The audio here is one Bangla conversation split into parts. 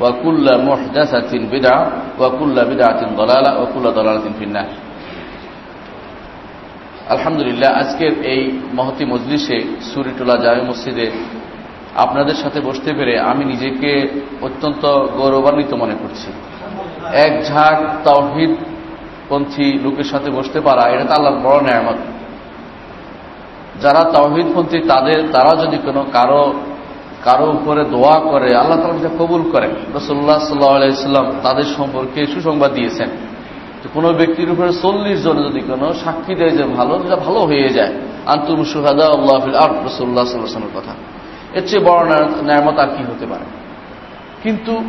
ওয়াকুল্ল মোহদাসাতিন বিদা ওয়াকুল্লা বিদাতিন দলালা ওয়াকুল্লা দলালাতিন ফিন্না আলহামদুলিল্লাহ আজকের এই মহতি মজলিসে সুরিটোলা জামে মসজিদে আপনাদের সাথে বসতে পেরে আমি নিজেকে অত্যন্ত গৌরবান্বিত মনে করছি। এক ঝাঁক তাওহিদ পন্থী লোকের সাথে বসতে পারা, এটা তো আল্লাহ বড় নেয়ামত। যারা তাওহিদপন্থী তাদের, তারা যদি কোনো কারও কারও উপরে দোয়া করে, আল্লাহ তালা সেটা কবুল করেন রসল্লাহ সাল্লাহ আলাইসাল্লাম তাদের সম্পর্কে সুসংবাদ দিয়েছেন যে কোনো ব্যক্তির উপরে চল্লিশ জন যদি কোনো সাক্ষী দেয় যে ভালো, সেটা ভালো হয়ে যায়। আন্তুম সুহাদা আল্লাহ আর রসুল্লাহ সাল্লাহামের কথা। এর চেয়ে বড় ন্যায়মত আর কি হতে পারে? কিন্তু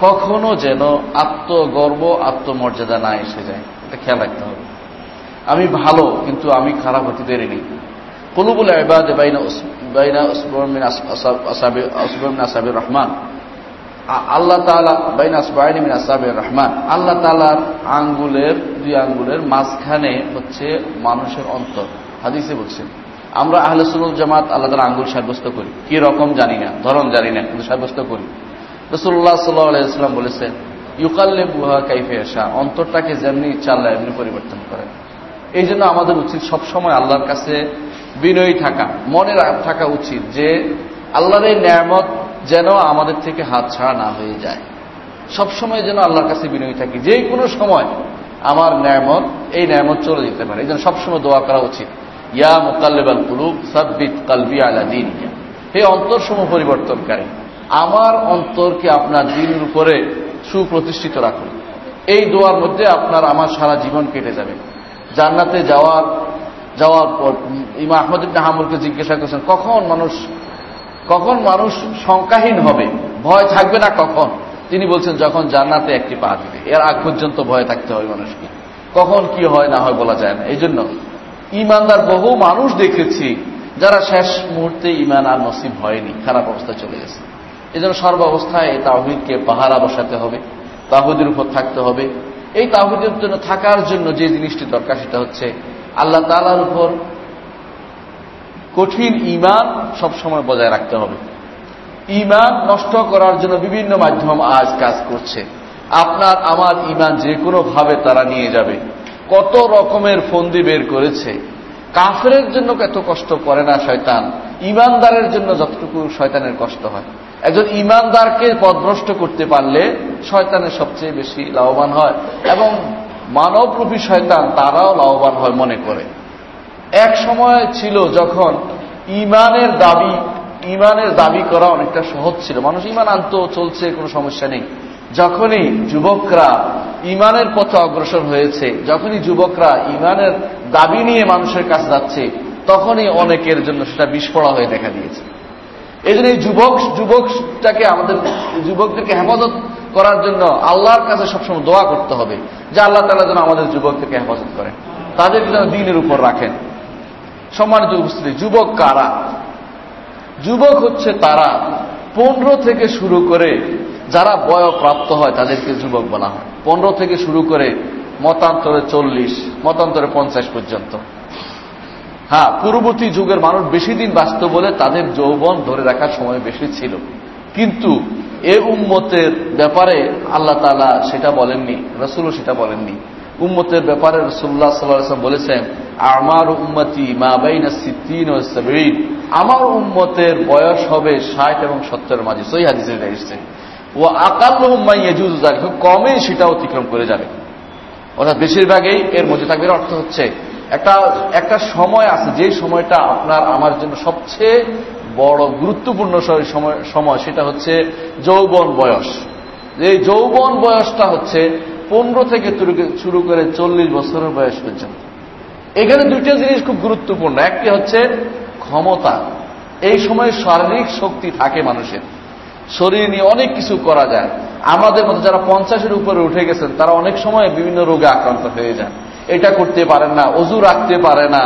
কখনো যেন আত্মগর্ব, আত্মমর্যাদা না এসে যায়। এটা খেয়াল রাখতে হবে। আমি ভালো, কিন্তু আমি খারাপ হতে দেরি নেই। কলুবুল বাইনা রহমান। আল্লাহ তালা রহমান। আল্লাহ তালার আঙ্গুলের, দুই আঙ্গুলের মাঝখানে হচ্ছে মানুষের অন্তর। হাদিসে বলছেন আমরা আহলে জামাত আল্লাহ তালা আঙ্গুল সাব্যস্ত করি। কি রকম জানি না, ধরন জানি না, কিন্তু সাব্যস্ত করি। রসুল্লাহ সাল্লাম বলেছেন ইউকাল্লে বুহা কাইফে আসা অন্তরটাকে যেমনি ইচ্ছা আল্লাহ এমনি পরিবর্তন করেন এই জন্য আমাদের উচিত সবসময় আল্লাহর কাছে বিনয়ী থাকা, মনে থাকা উচিত যে আল্লাহর এই ন্যায়ামত যেন আমাদের থেকে হাত ছাড়া না হয়ে যায়। সবসময় যেন আল্লাহর কাছে বিনয়ী থাকি। যে কোনো সময় আমার ন্যায়ামত এই ন্যায়ামত চলে যেতে পারে। এই জন্য সবসময় দোয়া করা উচিত। ইয়া মোকাল্লেবাল কুলুব, সাব্বিত কালবি আলা দিন হে অন্তরসমূহ পরিবর্তনকারী, আমার অন্তরকে আপনার দিনের উপরে সুপ্রতিষ্ঠিত রাখুন। এই দোয়ার মধ্যে আপনার, আমার সারা জীবন কেটে যাবে। জান্নাতে যাওয়ার যাওয়ার পর ইমা আহমদ ইবনে হামুলকে জিজ্ঞাসা করছেন, কখন মানুষ কখন মানুষ শঙ্কাহীন হবে? ভয় থাকবে না কখন? তিনি বলছেন, যখন জান্নাতে একটি পা দিবে। এর আগ পর্যন্ত ভয় থাকতে হবে মানুষকে। কখন কি হয় না হয় বলা যায় না। এই জন্য ইমানদার বহু মানুষ দেখেছি, যারা শেষ মুহূর্তে ইমান আর নসিব হয়নি, খারাপ অবস্থা চলে গেছে। এই জন্য সর্বাবস্থায় এই তাহিদকে পাহারা বসাতে হবে তাহুদের উপর থাকতে হবে। এই তাহিদের জন্য থাকার জন্য যে জিনিসটি দরকার, সেটা হচ্ছে আল্লাহ তালার উপর কঠিন ইমান সবসময় বজায় রাখতে হবে। ইমান নষ্ট করার জন্য বিভিন্ন মাধ্যম আজ কাজ করছে। আপনার, আমার ইমান যে কোনোভাবে তারা নিয়ে যাবে। কত রকমের ফন্দি বের করেছে। কাফের জন্য এত কষ্ট করে না শয়তান। ইমানদারের জন্য যতটুকু শয়তানের কষ্ট হয়। একজন ইমানদারকে পদভ্রষ্ট করতে পারলে শয়তানের সবচেয়ে বেশি লাভবান হয়। এবং মানবরূপী শয়তান তারাও লাভবান হয় মনে করে। এক সময় ছিল যখন ইমানের দাবি ইমানের দাবি করা অনেকটা সহজ ছিল। মানুষ ইমান আনত, চলছে, কোনো সমস্যা নেই। যখনই যুবকরা ইমানের পথে অগ্রসর হয়েছে, যখনই যুবকরা ইমানের দাবি নিয়ে মানুষের কাছে যাচ্ছে, তখনই অনেকের জন্য সেটা বিস্ফোরা হয়ে দেখা দিয়েছে। এই জন্য এই যুবক, যুবকটাকে আমাদের, যুবকদেরকে হেফাজত করার জন্য আল্লাহর কাছে সবসময় দোয়া করতে হবে যে আল্লাহ তালা যেন আমাদের যুবকদেরকে হেফাজত করেন। তাদেরকে যেন দিনের উপর রাখেন। সম্মানিত উপস্থিতি, যুবক কারা? যুবক হচ্ছে তারা পনেরো থেকে শুরু করে যারা বয়প্রাপ্ত হয় তাদেরকে যুবক বলা হয়। পনেরো থেকে শুরু করে মতান্তরে চল্লিশ, মতান্তরে পঞ্চাশ পর্যন্ত। হ্যাঁ পূর্ববর্তী যুগের মানুষ বেশি দিন বাঁচত বলে তাদের যৌবন ধরে রাখার সময় বেশি ছিল। কিন্তু এ উম্মতের ব্যাপারে আল্লাহ তালা সেটা বলেননি, রসুলও সেটা বলেননি। উম্মতের ব্যাপারে রসুল্লাহ সাল্লাম বলেছেন, আমার উম্মতি মা বাইনা সিদ্দিন ও সাবিন আমার উম্মতের বয়স হবে ষাট এবং সত্তরের মাঝে। সই হাদিসে এসছে। ও আকাল খুব কমে সেটা অতিক্রম করে যাবে। অর্থাৎ বেশিরভাগই এর মধ্যে থাকবে। অর্থ হচ্ছে, একটা একটা সময় আছে, যে সময়টা আপনার আমার জন্য সবচেয়ে বড় গুরুত্বপূর্ণ সময় সেটা হচ্ছে যৌবন বয়স। এই যৌবন বয়সটা হচ্ছে পনেরো থেকে শুরু করে চল্লিশ বছরের বয়স পর্যন্ত। এখানে দুইটা জিনিস খুব গুরুত্বপূর্ণ। একটি হচ্ছে ক্ষমতা। এই সময় শারীরিক শক্তি থাকে মানুষের। শরীর নিয়ে অনেক কিছু করা যায়। আমাদের মধ্যে যারা পঞ্চাশের উপরে উঠে গেছেন, তারা অনেক সময় বিভিন্ন রোগে আক্রান্ত হয়ে যায়। এটা করতে পারেন না, অজু রাখতে পারে না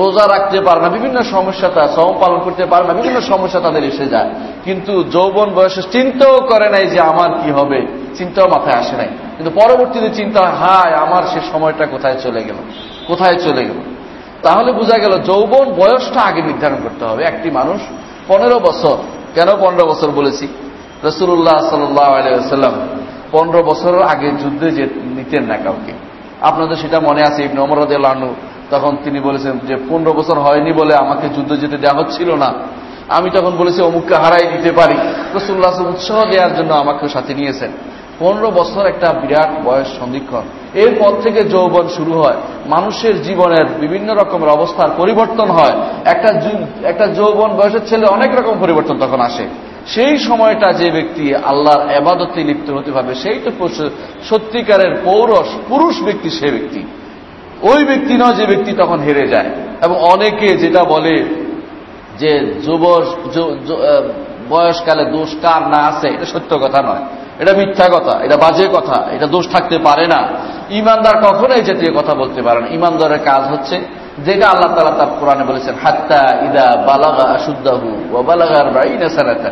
রোজা রাখতে পারে না, বিভিন্ন সমস্যা তার শ্রম পালন করতে পারে না, বিভিন্ন সমস্যা তাদের এসে যায়। কিন্তু যৌবন বয়সে চিন্তাও করে নাই যে আমার কি হবে, চিন্তাও মাথায় আসে নাই। কিন্তু পরবর্তীতে চিন্তা হয় আমার সে সময়টা কোথায় চলে গেল, কোথায় চলে গেল? তাহলে বোঝা গেল, যৌবন বয়সটা আগে নির্ধারণ করতে হবে। একটি মানুষ পনেরো বছর, কেন পনেরো বছর বলেছি? রসুল্লাহ সাল্লাম পনেরো বছরের আগে যুদ্ধে নিতেন না কাউকে। আপনাদের সেটা মনে আছে, ইবনে অমরদ লানু তখন তিনি বলেছেন যে, পনেরো বছর হয়নি বলে আমাকে যুদ্ধ যেতে দেওয়া হচ্ছিল না। আমি তখন বলেছি, অমুককে হারাই দিতে পারি। রসুল্লাহ উৎসাহ দেওয়ার জন্য আমাকে সাথে নিয়েছেন। পনেরো বছর একটা বিরাট বয়স সন্ধিক্ষণ। এরপর থেকে যৌবন শুরু হয়। মানুষের জীবনের বিভিন্ন রকমের অবস্থার পরিবর্তন হয়। একটা একটা যৌবন বয়সের ছেলে অনেক রকম পরিবর্তন তখন আসে। সেই সময়টা যে ব্যক্তি আল্লাহর এবাদতে লিপ্ত হতে পারবে, সেই তো সত্যিকারের পৌরস পুরুষ ব্যক্তি সে ব্যক্তি। ওই ব্যক্তি নয় যে ব্যক্তি তখন হেরে যায় এবং অনেকে যেটা বলে যে যুব বয়সকালে দোষ কার না আছে এটা সত্য কথা নয় এটা মিথ্যা কথা এটা বাজে কথা এটা দোষ থাকতে পারে না ইমানদার কখনোই জাতীয় কথা বলতে পারে না ইমানদারের কাজ হচ্ছে যেটা আল্লাহ তালা তার কোরআনে বলেছেন হাত্তা ইদা বালাগা আসুদ্দাহু ও বালাগার বাইনা সানাতা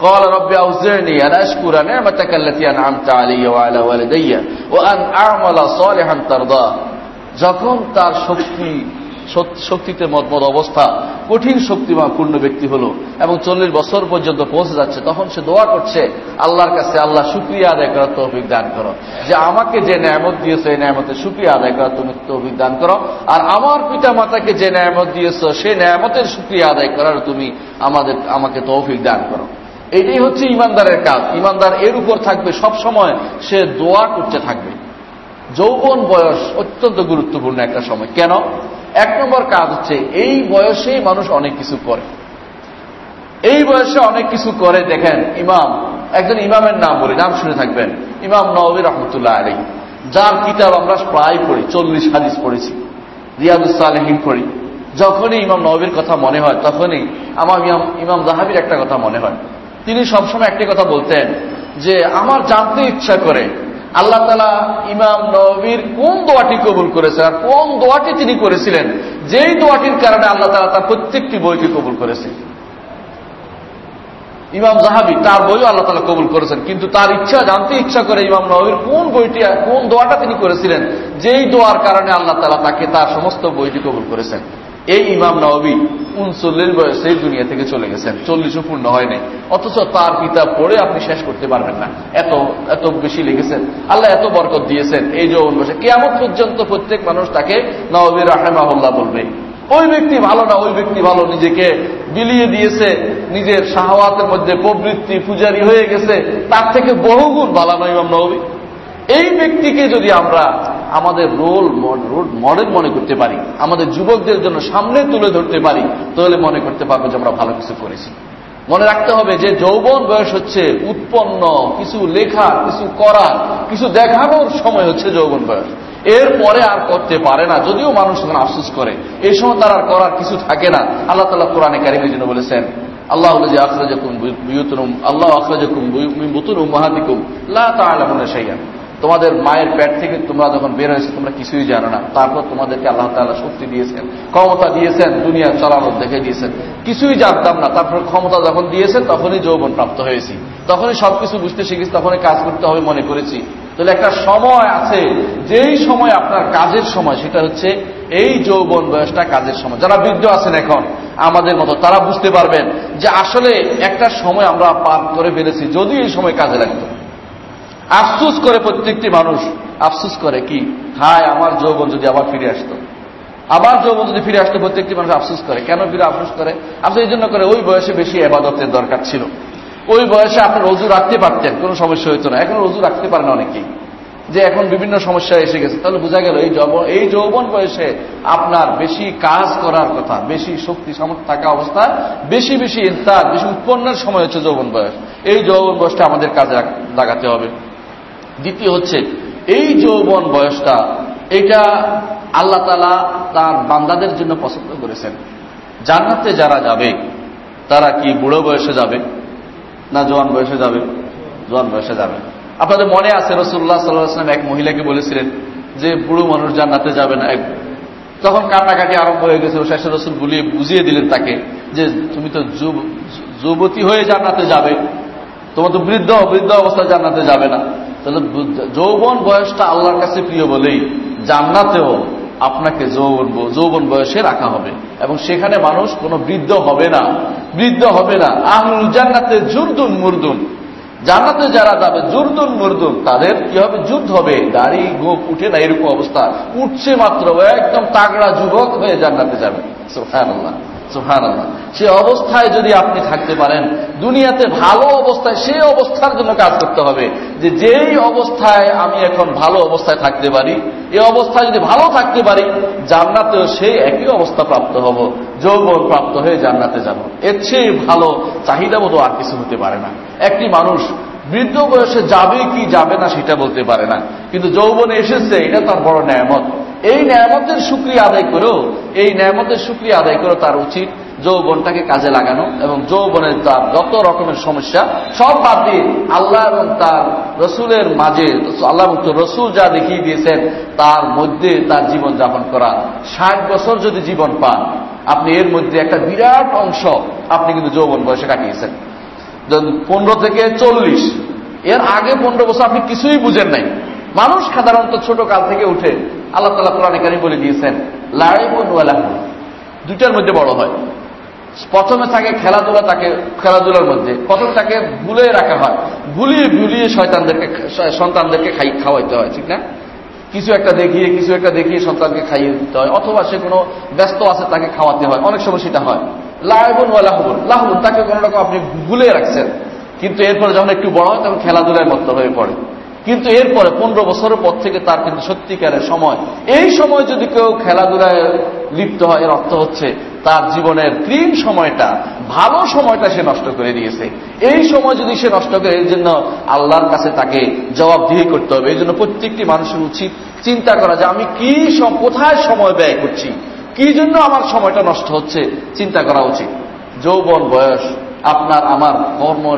قال رب أوزعني أن أشكر نعمتك التي أنعمت علي وعلى والدي وأن أعمل صالحا ترضاه যখন তার শক্তি শক্তিতে মতমত অবস্থা, কঠিন শক্তিমান পূর্ণ ব্যক্তি হলো এবং চল্লিশ বছর পর্যন্ত পৌঁছে যাচ্ছে, তখন সে দোয়া করছে, আল্লাহর কাছে আল্লাহ সুক্রিয়া আদায় করার তৌফিক দান করো। যে আমাকে যে ন্যায়ামত দিয়েছ, এই ন্যায়ামতের সুক্রিয়া আদায় করার তুমি তৌফিক দান করো। আর আমার পিতা মাতাকে যে ন্যায়ামত দিয়েছ সে ন্যায়ামতের সুক্রিয়া আদায় করার তুমি আমাদের, আমাকে তৌফিক দান করো। এটাই হচ্ছে ইমানদারের কাজ। ইমানদার এর উপর থাকবে সব সময় সে দোয়া করতে থাকবে। যৌবন বয়স অত্যন্ত গুরুত্বপূর্ণ একটা সময়। কেন? এক নম্বর কাজ হচ্ছে, এই বয়সে মানুষ অনেক কিছু করে। এই বয়সে অনেক কিছু করে, দেখেন, ইমাম, একজন ইমামের নাম বলি, নাম শুনে থাকবেন। ইমাম নবী রহমতুল্লাহ আলী যার কিতাব আমরা প্রায় পড়ি, চল্লিশ হাদিস পড়েছি। রিয়াদুসালেহীন পড়ি। যখনই ইমাম নবীর কথা মনে হয়, তখনই আমার ইমাম ইমাম জাহাবির একটা কথা মনে হয়। তিনি সবসময় একটি কথা বলতেন যে, আমার জানতে ইচ্ছা করে আল্লাহ তালা ইমাম নবীর কোন দোয়াটি কবুল করেছেন আর কোন দোয়াটি তিনি করেছিলেন? যেই দোয়াটির কারণে আল্লাহ তালা তার প্রত্যেকটি বইকে কবুল করেছে ইমাম জাহাবি তার বইও আল্লাহ তালা কবুল করেছেন, কিন্তু তার ইচ্ছা, জানতে ইচ্ছা করে ইমাম নবীর কোন বইটি, কোন দোয়াটা তিনি করেছিলেন, যেই দোয়ার কারণে আল্লাহ তালা তাকে তার সমস্ত বইটি কবুল করেছেন। এই ইমাম নবী উনচল্লিশ বয়সে দুনিয়া থেকে চলে গেছেন। চল্লিশও পূর্ণ হয়নি অথচ তার পিতা পড়ে আপনি শেষ করতে পারবেন না। এত এত বেশি লিখেছেন। আল্লাহ এত বরকত দিয়েছেন এই যৌবন বসে কেমন পর্যন্ত প্রত্যেক মানুষ তাকে নবী রাহেমাহুল্লাহ বলবে। ওই ব্যক্তি ভালো না, ওই ব্যক্তি ভালো নিজেকে বিলিয়ে দিয়েছে। নিজের শাহওয়াতের মধ্যে প্রবৃত্তি পূজারি হয়ে গেছে। তার থেকে বহুগুণ ভালো নয় ইমাম নবী। এই ব্যক্তিকে যদি আমরা আমাদের রোল মডেল মনে করতে পারি। আমাদের যুবকদের জন্য সামনে তুলে ধরতে পারি। তাহলে মনে করতে পারব যে আমরা ভালো কিছু করেছি। মনে রাখতে হবে যে যৌবন বয়স হচ্ছে উৎপন্ন, কিছু লেখা, কিছু করা, কিছু দেখানোর সময় হচ্ছে যৌবন বয়স। এর পরে আর করতে পারে না, যদিও মানুষ তখন আফসুস করে। এই সময় তার আর করার কিছু থাকে না। আল্লাহ তালা কোরআনে কারিমের জন্য বলেছেন, আল্লাহ আখরাজকুম আল্লাহ আখরাজকুম বুতুন লা তাআলামুনা শাইআন তোমাদের মায়ের পেট থেকে তোমরা যখন বের হয়েছে, তোমরা কিছুই জানো না। তারপর তোমাদেরকে আল্লাহ তালা শক্তি দিয়েছেন, ক্ষমতা দিয়েছেন দুনিয়া চালানোর দেখে দিয়েছেন। কিছুই জানতাম না। তারপর ক্ষমতা যখন দিয়েছেন, তখনই যৌবন প্রাপ্ত হয়েছি। তখনই সবকিছু বুঝতে শিখেছি, তখনই কাজ করতে হবে মনে করেছি। তাহলে একটা সময় আছে, যেই সময় আপনার কাজের সময়, সেটা হচ্ছে এই যৌবন বয়সটা কাজের সময়। যারা বৃদ্ধ আছেন এখন, আমাদের মতো, তারা বুঝতে পারবেন যে আসলে একটা সময় আমরা পার করে ফেলেছি, যদি এই সময় কাজে লাগতো। আফসুস করে প্রত্যেকটি মানুষ। আফসুস করে কি? হায়, আমার যৌবন যদি আবার ফিরে আসতো। আবার যৌবন যদি ফিরে আসতো, প্রত্যেকটি মানুষ আফসুস করে। কেন ফিরে আফসুস করে? আফসুস এই জন্য করে ওই বয়সে বেশি এবাদতের দরকার ছিল। ওই বয়সে আপনি রজু রাখতে পারতেন, কোনো সমস্যা হইতো না। এখন রজু রাখতে পারেন অনেকেই। যে এখন বিভিন্ন সমস্যা এসে গেছে। তাহলে বোঝা গেল, এই যৌবন এই যৌবন বয়সে আপনার বেশি কাজ করার কথা, বেশি শক্তি, সামর্থ্য থাকা অবস্থায় বেশি বেশি ইন্তার বেশি উৎপন্নের সময় হচ্ছে যৌবন বয়স। এই যৌবন বয়সটা আমাদের কাজে লাগাতে হবে। দ্বিতীয় হচ্ছে, এই যৌবন বয়সটা, এটা আল্লাহ তালা তার বান্দাদের জন্য পছন্দ করেছেন। জান্নাতে যারা যাবে, তারা কি বুড়ো বয়সে যাবে না জোয়ান বয়সে যাবে? জোয়ান বয়সে যাবে। আপনাদের মনে আছে রসুল্লাহ সাল্লাহাম এক মহিলাকে বলেছিলেন যে, বুড়ো মানুষ জান্নাতে যাবে না। এক তখন কান্নাকাটি আরম্ভ হয়ে গেছে শেষে রসুল বুলিয়ে বুঝিয়ে দিলেন তাকে যে, তুমি তো যুবতী হয়ে জান্নাতে যাবে। তোমার তো বৃদ্ধ বৃদ্ধ অবস্থায় জান্নাতে যাবে না। তাহলে যৌবন বয়সটা আল্লাহর কাছে প্রিয় বলেই জান্নাতেও আপনাকে যৌবন যৌবন বয়সে রাখা হবে। এবং সেখানে মানুষ কোনো বৃদ্ধ হবে না। বৃদ্ধ হবে না। আহলুল জান্নাতে জুরদুন মুরদুন। জান্নাতে যারা যাবে, জুরদুন মুরদুন, তাদের কি হবে? যুদ্ধ হবে। দাড়ি গোপ উঠে না, এরকম অবস্থা। উঠছে মাত্র, একদম তাগড়া যুবক হয়ে জান্নাতে যাবে। সুফহানাল্লাহ সে অবস্থায় যদি আপনি থাকতে পারেন, দুনিয়াতে ভালো অবস্থায় সেই অবস্থার জন্য কাজ করতে হবে যে যেই অবস্থায় আমি এখন ভালো অবস্থায় থাকতে পারি এই অবস্থায় যদি ভালো থাকতে পারি, জান্নাতেও সেই একই অবস্থা প্রাপ্ত হব, যৌবন প্রাপ্ত হয়ে জান্নাতে যাব। এর চেয়ে ভালো চাহিদা মতো আর কিছু হতে পারে না। একটি মানুষ বৃদ্ধ বয়সে যাবে কি যাবে না সেটা বলতে পারে না। কিন্তু যৌবনে এসেছে, এটা তার বড় ন্যায়ামত। এই ন্যায়ামতের সুক্রিয়া আদায় করেও এই ন্যায়ামতের সুক্রিয়া আদায় করেও তার উচিত যৌবনটাকে কাজে লাগানো এবং যৌবনের তার যত রকমের সমস্যা, সব বাদ দিয়ে আল্লাহ এবং তার রসুলের মাঝে, আল্লাহ মুক্ত রসুল যা দেখিয়ে দিয়েছেন, তার মধ্যে তার জীবন যাপন করা। ষাট বছর যদি জীবন পান, আপনি এর মধ্যে একটা বিরাট অংশ আপনি কিন্তু যৌবন বয়সে কাটিয়েছেন। পনেরো থেকে চল্লিশ, এর আগে পনেরো বছর আপনি কিছুই বুঝেন নাই। মানুষ সাধারণত ছোট কাল থেকে উঠে আল্লাহ তালা কোরআনে কারি বলে দিয়েছেন, লাইবুন ওয়ালাহুন দুইটার মধ্যে বড় হয়। প্রথমে থাকে খেলাধুলা, তাকে খেলাধুলার মধ্যে। প্রথমে তাকে ভুলে রাখা হয়। ভুলিয়ে ভুলিয়ে শয়তানদেরকে সন্তানদেরকে খাই, খাওয়াইতে হয়, ঠিক না? কিছু একটা দেখিয়ে, কিছু একটা দেখিয়ে সন্তানকে খাইয়ে দিতে হয়, অথবা সে কোনো ব্যস্ত আছে তাকে খাওয়াতে হয়। অনেক সময় সেটা হয়। লাহবুন ওয়া লাহবুন লাহবুন তাকে কোনো রকম আপনি ভুলে রাখছেন। কিন্তু এরপরে যখন একটু বড় হয়, তখন খেলাধুলায় মত্ত হয়ে পড়ে। কিন্তু এরপরে পনেরো বছরের পর থেকে তার কিন্তু সত্যিকারের সময়। এই সময় যদি কেউ খেলাধুলায় লিপ্ত হয়, এর অর্থ হচ্ছে তার জীবনের ক্রিম সময়টা, ভালো সময়টা সে নষ্ট করে দিয়েছে। এই সময় যদি সে নষ্ট করে এর জন্য আল্লাহর কাছে তাকে জবাবদিহি করতে হবে। এই জন্য প্রত্যেকটি মানুষের উচিত চিন্তা করা যে আমি কি কোথায় সময় ব্যয় করছি? কি জন্য আমার সময়টা নষ্ট হচ্ছে? চিন্তা করা উচিত। যৌবন বয়স, আপনার, আমার কর্ম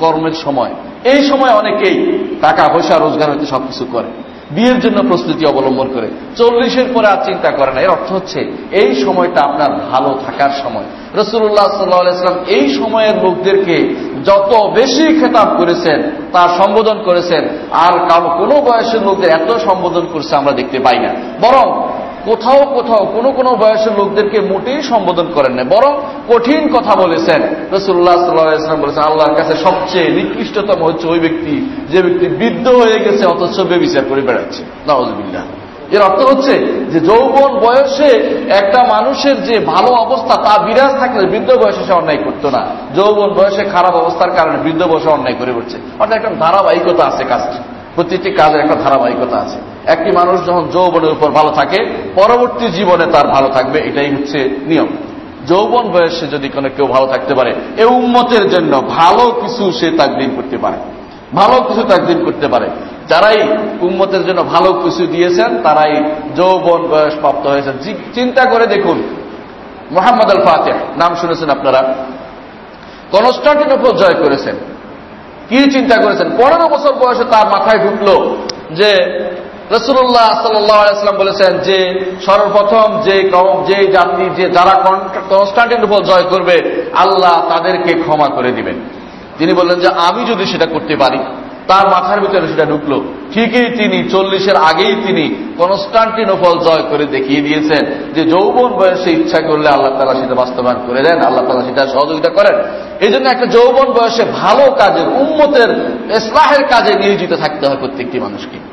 কর্মের সময়। এই সময় অনেকেই টাকা, পয়সা, রোজগার হইতে সবকিছু করে। বিয়ের জন্য প্রস্তুতি অবলম্বন করে। চল্লিশের পরে আর চিন্তা করে না। এর অর্থ হচ্ছে, এই সময়টা আপনার ভালো থাকার সময়। রসুল্লাহ সাল্লাহাম এই সময়ের লোকদেরকে যত বেশি খেতাব করেছেন, তার সম্বোধন করেছেন, আর কারও কোনো বয়সের লোকদের এত সম্বোধন করছে আমরা দেখতে পাই না। বরং কোথাও কোথাও কোন কোন বয়সের লোকদেরকে মোটেই সম্বোধন করেন না, বরং কঠিন কথা বলেছেন। রসুল্লাহ সাল্লাহাম বলেছেন, আল্লাহর কাছে সবচেয়ে নিকৃষ্টতম হচ্ছে ওই ব্যক্তি, যে ব্যক্তি বৃদ্ধ হয়ে গেছে, অথচ বিচার করে বেড়াচ্ছে। নওয়াজবিল্লাহ এর অর্থ হচ্ছে যে যৌবন বয়সে একটা মানুষের যে ভালো অবস্থা, তা বিরাজ থাকলে বৃদ্ধ বয়সে সে অন্যায় করতো না। যৌবন বয়সে খারাপ অবস্থার কারণে বৃদ্ধ বয়সে অন্যায় করে পড়ছে অর্থাৎ একটা ধারাবাহিকতা আছে কাজটি। প্রতিটি কাজের একটা ধারাবাহিকতা আছে। একটি মানুষ যখন যৌবনের উপর ভালো থাকে, পরবর্তী জীবনে তার ভালো থাকবে, এটাই হচ্ছে নিয়ম। যৌবন বয়সে যদি কোনো কেউ ভালো থাকতে পারে, এ উন্মতের জন্য ভালো কিছু সে তাকদিন করতে পারে। ভালো কিছু তাকদিন করতে পারে। যারাই উন্মতের জন্য ভালো কিছু দিয়েছেন, তারাই যৌবন বয়স প্রাপ্ত হয়েছেন। চিন্তা করে দেখুন। মোহাম্মদ আল ফাতেহ নাম শুনেছেন আপনারা? কনস্টান্টিনোপল জয় করেছেন। কি চিন্তা করেছেন? পনেরো বছর বয়সে তার মাথায় ঢুকলো যে রসুল্লাহ সাল্লাম বলেছেন যে, সর্বপ্রথম যে যে জাতি, যে যারা কনস্টান্টিনোপল জয় করবে, আল্লাহ তাদেরকে ক্ষমা করে দিবেন। তিনি বললেন যে, আমি যদি সেটা করতে পারি, তার মাথার ভিতরে সেটা ঢুকলো। ঠিকই তিনি চল্লিশের আগেই তিনি কনস্টান্টিনোপল জয় করে দেখিয়ে দিয়েছেন যে, যৌবন বয়সে ইচ্ছা করলে আল্লাহ তালা সেটা বাস্তবায়ন করে দেন, আল্লাহ তালা সেটা সহযোগিতা করেন। এই জন্য একটা যৌবন বয়সে ভালো কাজে উন্মতের ইসলাহের কাজে নিয়োজিত থাকতে হয় প্রত্যেকটি মানুষকে।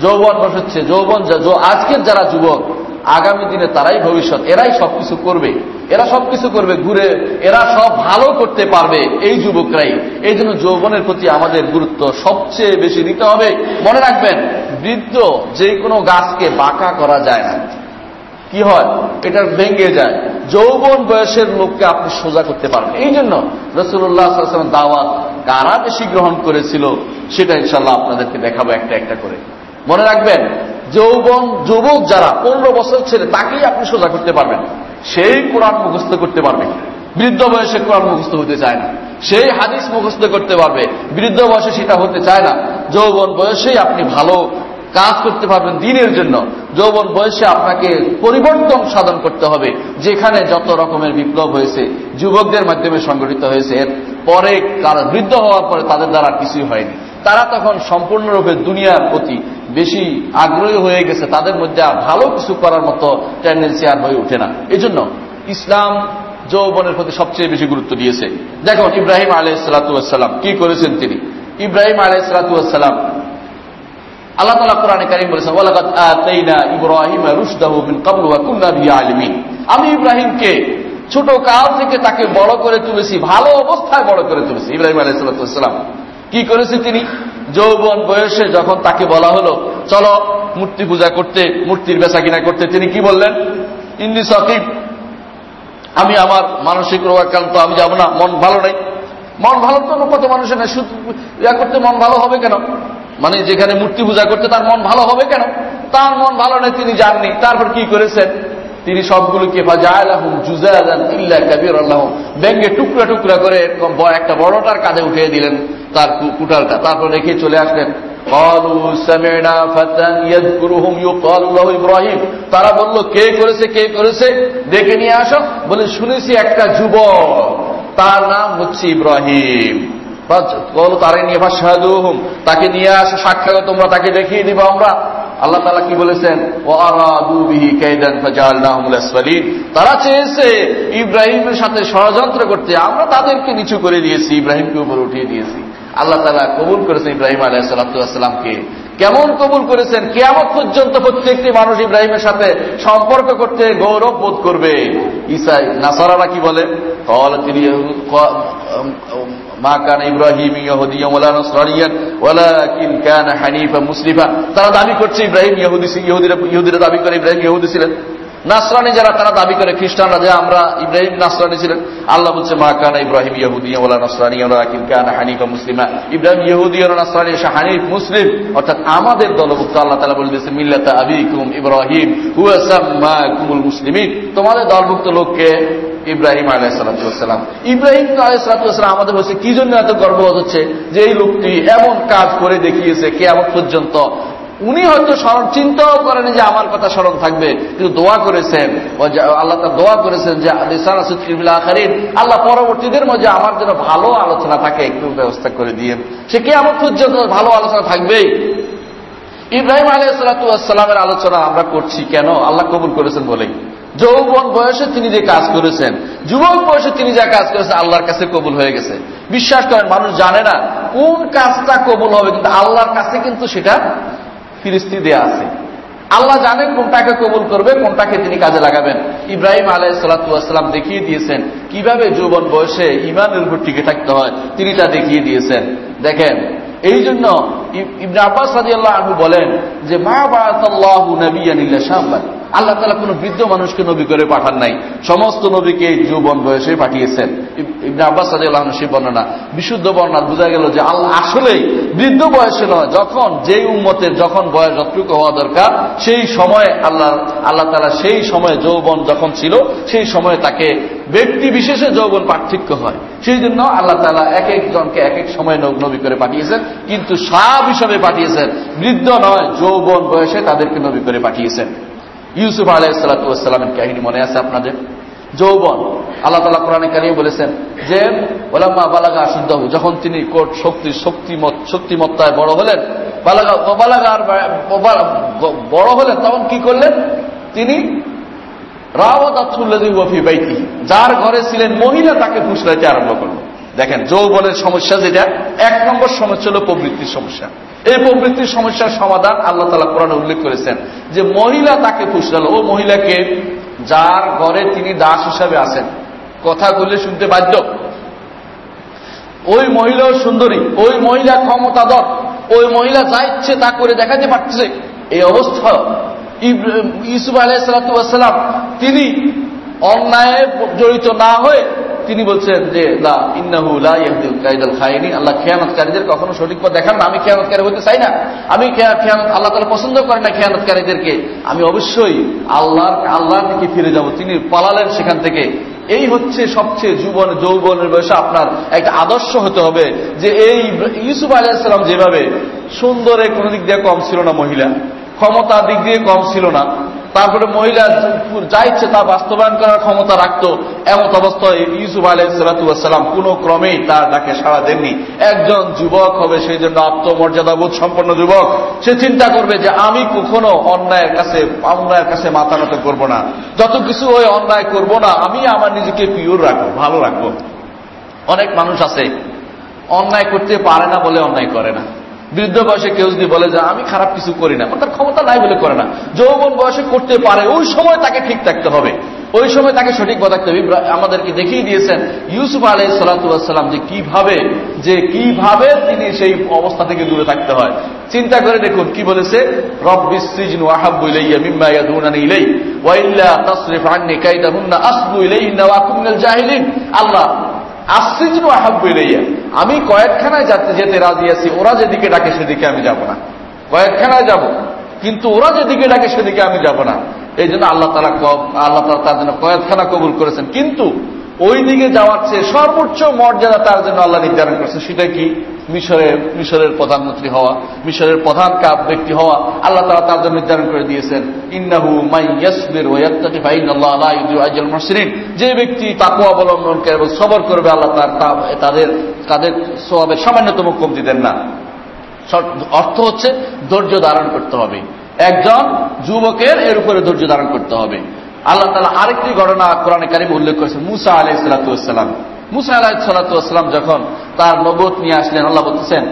যৌবন হচ্ছে যৌবন আজকের যারা যুবক, আগামী দিনে তারাই ভবিষ্যৎ, এরাই সবকিছু করবে। এরা সব কিছু করবে, ঘুরে, এরা সব ভালো করতে পারবে এই যুবকরাই। এই জন্য যৌবনের প্রতি আমাদের গুরুত্ব সবচেয়ে বেশি দিতে হবে। মনে রাখবেন, বৃদ্ধ যে কোনো গাছকে বাঁকা করা যায় না। কি হয়? এটা ভেঙে যায়। যৌবন বয়সের লোককে আপনি সোজা করতে পারবেন। এই জন্য রসুল্লাহ দাওয়াত কারা বেশি গ্রহণ করেছিল, সেটা ইনশাল্লাহ আপনাদেরকে দেখাবো একটা একটা করে। মনে রাখবেন, যৌবন, যুবক যারা পনেরো বছর ছেলে তাকেই আপনি সোজা করতে পারবেন। সেই কোরআন মুখস্থ করতে পারবে। বৃদ্ধ বয়সে কোরআন মুখস্থ হতে চায় না। সেই হাদিস মুখস্থ করতে পারবে। বৃদ্ধ বয়সে সেটা হতে চায় না। যৌবন বয়সেই আপনি ভালো কাজ করতে পারবেন দিনের জন্য। যৌবন বয়সে আপনাকে পরিবর্তন সাধন করতে হবে। যেখানে যত রকমের বিপ্লব হয়েছে, যুবকদের মাধ্যমে সংগঠিত হয়েছে, এর পরে কারণ বৃদ্ধ হওয়ার পরে তাদের দ্বারা কিছুই হয়নি। তারা তখন সম্পূর্ণরূপে দুনিয়ার প্রতি বেশি আগ্রহী হয়ে গেছে। তাদের মধ্যে আর ভালো কিছু করার মতো টেন্ডেন্সি আর হয়ে ওঠে না। এজন্য ইসলাম যৌবনের প্রতি সবচেয়ে বেশি গুরুত্ব দিয়েছে। দেখুন ইব্রাহিম আলহ সালাতাম কি করেছেন তিনি? ইব্রাহিম আলহ সালাতাম আল্লাহ তালা কোরআনে কারিম বলেছেন ইব্রাহিম আমি ইব্রাহিমকে ছোট কাল থেকে তাকে বড় করে তুলেছি, ভালো অবস্থায় বড় করে তুলেছি, ইব্রাহিম আলাইহিস সালাম কি করেছে তিনি? যৌবন বয়সে যখন তাকে বলা হলো, চলো মূর্তি পূজা করতে, মূর্তির বেচা কিনা করতে, তিনি কি বললেন? ইন্দি সকিব, আমি আমার মানসিক রোগাক্রান্ত, আমি যাব না, মন ভালো নেই। মন ভালো তো কত মানুষের না শুধু ইয়া করতে মন ভালো হবে কেন? মানে যেখানে মূর্তি পূজা করতে তার মন ভালো হবে কেন? তার মন ভালো নেই, তিনি জাননি তারপর কি করেছেন? তিনি সবগুলোকে ব্যাঙ্গে টুকরা টুকরা করে একটা বড়টার কাঁধে উঠিয়ে দিলেন তার কুটালটা। তারপর রেখে চলে আসলেন। তারা বলল, কে করেছে কে করেছে? দেখে নিয়ে আসো। বলে, শুনেছি একটা যুবক, তার নাম হচ্ছে ইব্রাহিম। তারে নিয়ে ফাঁসাদুহুম তাকে নিয়ে আসো, সাক্ষাৎ তোমরা তাকে দেখিয়ে দিবা, আমরা আল্লাহ তালা কি বলেছেন? তারা চেয়েছে ইব্রাহিমের সাথে ষড়যন্ত্র করতে। আমরা তাদেরকে নিচু করে দিয়েছি, ইব্রাহিমকে উপর উঠিয়ে দিয়েছি। আল্লাহ তালা কবুল করেছেন ইব্রাহিম আলাহ সাল্লাহামকে কেমন কবুল করেছেন? কেমন পর্যন্ত প্রত্যেকটি মানুষ ইব্রাহিমের সাথে সম্পর্ক করতে গৌরব বোধ করবে। ইসাই নাসারারা কি বলে? তারা দাবি করছে ইব্রাহিম ইহুদি ইহুদিরা দাবি করে ইব্রাহিম ইহুদি ছিলেন। নাসরানি যারা, তারা দাবি করে খ্রিস্টানরা যে আমরা ইব্রাহিম নাসরানি ছিলেন। আল্লাহ বলছে, মা কানা ইব্রাহিম ইহুদি ওলা নাসরানি ওলাকিন কানা হানিফা মুসলিমা। ইব্রাহিম ইহুদি ওলা নাসরানি এসে হানিফ মুসলিম। অর্থাৎ আমাদের দলভুক্ত আল্লাহ তালা বলে দিয়েছে মিল্লাতা আবিকুম ইব্রাহিম হুয়াসাম্মা কুমুল মুসলিমিন। তোমাদের দলভুক্ত লোককে ইব্রাহিম আলাইসালাম ইব্রাহিম আলাইসালাম আমাদের হচ্ছে কি জন্য এত গর্ববোধ হচ্ছে? যে এই লোকটি এমন কাজ করে দেখিয়েছে কে কেমন পর্যন্ত। উনি হয়তো স্মরণ চিন্তাও করেন যে আমার কথা স্মরণ থাকবে, কিন্তু দোয়া করেছেন। আল্লাহ তার দোয়া করেছেন যে আল্লাহ পরবর্তীদের মধ্যে আমার জন্য ভালো আলোচনা থাকে, একটু ব্যবস্থা করে দিয়ে। সে কে আমার পর্যন্ত ভালো আলোচনা থাকবেই। ইব্রাহিম আলাইসালামের আলোচনা আমরা করছি কেন? আল্লাহ কবুল করেছেন বলেই। যৌবন বয়সে তিনি যে কাজ করেছেন, যুবক বয়সে তিনি যা কাজ করেছেন, আল্লাহর কাছে কবুল হয়ে গেছে। বিশ্বাস করেন, মানুষ জানে না কোন কাজটা কবুল হবে, কিন্তু আল্লাহর কাছে কিন্তু সেটা ফিরিস্তি দেয়া আছে। আল্লাহ জানেন কোনটাকে কবুল করবে, কোনটাকে তিনি কাজে লাগাবেন। ইব্রাহিম আলাই সালাতাম দেখিয়ে দিয়েছেন, কীভাবে যৌবন বয়সে ইমানের উপর টিকে থাকতে হয়, তিনি তা দেখিয়ে দিয়েছেন। দেখেন এই জন্য ইবনে আব্বাস রাজি আল্লাহ আহু বলেন যে, মা বাহু নবী শাহবাদ আল্লাহ তালা কোন বৃদ্ধ মানুষকে নবী করে পাঠান নাই। সমস্ত নবীকে যৌবন বয়সে পাঠিয়েছেন। ইবনে আব্বাস রাজিয়াল্লাহ সেই বর্ণনা। বিশুদ্ধ বর্ণনা বোঝা গেল যে আল্লাহ আসলেই বৃদ্ধ বয়সে নয়, যখন যেই উম্মতের যখন বয়স যতটুকু হওয়া দরকার, সেই সময় আল্লাহ আল্লাহ তালা সেই সময় যৌবন যখন ছিল, সেই সময় তাকে ব্যক্তি বিশেষে যৌবন পার্থক্য হয়। সেই জন্য আল্লাহ তালা এক একজনকে এক এক সময় নবী করে পাঠিয়েছেন। কিন্তু সাব হিসাবে পাঠিয়েছেন। বৃদ্ধ নয়, যৌবন বয়সে তাদেরকে নবী করে পাঠিয়েছেন। ইউসুফ আলাইসালামের কাহিনী মনে আছে আপনাদের? যৌবন। আল্লাহ তালা কোরআনে কারিয়ে বলেছেন যে ওলাম্মা বালাগা আসুদ্দাহু যখন তিনি কোট শক্তি, শক্তিমত, শক্তিমত্তায় বড় হলেন, বালাগা বালাগার বড় হলেন, তখন কি করলেন? তিনি রাওয়াদাতুল্লাদি ওয়ফি বাইতি যার ঘরে ছিলেন মহিলা তাকে ফুসলাইতে আরম্ভ করল দেখেন, যৌবনের সমস্যা যেটা, এক নম্বর সমস্যা হল প্রবৃত্তির সমস্যা। এই প্রবৃত্তির সমস্যার সমাধান আল্লাহ তালা কোরআনে উল্লেখ করেছেন যে মহিলা তাকে ফুসলাল ও মহিলাকে যার ঘরে তিনি দাস হিসাবে কথা বললে শুনতে বাধ্য। ওই মহিলাও সুন্দরী, ওই মহিলা ক্ষমতাধর, ওই মহিলা যা ইচ্ছে তা করে দেখাতে পারছে এই অবস্থা ইসুফ আলাইসালাম তিনি অন্যায় জড়িত না হয়ে তিনি বলছেন যে খাইনি। আল্লাহ খেয়ানতকারীদের কখনো সঠিক পথ দেখান না। আমি খেয়ানতকারী হতে চাই না। আমি খেয়ানত আল্লাহ তালা পছন্দ করেন না খেয়ানতকারীদেরকে। আমি অবশ্যই আল্লাহর আল্লাহর দিকে ফিরে যাব। তিনি পালালেন সেখান থেকে। এই হচ্ছে সবচেয়ে যুবন, যৌবনের বয়সে। আপনার একটা আদর্শ হতে হবে যে, এই ইউসুফ আলাইসালাম যেভাবে সুন্দরে কোনো দিক দিয়ে কম ছিল না মহিলা। ক্ষমতা দিক দিয়ে কম ছিল না। তারপরে মহিলা যা ইচ্ছে তা বাস্তবায়ন করার ক্ষমতা রাখত। এমন অবস্থায় ইউসুফ আলাইসালাম কোন ক্রমেই তার ডাকে সাড়া দেননি। একজন যুবক হবে সেই জন্য আত্মমর্যাদাবোধ সম্পন্ন যুবক। সে চিন্তা করবে যে আমি কখনো অন্যায়ের কাছে অন্যায়ের কাছে মাথা নত করব না। যত কিছু ওই অন্যায় করব না, আমি আমার নিজেকে পিওর রাখব, ভালো রাখব। অনেক মানুষ আছে, অন্যায় করতে পারে না বলে অন্যায় করে না। বৃদ্ধ বয়সে কেউ যদি বলে যে আমি খারাপ কিছু করি না তার ক্ষমতা নাই বলে করে না, যৌবন বয়সে করতে পারে, ওই সময় তাকে ঠিক থাকতে হবে। ওই সময় তাকে সঠিক হবে। আমাদেরকে দেখিয়ে দিয়েছেন ইউসুফ আলাই সালাতাম যে কীভাবে যে কীভাবে তিনি সেই অবস্থা থেকে দূরে থাকতে হয়। চিন্তা করে দেখুন কি বলেছে আল্লাহ আসিজনু আহাব্বু ইলাইয়া। আমি কয়েকখানায় যাতে রাজি আছি, ওরা যেদিকে ডাকে সেদিকে আমি যাব না। কয়েকখানায় যাব, কিন্তু ওরা যেদিকে ডাকে সেদিকে আমি যাব না। এই জন্য আল্লাহ তালা আল্লাহ তালা তার জন্য কয়েকখানা কবুল করেছেন। কিন্তু ওই দিকে চেয়ে সর্বোচ্চ মর্যাদা তার জন্য আল্লাহ নির্ধারণ করেছে সেটা কি? মিশরের মিশরের প্রধানমন্ত্রী হওয়া, মিশরের প্রধান কাপ ব্যক্তি হওয়া। আল্লাহ তারা তার জন্য নির্ধারণ করে দিয়েছেন, ইন্নাহু মাই ইয়াসবির ওয়াত্তাকি ফাইন আল্লাহ আলা ইউদু আজল মুহসিনিন। যে ব্যক্তি তাকওয়া অবলম্বন করে এবং সবর করবে, আল্লাহ তার তাদের তাদের সওয়াবের সামান্যতম কমতি দেন না। অর্থ হচ্ছে ধৈর্য ধারণ করতে হবে। একজন যুবকের এর উপরে ধৈর্য ধারণ করতে হবে। আল্লাহ তালা আরেকটি ঘটনা কোরআনে কারিম উল্লেখ করেছে মুসা আলাই সালাতাম মুসা আলাহ সালাতাম যখন তার নবত নিয়ে আসলেন, আল্লাহ বলতেছেন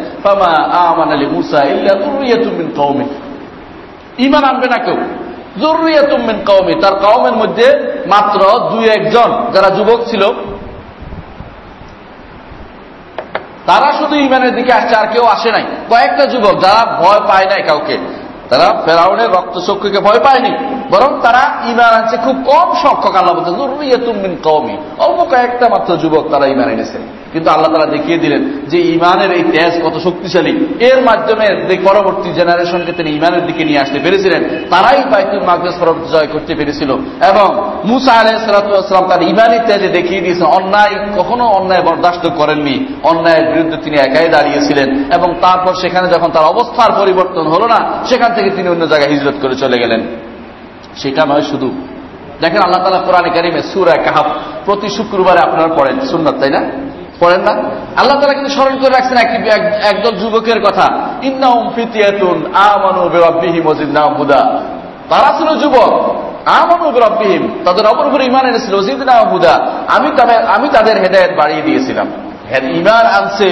ইমান আনবে না কেউ। জরুরিয়াতুমিন কৌমে তার কৌমের মধ্যে মাত্র দুই একজন যারা যুবক ছিল, তারা শুধু ইমানের দিকে আসছে, আর কেউ আসে নাই। কয়েকটা যুবক যারা ভয় পায় নাই কাউকে। তারা ফেরাউনের রক্ত চক্ষুকে ভয় পায়নি, বরং তারা ইমান আনছে খুব কম সংখ্যক আল্লাহ বলতে অল্প কয়েকটা মাত্র যুবক তারা ইমান এনেছে। কিন্তু আল্লাহ তারা দেখিয়ে দিলেন যে ইমানের এই তেজ কত শক্তিশালী। এর মাধ্যমে পরবর্তী জেনারেশনকে তিনি ইমানের দিকে নিয়ে আসতে পেরেছিলেন, তারাই বাইতুল মাকদেশ পরবর্তী জয় করতে পেরেছিল। এবং মুসা আলহ সালাতাম তার ইমানি তেজে দেখিয়ে দিয়েছেন, অন্যায় কখনো অন্যায় বরদাস্ত করেননি। অন্যায়ের বিরুদ্ধে তিনি একাই দাঁড়িয়েছিলেন। এবং তারপর সেখানে যখন তার অবস্থার পরিবর্তন হলো না, সেখান থেকে তিনি অন্য জায়গায় হিজরত করে চলে গেলেন। সেটা নয় শুধু। দেখেন আল্লাহ তালা কোরআনে কারিমে সুরায় কাহাব প্রতি শুক্রবারে আপনারা পড়েন। সুন্নত, তাই না? পড়েন না? আল্লাহ তালা কিন্তু স্মরণ করে রাখছেন একদল যুবকের কথা। ইন্নাউম তারা ছিল যুবক। আমানু তাদের অপর উপরে ইমান এনেছিল। আমি আমি তাদের হেদায়ত বাড়িয়ে দিয়েছিলাম। ইমান আনছে।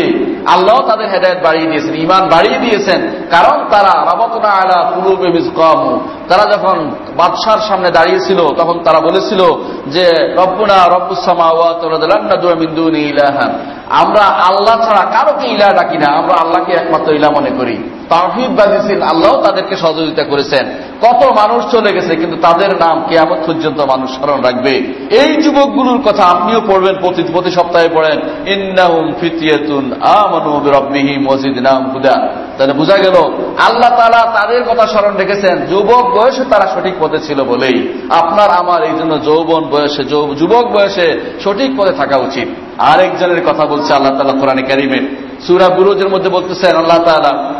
আল্লাহ তাদের হেদায়ত বাড়িয়ে দিয়েছেন ইমান বাড়িয়ে দিয়েছেন। কারণ তারা রাবতনা আলা পুলুবে কম তারা যখন বাদশার সামনে দাঁড়িয়েছিল, তখন তারা বলেছিল যে, রব্বুনা রব্বুসামা আমরা আল্লাহ ছাড়া কারোকে ইলা ডাকি না, আমরা আল্লাহকে একমাত্র ইলা মনে করি। তাহিদ বাজিসিন আল্লাহ তাদেরকে সহযোগিতা করেছেন। কত মানুষ চলে গেছে, কিন্তু তাদের নাম কেয়ামত পর্যন্ত মানুষ স্মরণ রাখবে। এই যুবকগুলোর কথা আপনিও পড়বেন, প্রতি প্রতি সপ্তাহে পড়েন। ইন্নাহুম তাহলে বোঝা গেল, আল্লাহ তালা তাদের কথা স্মরণ রেখেছেন, যুবক বয়সে তারা সঠিক পথে ছিল বলেই। আপনার আমার এই জন্য যৌবন বয়সে যুবক বয়সে সঠিক পথে থাকা উচিত। আরেকজনের কথা বলছে আল্লাহ তালা কোরআন ক্যারিমের সুরা বুরুজের মধ্যে বলতেছেন, আল্লাহ তালা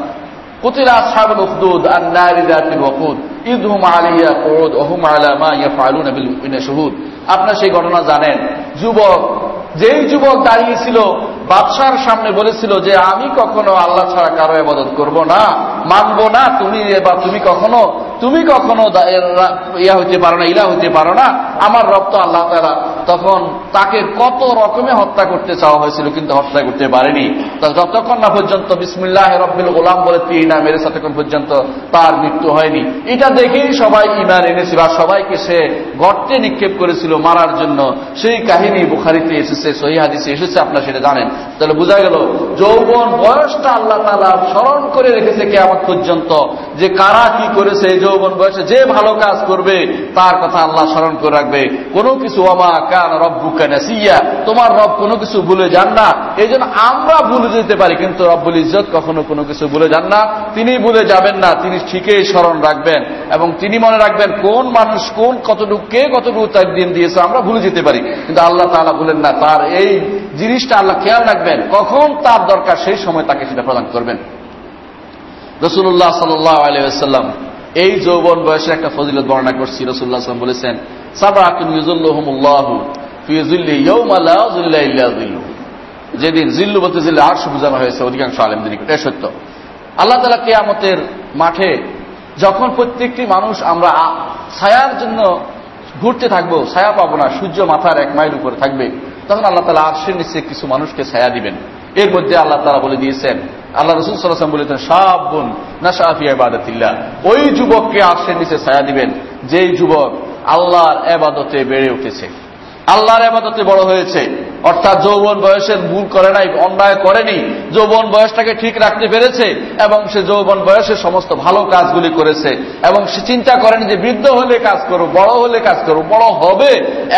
আপনার সেই ঘটনা জানেন। যুবক যেই যুবক দাঁড়িয়েছিল, বাদশার সামনে বলেছিল যে, আমি কখনো আল্লাহ ছাড়া কারও এবাদত করব না, মানব না, তুমি বা তুমি কখনো তুমি কখনো ইয়া হইতে পারো না, ইলা হইতে পারো না। আমার রব তো আল্লাহ তারা তখন তাকে কত রকমে হত্যা করতে চাওয়া হয়েছিল, কিন্তু হত্যা করতে পারেনি। যতক্ষণ না পর্যন্ত বিসমুল্লাহ রব্বিল গোলাম বলে তিনি না মেরে, ততক্ষণ পর্যন্ত তার মৃত্যু হয়নি। এটা দেখেই সবাই ইমান এনেছিল আর সবাইকে সে গর্তে নিক্ষেপ করেছিল মারার জন্য। সেই কাহিনী বুখারিতে এসেছে সহি হাদিসে এসেছে, আপনার সেটা জানেন। তাহলে বোঝা গেল, যৌবন বয়সটা আল্লাহ তালা স্মরণ করে রেখেছে কেমন পর্যন্ত। যে কারা কি করেছে যৌবন বয়সে যে ভালো কাজ করবে, তার কথা আল্লাহ স্মরণ করে রাখবে। কোনো কিছু অমা কান রব্বু কানাসিয়া তোমার রব কোনো কিছু ভুলে যান না। এই আমরা ভুলে যেতে পারি, কিন্তু রব্বুল ইজ্জত কখনো কোনো কিছু ভুলে যান না। তিনি ভুলে যাবেন না, তিনি ঠিকই স্মরণ রাখবেন। এবং তিনি মনে রাখবেন, কোন মানুষ কোন কতটুকু, কে কতটুকু তার দিন দিয়েছে, আমরা ভুলে যেতে পারি। কিন্তু আল্লাহ তালা ভুলেন না, তার এই জিনিসটা আল্লাহ খেয়াল রাখবেন, কখন তার দরকার সেই সময় তাকে সেটা প্রদান করবেন। রসুল্লাহ সাল্লাহ আলিয়াল্লাম এই যৌবন বয়সে একটা ফজিলত বর্ণনা করছি রসুল্লাহ বলেছেন যেদিন জিল্লু বলতে জিল্লু আর্শ বোঝানো হয়েছে, অধিকাংশ আলেমদের নিকট। সত্য। আল্লাহ তালা কেয়ামতের মাঠে যখন প্রত্যেকটি মানুষ আমরা ছায়ার জন্য ঘুরতে থাকব, ছায়া পাবো না, সূর্য মাথার এক মাইল উপরে থাকবে, তখন আল্লাহ তালা আর্শের নিচে কিছু মানুষকে ছায়া দিবেন। এর মধ্যে আল্লাহ তালা বলে দিয়েছেন, আল্লাহ রসুল সাল্লাম বলেছেন সাব বোন না সাহাফিয়া বাদাতিল্লা ওই যুবককে আর্শের নিচে ছায়া দিবেন, যেই যুবক আল্লাহর এবাদতে বেড়ে উঠেছে। আল্লাহর এবাদতে বড় হয়েছে। অর্থাৎ যৌবন বয়সের ভুল করে নাই, অন্যায় করেনি। যৌবন বয়সটাকে ঠিক রাখতে পেরেছে এবং সে যৌবন বয়সে সমস্ত ভালো কাজগুলি করেছে এবং সে চিন্তা করেনি যে বৃদ্ধ হলে কাজ করো, বড় হলে কাজ করো, বড় হবে,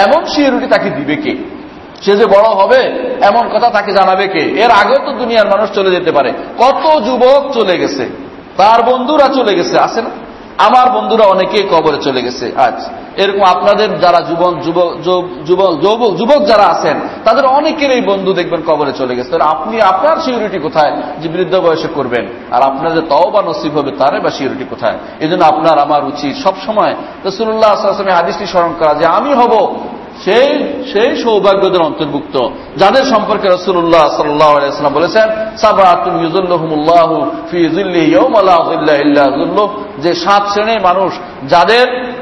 এমন সিউরিটি তাকে দিবে কে? সে যে বড় হবে, এমন কথা তাকে জানাবে কে? এর আগেও তো দুনিয়ার মানুষ চলে যেতে পারে। কত যুবক চলে গেছে। তার বন্ধুরা চলে গেছে, আছে না? আমার বন্ধুরা অনেকে কবরে চলে গেছে আজ। এরকম আপনাদের যারা যুবক যুবক যুবক যারা আছেন, তাদের অনেকের এই বন্ধু দেখবেন কবরে চলে গেছে। আপনি, আপনার সিউরিটি কোথায়? যে বৃদ্ধ বয়সে করবেন। আর আপনার যে তাও বা নসিব হবে, তারে বা সিউরিটি কোথায়? এই আপনার, আমার উচিত সবসময় রসুল্লাহ আসলামের হাদিসটি স্মরণ করা যে আমি হব সেই সেই সৌভাগ্যদের অন্তর্ভুক্ত। যাদের সম্পর্কে রসুল্লাহ সাল্লাম বলেছেন সাবাহুল্লাহ যে সাত শ্রেণির মানুষ, যাদের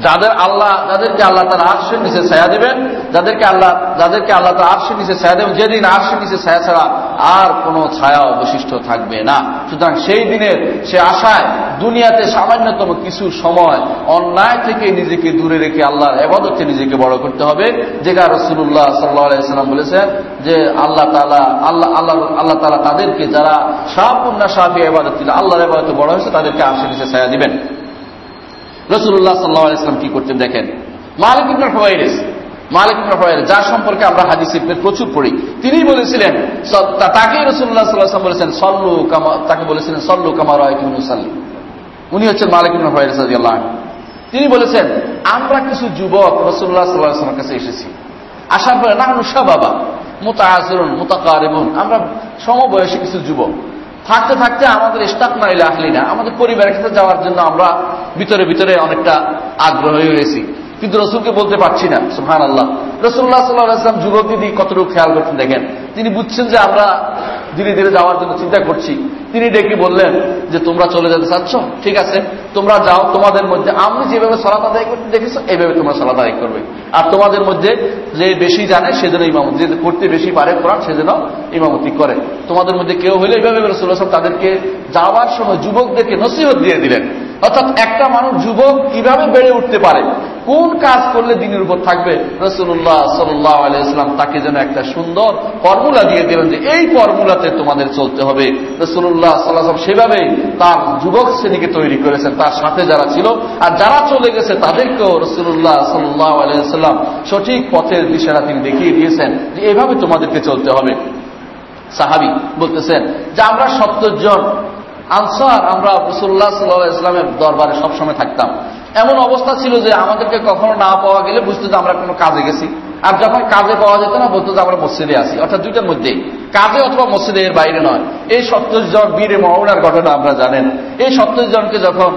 যাদের আল্লাহ, যাদেরকে আল্লাহ তার আর্শের নিচে ছায়া দেবেন, যাদেরকে আল্লাহ যাদেরকে আল্লাহ তার আর্শের নিচে ছায়া দেবেন, যেদিন আর্শের নিচে ছায়া ছাড়া আর কোনো ছায়া অবশিষ্ট থাকবে না। সুতরাং সেই দিনের, সে আশায় দুনিয়াতে সামান্যতম কিছু সময় অন্যায় থেকে নিজেকে দূরে রেখে আল্লাহর এবাদতে নিজেকে বড় করতে হবে, যেটা রসুল্লাহ সাল্লাম বলেছেন যে আল্লাহ তালা আল্লাহ আল্লাহ আল্লাহ তালা তাদেরকে যারা সাপুন্না সাহাবি এবাদত ছিল আল্লাহর এবাদতে বড় হয়েছে, তাদেরকে আর্শের নিচে ছায়া দিবেন। রসুল্লাহ সাল্লাহ ইসলাম কি করতেন দেখেন? মালিক ইবনার ফওয়াইরিস মালিক ফওয়াইরিস যার সম্পর্কে আমরা হাদিস প্রচুর পড়ি, তিনি বলেছিলেন তাকে রসুল্লাহ সাল্লাহ বলেছেন, সল্লু কামা তাকে বলেছিলেন, সল্লু কামার সাল্লি উনি হচ্ছেন মালিক ইবনার ফওয়াইরিস আল্লাহ তিনি বলেছেন, আমরা কিছু যুবক রসুল্লাহ সাল্লাহামের কাছে এসেছি। আসার পরে না নুসা বাবা মোতা আসরুন মোতাকারেবুন, আমরা সমবয়সী কিছু যুবক। থাকতে থাকতে আমাদের ইস্তাক নাই এলে আসলি না। আমাদের পরিবারের কাছে যাওয়ার জন্য আমরা ভিতরে ভিতরে অনেকটা আগ্রহী হয়েছি। কিন্তু রসুলকে বলতে পারছি না সুহান আল্লাহ রসুল্লাহ সাল্লাহাম যুবক দিদি কতটুকু খেয়াল করছেন দেখেন। তিনি বুঝছেন যে আমরা ধীরে ধীরে যাওয়ার জন্য চিন্তা করছি। তিনি ডেকে বললেন যে, তোমরা চলে যেতে চাচ্ছ? ঠিক আছে, তোমরা যাও, তোমাদের মধ্যে আমি যেভাবে সলাত আদায় করতে দেখেছ? এইভাবে তোমরা সলাত আদায় করবে। আর তোমাদের মধ্যে যে বেশি জানে সেজন্য ইমামত, যে করতে বেশি পারে কোরআন সেজন্য ইমামতি করে। তোমাদের মধ্যে কেউ হলে এইভাবে রসুল্লাহ তাদেরকে যাওয়ার সময় যুবকদেরকে নসিহত দিয়ে দিলেন। অর্থাৎ একটা মানুষ যুবক কীভাবে বেড়ে উঠতে পারে, কোন কাজ করলে দিনের উপর থাকবে রসুল্লাহ সাল্লাহ আলাইসলাম তাকে যেন একটা সুন্দর ফর্মুলা দিয়ে দিলেন যে, এই ফর্মুলাতে তোমাদের চলতে হবে। রসুল্লাহ সাল্লাহ সেভাবেই তার যুবক শ্রেণীকে তৈরি করেছেন, তার সাথে যারা ছিল। আর যারা চলে গেছে, তাদেরকেও রসুল্লাহ সাল্লাহ আলাইসাল্লাম সঠিক পথের দিশারা তিনি দেখিয়ে দিয়েছেন যে এভাবে তোমাদেরকে চলতে হবে। সাহাবি বলতেছেন যে আমরা সত্তর জন আনসার, আমরা রসুল্লাহ সাল্লাহ ইসলামের দরবারে সবসময় থাকতাম। এমন অবস্থা ছিল যে আমাদেরকে কখনো না পাওয়া গেলে বুঝতে যে আমরা কোনো কাজে গেছি। আর যখন কাজে পাওয়া যেত না, বলতো আমরা মসজিদে আসি অর্থাৎ দুইটার মধ্যেই কাজে অথবা মসজিদে এর বাইরে নয়। এই সত্তর জন বীরে মহনার ঘটনা আমরা জানেন। এই সত্তর জনকে যখন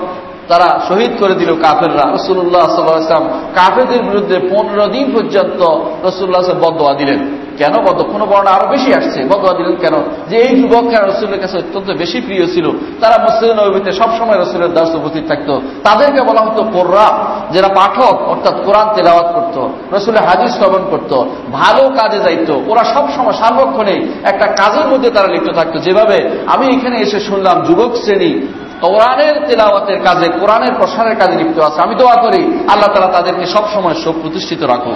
তারা শহীদ করে দিল কাফেররা রসুল্লাহ সাল্লাহ ইসলাম কাফেরদের বিরুদ্ধে পনেরো দিন পর্যন্ত রসুল্লাহ বদোয়া দিলেন। কেন বদ কোনো বর্ণ আরও বেশি আসছে। বদয়া দিলেন কেন? যে এই যুবকরা রসুলের কাছে অত্যন্ত বেশি প্রিয় ছিল, তারা মুসলিম নবীতে সবসময় রসুলের দাস উপস্থিত থাকতো। তাদেরকে বলা হতো কোর্রা যারা পাঠক, অর্থাৎ কোরআন তেলাওয়াত করত, রসুলের হাজির শ্রবণ করত, ভালো কাজে যাইতো। ওরা সবসময় সার্বক্ষণে একটা কাজের মধ্যে তারা লিপ্ত থাকতো। যেভাবে আমি এখানে এসে শুনলাম, যুবক শ্রেণি কোরআনের তেলাওয়াতের কাজে, কোরআনের প্রসারের কাজে লিপ্ত আছে। আমি দোয়া করি, আল্লাহ তালা তাদেরকে সবসময় সব প্রতিষ্ঠিত রাখুন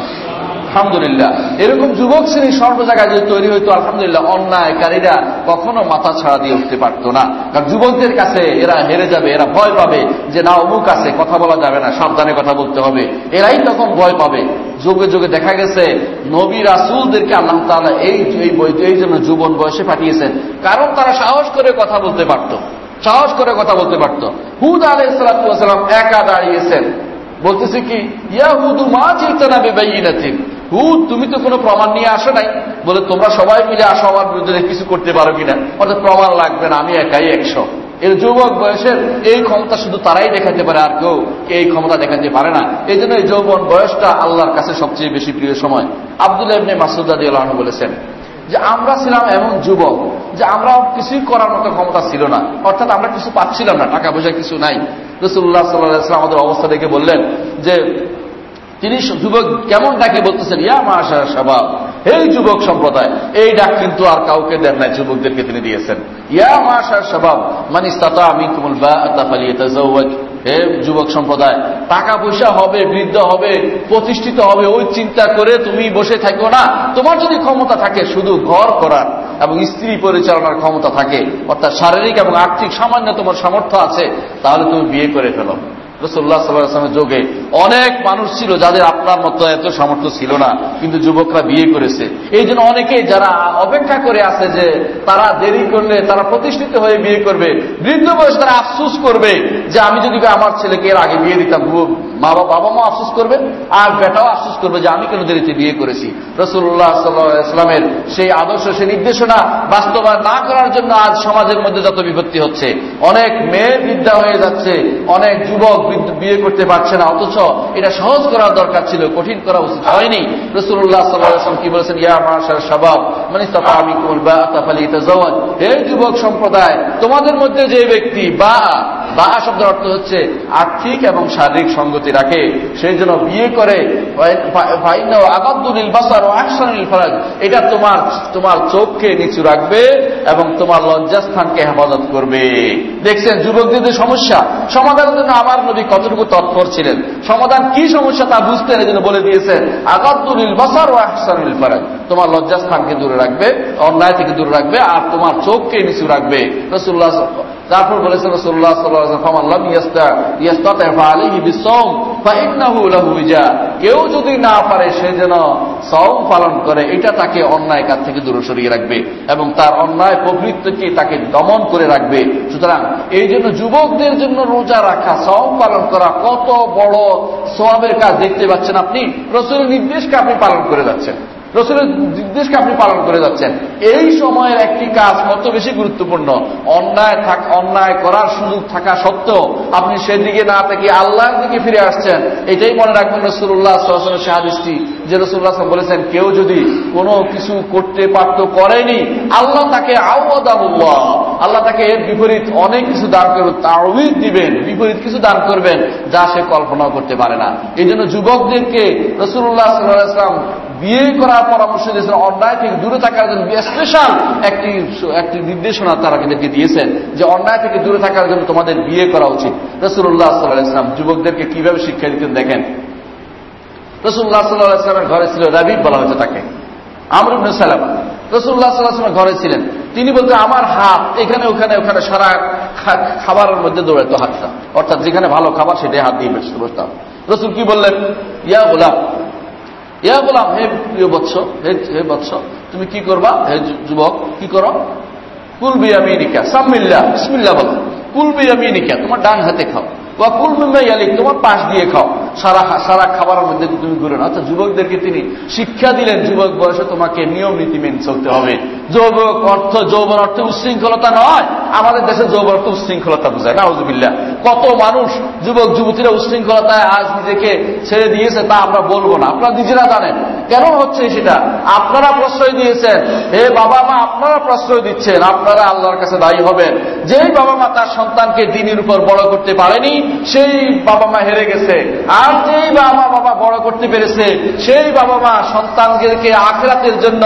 আলহামদুলিল্লাহ। এরকম যুবক শ্রেণি সর্ব জায়গায় যদি তৈরি হইতো, আলহামদুলিল্লাহ অন্যায়কারীরা কখনো মাথা ছাড়া দিয়ে উঠতে পারত না। কারণ যুবকদের কাছে এরা হেরে যাবে, এরা ভয় পাবে যে, না, অমুক আছে, কথা বলা যাবে না, সাবধানে কথা বলতে হবে। এরাই তখন ভয় পাবে। যুগে যুগে দেখা গেছে, নবী রাসুলদেরকে আল্লাহ তালা এই এই জন্য যুবন বয়সে পাঠিয়েছেন। কারণ তারা সাহস করে কথা বলতে পারত। সাহস করে কথা বলতে পারত। হুদ আলাইসালাম একা দাঁড়িয়েছেন। বলতেছে কি ইয়া হুদু মা চিন্তা না বেবাইনাথিন হুদ তুমি তো কোনো প্রমাণ নিয়ে আসো নাই। বলে, তোমরা সবাই মিলে আসো, আমার বিরুদ্ধে কিছু করতে পারো কিনা? অর্থাৎ প্রমাণ লাগবে না, আমি একাই একশো। এর যুবক বয়সের এই ক্ষমতা শুধু তারাই দেখাতে পারে, আর কেউ এই ক্ষমতা দেখাতে পারে না। এই জন্য এই যৌবন বয়সটা আল্লাহর কাছে সবচেয়ে বেশি প্রিয় সময়। আব্দুল ইবনে মাসুদ আদি আল্লাহ বলেছেন যে, আমরা ছিলাম এমন যুবক যে, আমরা কিছুই করার মতো ক্ষমতা ছিল না। অর্থাৎ আমরা কিছু পাচ্ছিলাম না, টাকা পয়সা কিছু নাই। রসুল্লাহ সাল্লাহ আমাদের অবস্থা দেখে বললেন যে তিনি যুবক কেমন ডাকে বলতেছেন, ইয়া মাশা স্বভাব এই যুবক সম্প্রদায়, এই ডাক কিন্তু আর কাউকে দেন নাই, যুবকদেরকে তিনি দিয়েছেন। ইয়া মাশা স্বভাব মানিস তাতা আমি কুমুল বা হে যুবক সম্প্রদায়, টাকা পয়সা হবে, বৃদ্ধ হবে, প্রতিষ্ঠিত হবে, ওই চিন্তা করে তুমি বসে থাকো না। তোমার যদি ক্ষমতা থাকে, শুধু ঘর করার এবং স্ত্রী পরিচালনার ক্ষমতা থাকে, অর্থাৎ শারীরিক এবং আর্থিক সামান্য তোমার সামর্থ্য আছে, তাহলে তুমি বিয়ে করে ফেলো। রসুল্লাহ সাল্লাহামের যোগে অনেক মানুষ ছিল যাদের আপনার মতো এত সামর্থ্য ছিল না, কিন্তু যুবকরা বিয়ে করেছে। এই জন্য অনেকে যারা অপেক্ষা করে আছে যে তারা দেরি করলে তারা প্রতিষ্ঠিত হয়ে বিয়ে করবে, বৃদ্ধ বয়স তারা আফসুস করবে যে আমি যদি আমার ছেলেকে এর আগে বিয়ে দিতাম মা বাবা বাবা মা আফসুস করবে আর বেটাও আফসুস করবে যে আমি কেন দেরিতে বিয়ে করেছি। রসুল্লাহ সাল্লামের সেই আদর্শ, সেই নির্দেশনা বাস্তবায়ন না করার জন্য আজ সমাজের মধ্যে যত বিপত্তি হচ্ছে, অনেক মেয়ে বিদ্যা হয়ে যাচ্ছে, অনেক যুবক বিয়ে করতে পারছে না, অথচ এটা সহজ করার দরকার ছিল, কঠিন করা উচিত হয়নি। রসুল্লাহ সাল্লাম কি বলেছেন? ইয়া মাসার স্বভাব মানে আমি হে যুবক সম্প্রদায়, তোমাদের মধ্যে যে ব্যক্তি বা বা শব্দের অর্থ হচ্ছে আর্থিক এবং শারীরিক সঙ্গতি রাখে। সেই জন্য বিয়ে করে এটা তোমার তোমার চোখকে নিচু রাখবে এবং তোমার লজ্জাস্থানকে হেফাজত করবে। দেখছেন, যুবকদের যে সমস্যা, সমাধানের জন্য আমার নবী কতটুকু তৎপর ছিলেন? সমাধান কি সমস্যা তা বুঝতেন এই জন্য বলে দিয়েছেন আগাদুল বাসার ও আকসানিল ফরাজ। তোমার লজ্জাস্থানকে দূরে রাখবে, অন্যায় থেকে দূরে রাখবে, আর তোমার চোখকে নিচু রাখবে। রসুল্লাহ তারপর বলেছেন কেউ যদি না পারে, সে যেন সম পালন করে, এটা তাকে অন্যায় কাজ থেকে দূরে সরিয়ে রাখবে এবং তার অন্যায় প্রবৃত্তিকে তাকে দমন করে রাখবে। সুতরাং এই জন্য যুবকদের জন্য রোজা রাখা সম পালন করা কত বড় সবের কাজ দেখতে পাচ্ছেন আপনি। রসুলের নির্দেশকে আপনি পালন করে যাচ্ছেন। রসুলের নির্দেশকে আপনি পালন করে যাচ্ছেন। এই সময়ের একটি কাজ কত বেশি গুরুত্বপূর্ণ? অন্যায় থাক, অন্যায় করার সুযোগ থাকা সত্ত্বেও আপনি সেদিকে না থেকে আল্লাহর দিকে ফিরে আসছেন। এটাই মনে রাখবেন রসুল্লাহ সাহায্যটি যে রসুল্লাহ বলেছেন, কেউ যদি কোনো কিছু করতে পারত, করেনি, আল্লাহ তাকে আউ্লাহ আল্লাহ তাকে এর বিপরীত অনেক কিছু দান করবেন তাওয়িদ দিবেন, বিপরীত কিছু দান করবেন, যা সে কল্পনাও করতে পারে না। এই জন্য যুবকদেরকে রসুল্লাহ সাল্লাহ বিয়ে করার পরামর্শ দিয়েছেন, অন্যায় থেকে দূরে থাকার জন্য স্পেশাল একটি একটি নির্দেশনা তারা কিন্তু দিয়েছেন, যে অন্যায় থেকে দূরে থাকার জন্য তোমাদের বিয়ে করা উচিত। রসুল্লাহ সাল্লাহ ইসলাম যুবকদেরকে কীভাবে শিক্ষা দিতেন দেখেন। রসুল্লাহ সাল্লাহ ইসলামের ঘরে ছিল রাবিব বলা হয়েছে তাকে। আমর ইবনে সালামা। রসুল্লাহ সাল্লাহামের ঘরে ছিলেন। তিনি বলতে, আমার হাত এখানে, ওখানে ওখানে সারা খাবারের মধ্যে দৌড়াইতো হাতটা। অর্থাৎ যেখানে ভালো খাবার সেটাই হাত দিয়ে বেসতে বসতাম রসুল কি বললেন? ইয়া গোলাম ইয়া গোলাম, হে প্রিয় বৎস, হে হে বৎস, তুমি কি করবা? হে যুবক, কি করো? কুলবি আমিনিকা সাম্মিল্লা, বিসমিল্লা বলো। কুলবি আমিনিকা তোমার ডান হাতে খাও। বা কুলমিমাইয়ালিক তোমার পাশ দিয়ে খাও। সারা সারা খাবারের মধ্যে তুমি ঘুরে না অর্থাৎ যুবকদেরকে তিনি শিক্ষা দিলেন, যুবক বয়সে তোমাকে নিয়ম নীতি মেনে চলতে হবে। যৌবক অর্থ, যৌবন অর্থ উচ্ছৃঙ্খলতা নয়। আমাদের দেশে যৌবন অর্থ না কত মানুষ, যুবক, যুবতীরা উচ্ছৃঙ্খলতায় আজ নিজেকে ছেড়ে দিয়েছে তা আমরা বলব না। আপনারা নিজেরা জানেন। কেন হচ্ছে সেটা? আপনারা প্রশ্রয় দিয়েছেন। হে বাবা মা, আপনারা প্রশ্রয় দিচ্ছেন। আপনারা আল্লাহর কাছে দায়ী হবেন। যেই বাবা মা তার সন্তানকে দিনের উপর বড় করতে পারেনি, সেই বাবা মা হেরে গেছে। আর যেই বাবা বাবা বড় করতে পেরেছে, সেই বাবা মা সন্তানকে আখেরাতের জন্য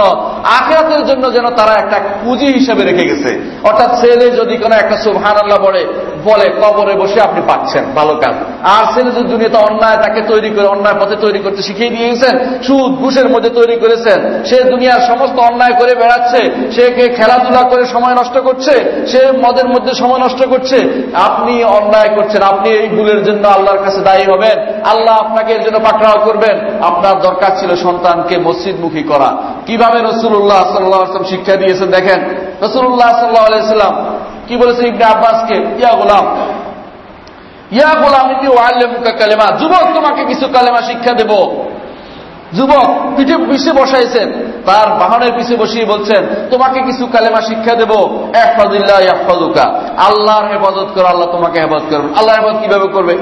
আখেরাতের জন্য যেন তারা একটা পুঁজি হিসেবে রেখে গেছে। অর্থাৎ ছেলে যদি কোনো একটা সুভান আল্লাহ বলে বলে, কবরে বসে আপনি পাচ্ছেন, ভালো কাজ। আর ছেলে যদি দুনিয়াতে অন্যায় তাকে তৈরি করে, অন্যায় পথে তৈরি করতে শিখিয়ে দিয়েছেন, সুদ, ঘুষের মধ্যে তৈরি করেছেন, সে দুনিয়ার সমস্ত অন্যায় করে বেড়াচ্ছে, সে কে খেলাধুলা করে সময় নষ্ট করছে, সে মদের মধ্যে সময় নষ্ট করছে, আপনি অন্যায় করছেন, আপনি এই ভুলের জন্য আল্লাহর কাছে দায়ী হবেন, আল্লাহ আপনাকে এর জন্য পাকড়াও করবেন। আপনার দরকার ছিল সন্তানকে মসজিদমুখী করা। কীভাবে রসুল্লাহ সাল্লাহ শিক্ষা দিয়েছেন দেখেন? রসুল্লাহ সাল্লাহ আলাইসাল্লাম কি বলেছে ইবনে আব্বাসকে? ইয়া গোলাম। ইয়া গোলাম ইতি ওয়াল্লেমুকা কালেমা। যুবক, তোমাকে কিছু কালেমা শিক্ষা দেব। যুবক, পিঠে পিছে বসাইছেন। তার বাহনের পিছে বসিয়ে বলছেন, তোমাকে কিছু কালেমা শিক্ষা দেব। একফাদুকা আল্লাহর হেফাজত করো, আল্লাহ তোমাকে হেফাজত করবে। আল্লাহ হেফাজত কীভাবে করবে?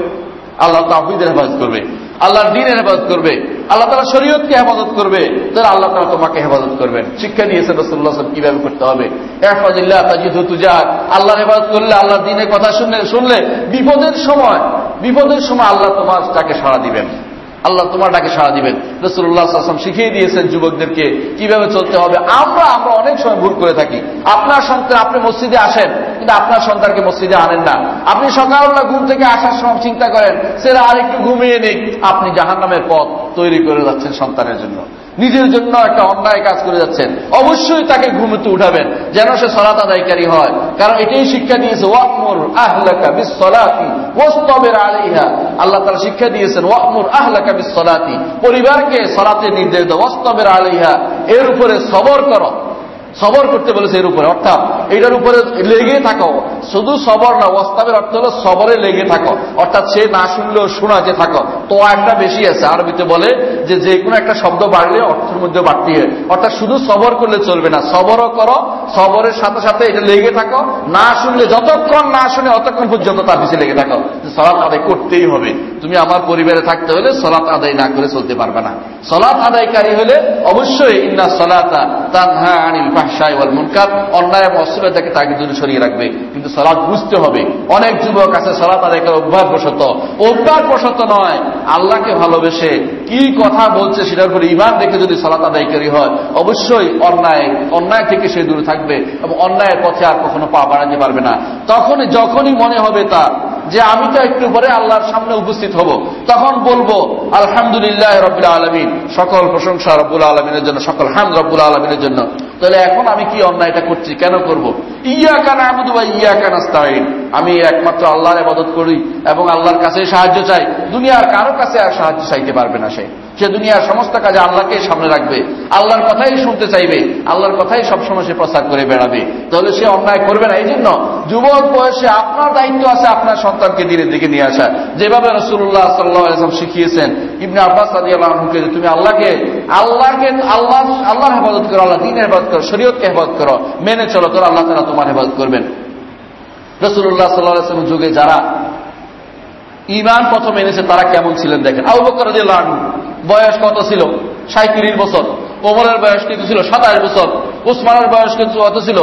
আল্লাহ তাহিদের হেফাজত করবে। আল্লাহর দিনের হেফাজত করবে। আল্লাহ তালা শরীয়তকে হেফাজত করবে। তাহলে আল্লাহ তালা তোমাকে হেফাজত করবেন। শিক্ষা নিয়েছে রসুল্লাহ কীভাবে করতে হবে। এহফাজিল্লাহ তাজিদ তুজাক আল্লাহর হেফাজত করলে আল্লাহ দিনের কথা শুনলে শুনলে বিপদের সময় বিপদের সময় আল্লাহ তোমার তাকে সাড়া দিবেন। আল্লাহ তোমার ডাকে সাড়া দিবেন। রসুল্লাহ আসলাম শিখিয়ে দিয়েছেন যুবকদেরকে, কীভাবে চলতে হবে। আমরা আমরা অনেক সময় ভুল করে থাকি। আপনার সন্তান, আপনি মসজিদে আসেন, কিন্তু আপনার সন্তানকে মসজিদে আনেন না। আপনি সকালবেলা ঘুম থেকে আসার সময় চিন্তা করেন সেটা আরেকটু ঘুমিয়ে নিক। আপনি জাহান নামের পথ তৈরি করে যাচ্ছেন সন্তানের জন্য। নিজের জন্য একটা অন্যায় কাজ করে যাচ্ছেন। অবশ্যই তাকে ঘুমতে উঠাবেন, যেন সে সলাত আদায়কারী হয়। কারণ এটাই শিক্ষা দিয়েছে ওয়াকমুর আহলাকা বিসলাতি ওস্তবের আলিহা আল্লাহ তারা শিক্ষা দিয়েছেন ওয়াকমুর আহলাকা বিসলাতি পরিবারকে সলাতে নির্দেশ দেওয়া ওস্তবের আলিহা এর উপরে সবর করো। সবর করতে বলেছে এর উপরে। অর্থাৎ এটার উপরে লেগে থাকো। শুধু সবর না ওস্তাবের অর্থ হলো সবরে লেগে থাকো। অর্থাৎ সে না শুনলেও শোনাতে থাকো। তো একটা বেশি আছে। আরবিতে বলে যে যে কোনো একটা শব্দ বাড়লে অর্থের মধ্যে বাড়তি হয়। অর্থাৎ শুধু সবর করলে চলবে না। সবরও করো, সবরের সাথে সাথে এটা লেগে থাকো। না শুনলে যতক্ষণ না শুনে অতক্ষণ পর্যন্ত তার পিছিয়ে লেগে থাকো। সলাৎ আদায় করতেই হবে। তুমি আমার পরিবারে থাকতে হলে সলাৎ আদায় না করে চলতে পারবে না। সলাৎ আদায়কারী হলে অবশ্যই ইন্না সলাতা তানহা আনিল ফাহশাই ওয়াল মুনকার, অন্যায় এবং অশ্লীলতাকে তাকে দূরে সরিয়ে রাখবে। কিন্তু সালাদ বুঝতে হবে, অনেক যুবক আছে সালাদ করে অভ্যাসবশত। অভ্যাসবশত নয়, আল্লাহকে ভালোবেসে কি কথা বলছে সেটার উপরে ইমান দেখে যদি সালাত আদায়কারী হয়, অবশ্যই অন্যায় অন্যায় থেকে সে দূরে থাকবে এবং অন্যায়ের পথে আর কখনো পা বাড়াতে পারবে না। তখন যখনই মনে হবে তার যে আমি তো একটু পরে আল্লাহর সামনে উপস্থিত হব। তখন বলব, আলহামদুলিল্লাহ রব্বুল আলমিন, সকল প্রশংসা রব্বুল আলমিনের জন্য, সকল হাম রব্বুল আলমিনের জন্য। তাহলে এখন আমি কি অন্যায়টা করছি? কেন করব? ইয়া কেন আবুদু বা ইয়া কেন আমি একমাত্র আল্লাহর আবাদত করি এবং আল্লাহর কাছে সাহায্য চাই। দুনিয়ার কারও কাছে আর সাহায্য চাইতে পারবে না সে। সে দুনিয়ার সমস্ত কাজে আল্লাহকে সামনে রাখবে। আল্লাহর কথাই শুনতে চাইবে। আল্লাহর কথাই সবসময় সে প্রচার করে বেড়াবে। তাহলে সে অন্যায় করবে না এই জন্য যুবক বয়সে আপনার দায়িত্ব আছে আপনার সন্তানকে দিনের দিকে নিয়ে আসা যেভাবে রসুল্লাহ সাল্লাম শিখিয়েছেন, ইবনে আব্বাস আদি আল্লাহকে তুমি আল্লাহকে আল্লাহকে, আল্লাহ, আল্লাহর হেফাজত করো আল্লাহ দিনের হেফাজত করো, শরীয়তকে হেফাজত করো, মেনে চলো, তোর আল্লাহ তারা তোমার হেফাজত করবেন। রসুল্লাহ সাল্লাহ যুগে যারা ইমান প্রথম এনেছে তারা কেমন ছিলেন দেখেন। আবু বকর বয়স কত ছিল? সাঁত্রিশ বছর। ওমরের বয়স কিন্তু ছিল সাতাশ বছর। উসমানের বয়স কিন্তু কত ছিল?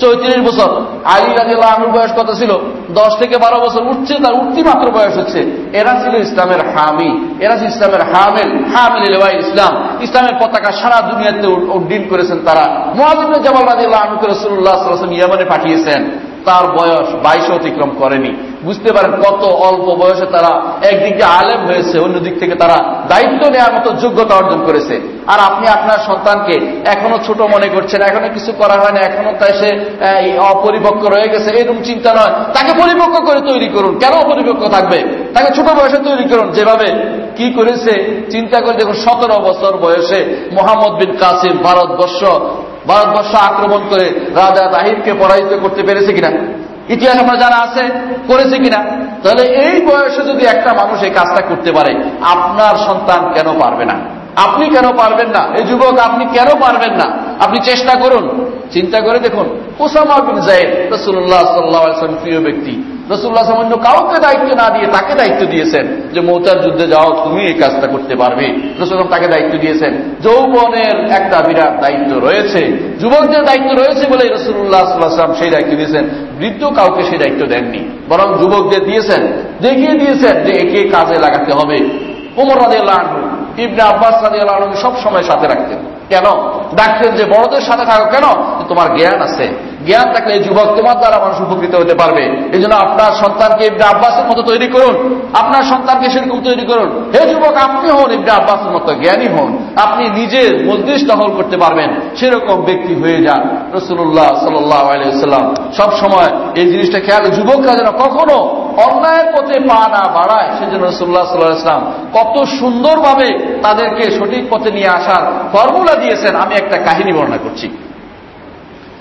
চৌত্রিশ বছর। আলী রাজি আনুর বয়স কত ছিল? দশ থেকে বারো বছর। উঠছে তার উঠতি মাত্র বয়স হচ্ছে। এরা ছিল ইসলামের হামি এরা ছিল ইসলামের হামেল। হামিল ইসলাম। ইসলামের পতাকা সারা দুনিয়াতে উড্ডিন করেছেন তারা। মহাজিব জামাল রাজি আনুকে রসুল্লাহ ইয়ামানে পাঠিয়েছেন। তার বয়স বাইশ অতিক্রম করেনি। বুঝতে পারেন কত অল্প বয়সে তারা একদিকে আলেম হয়েছে অন্যদিক থেকে তারা দায়িত্ব নেওয়ার মতো যোগ্যতা অর্জন করেছে। আর আপনি আপনার সন্তানকে এখনও ছোট মনে করছেন, এখনও কিছু করা হয় না এখনও তাই সে অপরিপক্ক রয়ে গেছে, এরকম চিন্তা নয়। তাকে পরিপক্ক করে তৈরি করুন। কেন অপরিপক্ক থাকবে? তাকে ছোট বয়সে তৈরি করুন। যেভাবে কি করেছে, চিন্তা করে দেখুন, সতেরো বছর বয়সে মোহাম্মদ বিন কাসিম ভারতবর্ষ ভারতবর্ষ আক্রমণ করে রাজা তাহিবকে পরাজিত করতে পেরেছে কিনা? ইতিহাস আমরা যারা আছে, করেছে কিনা? তাহলে এই বয়সে যদি একটা মানুষ এই কাজটা করতে পারে, আপনার সন্তান কেন পারবে না? আপনি কেন পারবেন না? এই যুবক, আপনি কেন পারবেন না? আপনি চেষ্টা করুন। চিন্তা করে দেখুন ওসামা বিন জায়েদ রসুল্লাহ সাল্লাহ প্রিয় ব্যক্তি রসুল্লাহ সামান্য কাউকে দায়িত্ব না দিয়ে তাকে দায়িত্ব দিয়েছেন যে, মৌতার যুদ্ধে যাও, তুমি এই কাজটা করতে পারবে। রসুলাম তাকে দায়িত্ব দিয়েছেন। যৌবনের একটা বিরাট দায়িত্ব রয়েছে। যুবকদের দায়িত্ব রয়েছে বলে রসুল্লাহ সাল্লাহাম সেই দায়িত্ব দিয়েছেন। বৃদ্ধ কাউকে সেই দায়িত্ব দেননি, বরং যুবকদের দিয়েছেন, দেখিয়ে দিয়েছেন যে, একে কাজে লাগাতে হবে। উমর রাজি আল্লাহ ইবনে আব্বাস রাজি আল্লাহ সব সময় সাথে রাখতেন। কেন? ডাকতেন যে বড়দের সাথে থাকো কেন? তোমার জ্ঞান আছে। জ্ঞান থাকলে এই যুবক তোমার দ্বারা মানুষ উপকৃত হতে পারবে। এই জন্য আপনার সন্তানকে ইবনে আব্বাসের মতো তৈরি করুন। আপনার সন্তানকে সেরকম তৈরি করুন। হে যুবক, আপনি হন ইবনে আব্বাসের মতো জ্ঞানী হন। আপনি নিজের মজলিস দখল করতে পারবেন। সেরকম ব্যক্তি হয়ে যান রসুল্লাহ সাল্লাম সব সময় এই জিনিসটা খেয়াল যুবকরা যেন কখনো অন্যায়ের পথে পা না বাড়ায়, সেজন্য রসুল্লাহ সাল্লাহ ইসলাম কত সুন্দরভাবে তাদেরকে সঠিক পথে নিয়ে আসার ফর্মুলা দিয়েছেন। আমি একটা কাহিনী বর্ণনা করছি।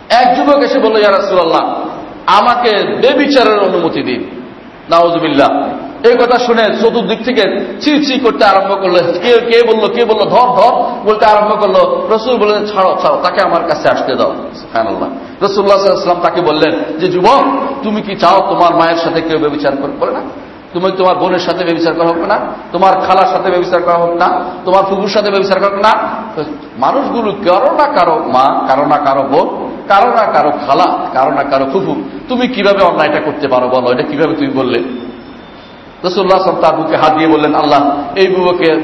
এক যুবক এসে বলল ইয়ারাসুল্লাহ আমাকে বেবিচারের অনুমতি দিন। নাউজবিল্লা এই কথা শুনে চতুর্দিক থেকে চি চি করতে আরম্ভ করল। কে কে বলল কে বলল, ধর ধর, বলতে আরম্ভ করল, রসুল বললেন, ছাড়ো ছাড়ো, তাকে আমার কাছে আসতে দাও। হ্যাঁ রসুল্লাহাম তাকে বললেন, যে যুবক, তুমি কি চাও তোমার মায়ের সাথে কেউ বেবিচার করে না? তুমি তোমার বোনের সাথে ব্যবচার করা হোক না? তোমার খালার সাথে ব্যবচার করা হোক না? তোমার ফুকুর সাথে ব্যবচার করা না? মানুষগুলো কারও না কারও মা, কারও না কারও বোন কারও না কারও খালা, কারও না কারও ফুফু। তুমি কীভাবে অন্যায়টা করতে পারো বলো? এটা কীভাবে তুমি বললে? রসুল্লাহ আসলাম তার বুকে হাত দিয়ে বললেন, আল্লাহ, এই যুবকের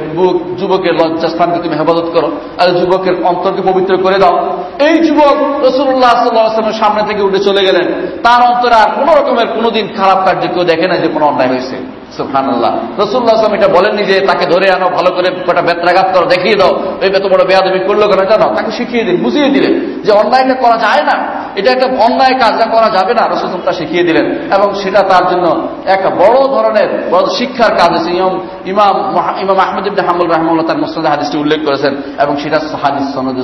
যুবকের লজ্জাস্থানকে তুমি হেফাজত করো আর যুবকের অন্তরকে পবিত্র করে দাও। এই যুবক রসুল্লাহ সাল্লাহামের সামনে থেকে উঠে চলে গেলেন। তার অন্তরে আর কোন রকমের কোনোদিন খারাপ কার্য কেউ দেখে না যে কোনো অন্যায় হয়েছে। সুফানাল্লাহ রসুল্লাহ আসলাম এটা বলেননি যে তাকে ধরে আনো, ভালো করে বেত্রাঘাত করো, দেখিয়ে দাও। এই এত বড় বেয়াদবি করল কেন? জানো তাকে শিখিয়ে দিন বুঝিয়ে দিলেন যে অন্যায়টা করা যায় না। এটা একটা অন্যায় কাজটা করা যাবে না। রসুল তা শিখিয়ে দিলেন এবং সেটা তার জন্য একটা বড় ধরনের, বড় শিক্ষার কাজ আছে। ইমাম ইমাম আহমদ ইবনে হামুল রহমুল্লাহ তার হাদিসটি উল্লেখ করেছেন এবং সেটা হাদিস সনদ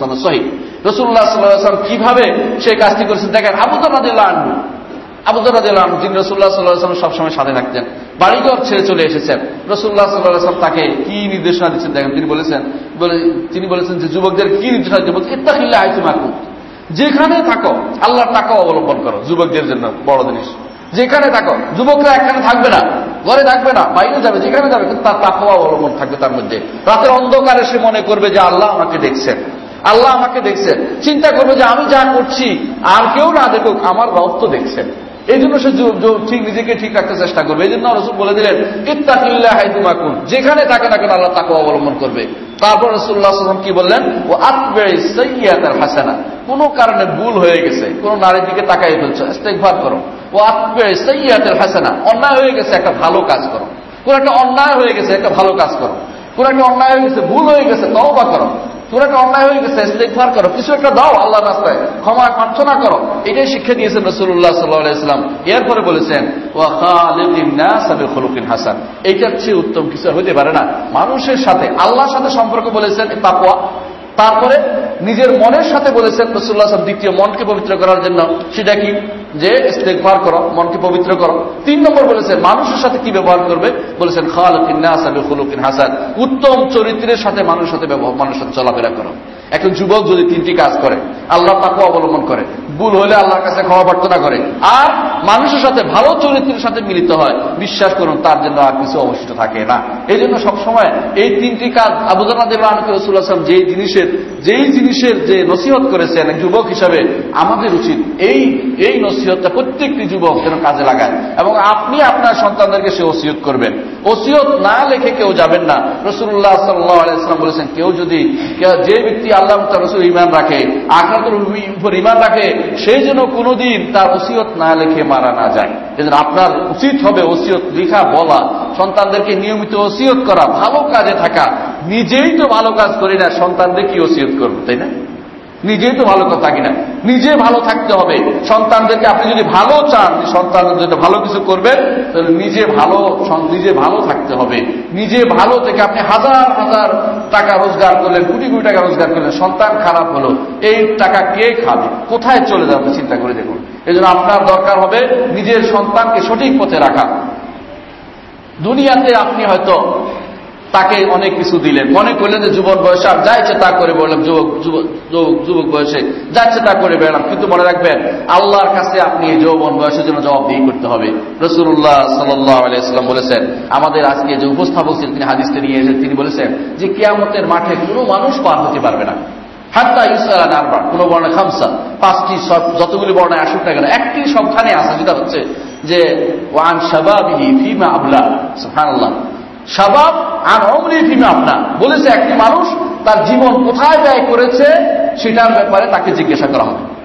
সনদ সহি। রসুল্লাহ সাল্লাম কীভাবে সেই কাজটি করেছেন? দেখেন আবুদুল্লাহ আনবু আবুদুল্লাহ যিনি রসুল্লাহ সাল্লাহ সবসময় সাথে থাকতেন, বাড়িঘর ছেড়ে চলে এসেছেন। রসুল্লাহ সাল্লাহ তাকে কি নির্দেশনা দিচ্ছেন দেখেন, তিনি বলেছেন তিনি বলেছেন যে, যুবকদের কি নির্দেশনা দিচ্ছেন? বলছে ইত্তাকিল্লা আইতুমাকুম যেখানে থাকো, আল্লাহর টাকা অবলম্বন করো, যুবকদের জন্য বড় জিনিস। যেখানে থাকো, যুবকরা এখানে থাকবে না, ঘরে থাকবে না, বাইরে যাবে, যেখানে যাবে, কিন্তু তার তাকওয়া অবলম্বন থাকবে তার মধ্যে। রাতের অন্ধকারে সে মনে করবে যে, আল্লাহ আমাকে দেখছেন, আল্লাহ আমাকে দেখছেন। চিন্তা করবে যে, আমি যা করছি, আর কেউ না দেখুক, আমার রব তো দেখছেন। এই জন্য সে ঠিক নিজেকে ঠিক রাখতে চেষ্টা করবে। এই জন্য রসুল বলে দিলেন, ইত্তাকিল্লাহ হাইতুমাকুন যেখানে থাকে না কেন আল্লাহ তাকে অবলম্বন করবে। তারপর রসুল্লাহ সাল্লাম কি বললেন ও আতবে সৈয়াতার হাসানা। কোনো কারণে ভুল হয়ে গেছে, কোন নারীর দিকে তাকাই ফেলছো ইস্তেকভার করো। ও আতবে সৈয়াতের হাসানা। অন্যায় হয়ে গেছে, একটা ভালো কাজ করো। কোন একটা অন্যায় হয়ে গেছে, একটা ভালো কাজ করো। কোন একটা অন্যায় হয়ে গেছে, ভুল হয়ে গেছে, তওবা করো। একটা অন্যায় হয়ে গেছে ইস্তেকভার করো। কিছু একটা দাও আল্লাহ রাস্তায়। ক্ষমা, প্রার্থনা করো। এটাই শিক্ষা দিয়েছেন রসুল্লাহ সাল্লাহাম এরপরে বলেছেন হাসান। এইটার চেয়ে উত্তম কিছু হতে পারে না। মানুষের সাথে, আল্লাহর সাথে সম্পর্ক বলেছেন তাকুয়া তারপরে নিজের মনের সাথে বলেছেন রসুল্লাহ দ্বিতীয় মনকে পবিত্র করার জন্য। সেটা কি? যে ইস্তেকবার করো, মনকে পবিত্র করো। তিন নম্বর বলেছেন মানুষের সাথে কি ব্যবহার করবে? বলেছেন, খালুকিন হাসান। উত্তম চরিত্রের সাথে মানুষের সাথে মানুষের চলাফেরা করো। একজন যুবক যদি তিনটি কাজ করে, আল্লাহ তাকে অবলম্বন করে। ভুল হলে আল্লাহর কাছে ক্ষমা প্রার্থনা করে। আর মানুষের সাথে ভালো চরিত্রের সাথে মিলিত হয়, বিশ্বাস করুন, তার জন্য আর কিছু অবশিষ্ট থাকে না। এই জন্য সবসময় এই তিনটি কাজ আবুদানাদেব রসুল আসলাম যেই জিনিসের যেই জিনিসের যে নসিহত করেছেন যুবক হিসাবে, আমাদের উচিত এই এই নসিহতটা প্রত্যেকটি যুবক যেন কাজে লাগায়। এবং আপনি আপনার সন্তানদেরকে সে ওসিয়ত করবেন। ওসিয়ত না লেখে কেউ যাবেন না। রসুল্লাহ সাল্লাম বলেছেন, কেউ যদি যে ব্যক্তি আল্লাহ রসুল ইমান রাখে আখরাতুর উপর ইমান রাখে সেই জন্য কোনোদিন তার ওসিয়ত না লেখে মারা না যায়। এজন্য আপনার উচিত হবে ওসিয়ত লিখা, বলা, সন্তানদেরকে নিয়মিত ওসিয়ত করা, ভালো কাজে থাকা। নিজেই তো ভালো কাজ করি না, সন্তানদের কি ওসিয়ত করব, তাই না? নিজেই তো ভালো কথা থাকি না নিজে ভালো থাকতে হবে। সন্তানদেরকে আপনি যদি ভালো চান সন্তানদের জন্য ভালো কিছু করবেন তাহলে নিজে ভালো নিজে ভালো থাকতে হবে। নিজে ভালো থেকে আপনি হাজার হাজার টাকা রোজগার করলেন, কোটি কোটি টাকা রোজগার করলেন, সন্তান খারাপ হলো, এই টাকা কে খাবে? কোথায় চলে যাবে, চিন্তা করে দেখুন। এই আপনার দরকার হবে নিজের সন্তানকে সঠিক পথে রাখা। দুনিয়াতে আপনি হয়তো তাকে অনেক কিছু দিলেন। মনে করলেন যে যুবক বয়সে আর যা ইচ্ছে তা করে বললাম, যুবক যুবক যুবক বয়সে যা ইচ্ছে তা করে বেড়ালাম। কিন্তু মনে রাখবেন, আল্লাহর কাছে আপনি এই যৌবন বয়সের জন্য জবাব দিয়ে করতে হবে। রসুল্লাহ সাল্লাম বলেছেন, আমাদের আজকে যে উপস্থাপক ছিলেন, তিনি হাদিসটা নিয়ে এসেছেন তিনি বলেছেন যে কিয়ামতের মাঠে কোনো মানুষ পার হতে পারবে না। হাত্তা ইসরা নারবার কোন বর্ণে খামসা। পাঁচটি সব, যতগুলি বর্ণায় আসুক না কেন, একটি সবখানে আসা যেটা হচ্ছে যে, ওয়ান শাবাবিহি ফিমা আবলা, সুবহানাল্লাহ। শাবাব আর অমরি ফিমা আপনা বলেছে, একটি মানুষ তার জীবন কোথায় ব্যয় করেছে সেটার ব্যাপারে তাকে জিজ্ঞাসা করা হবে।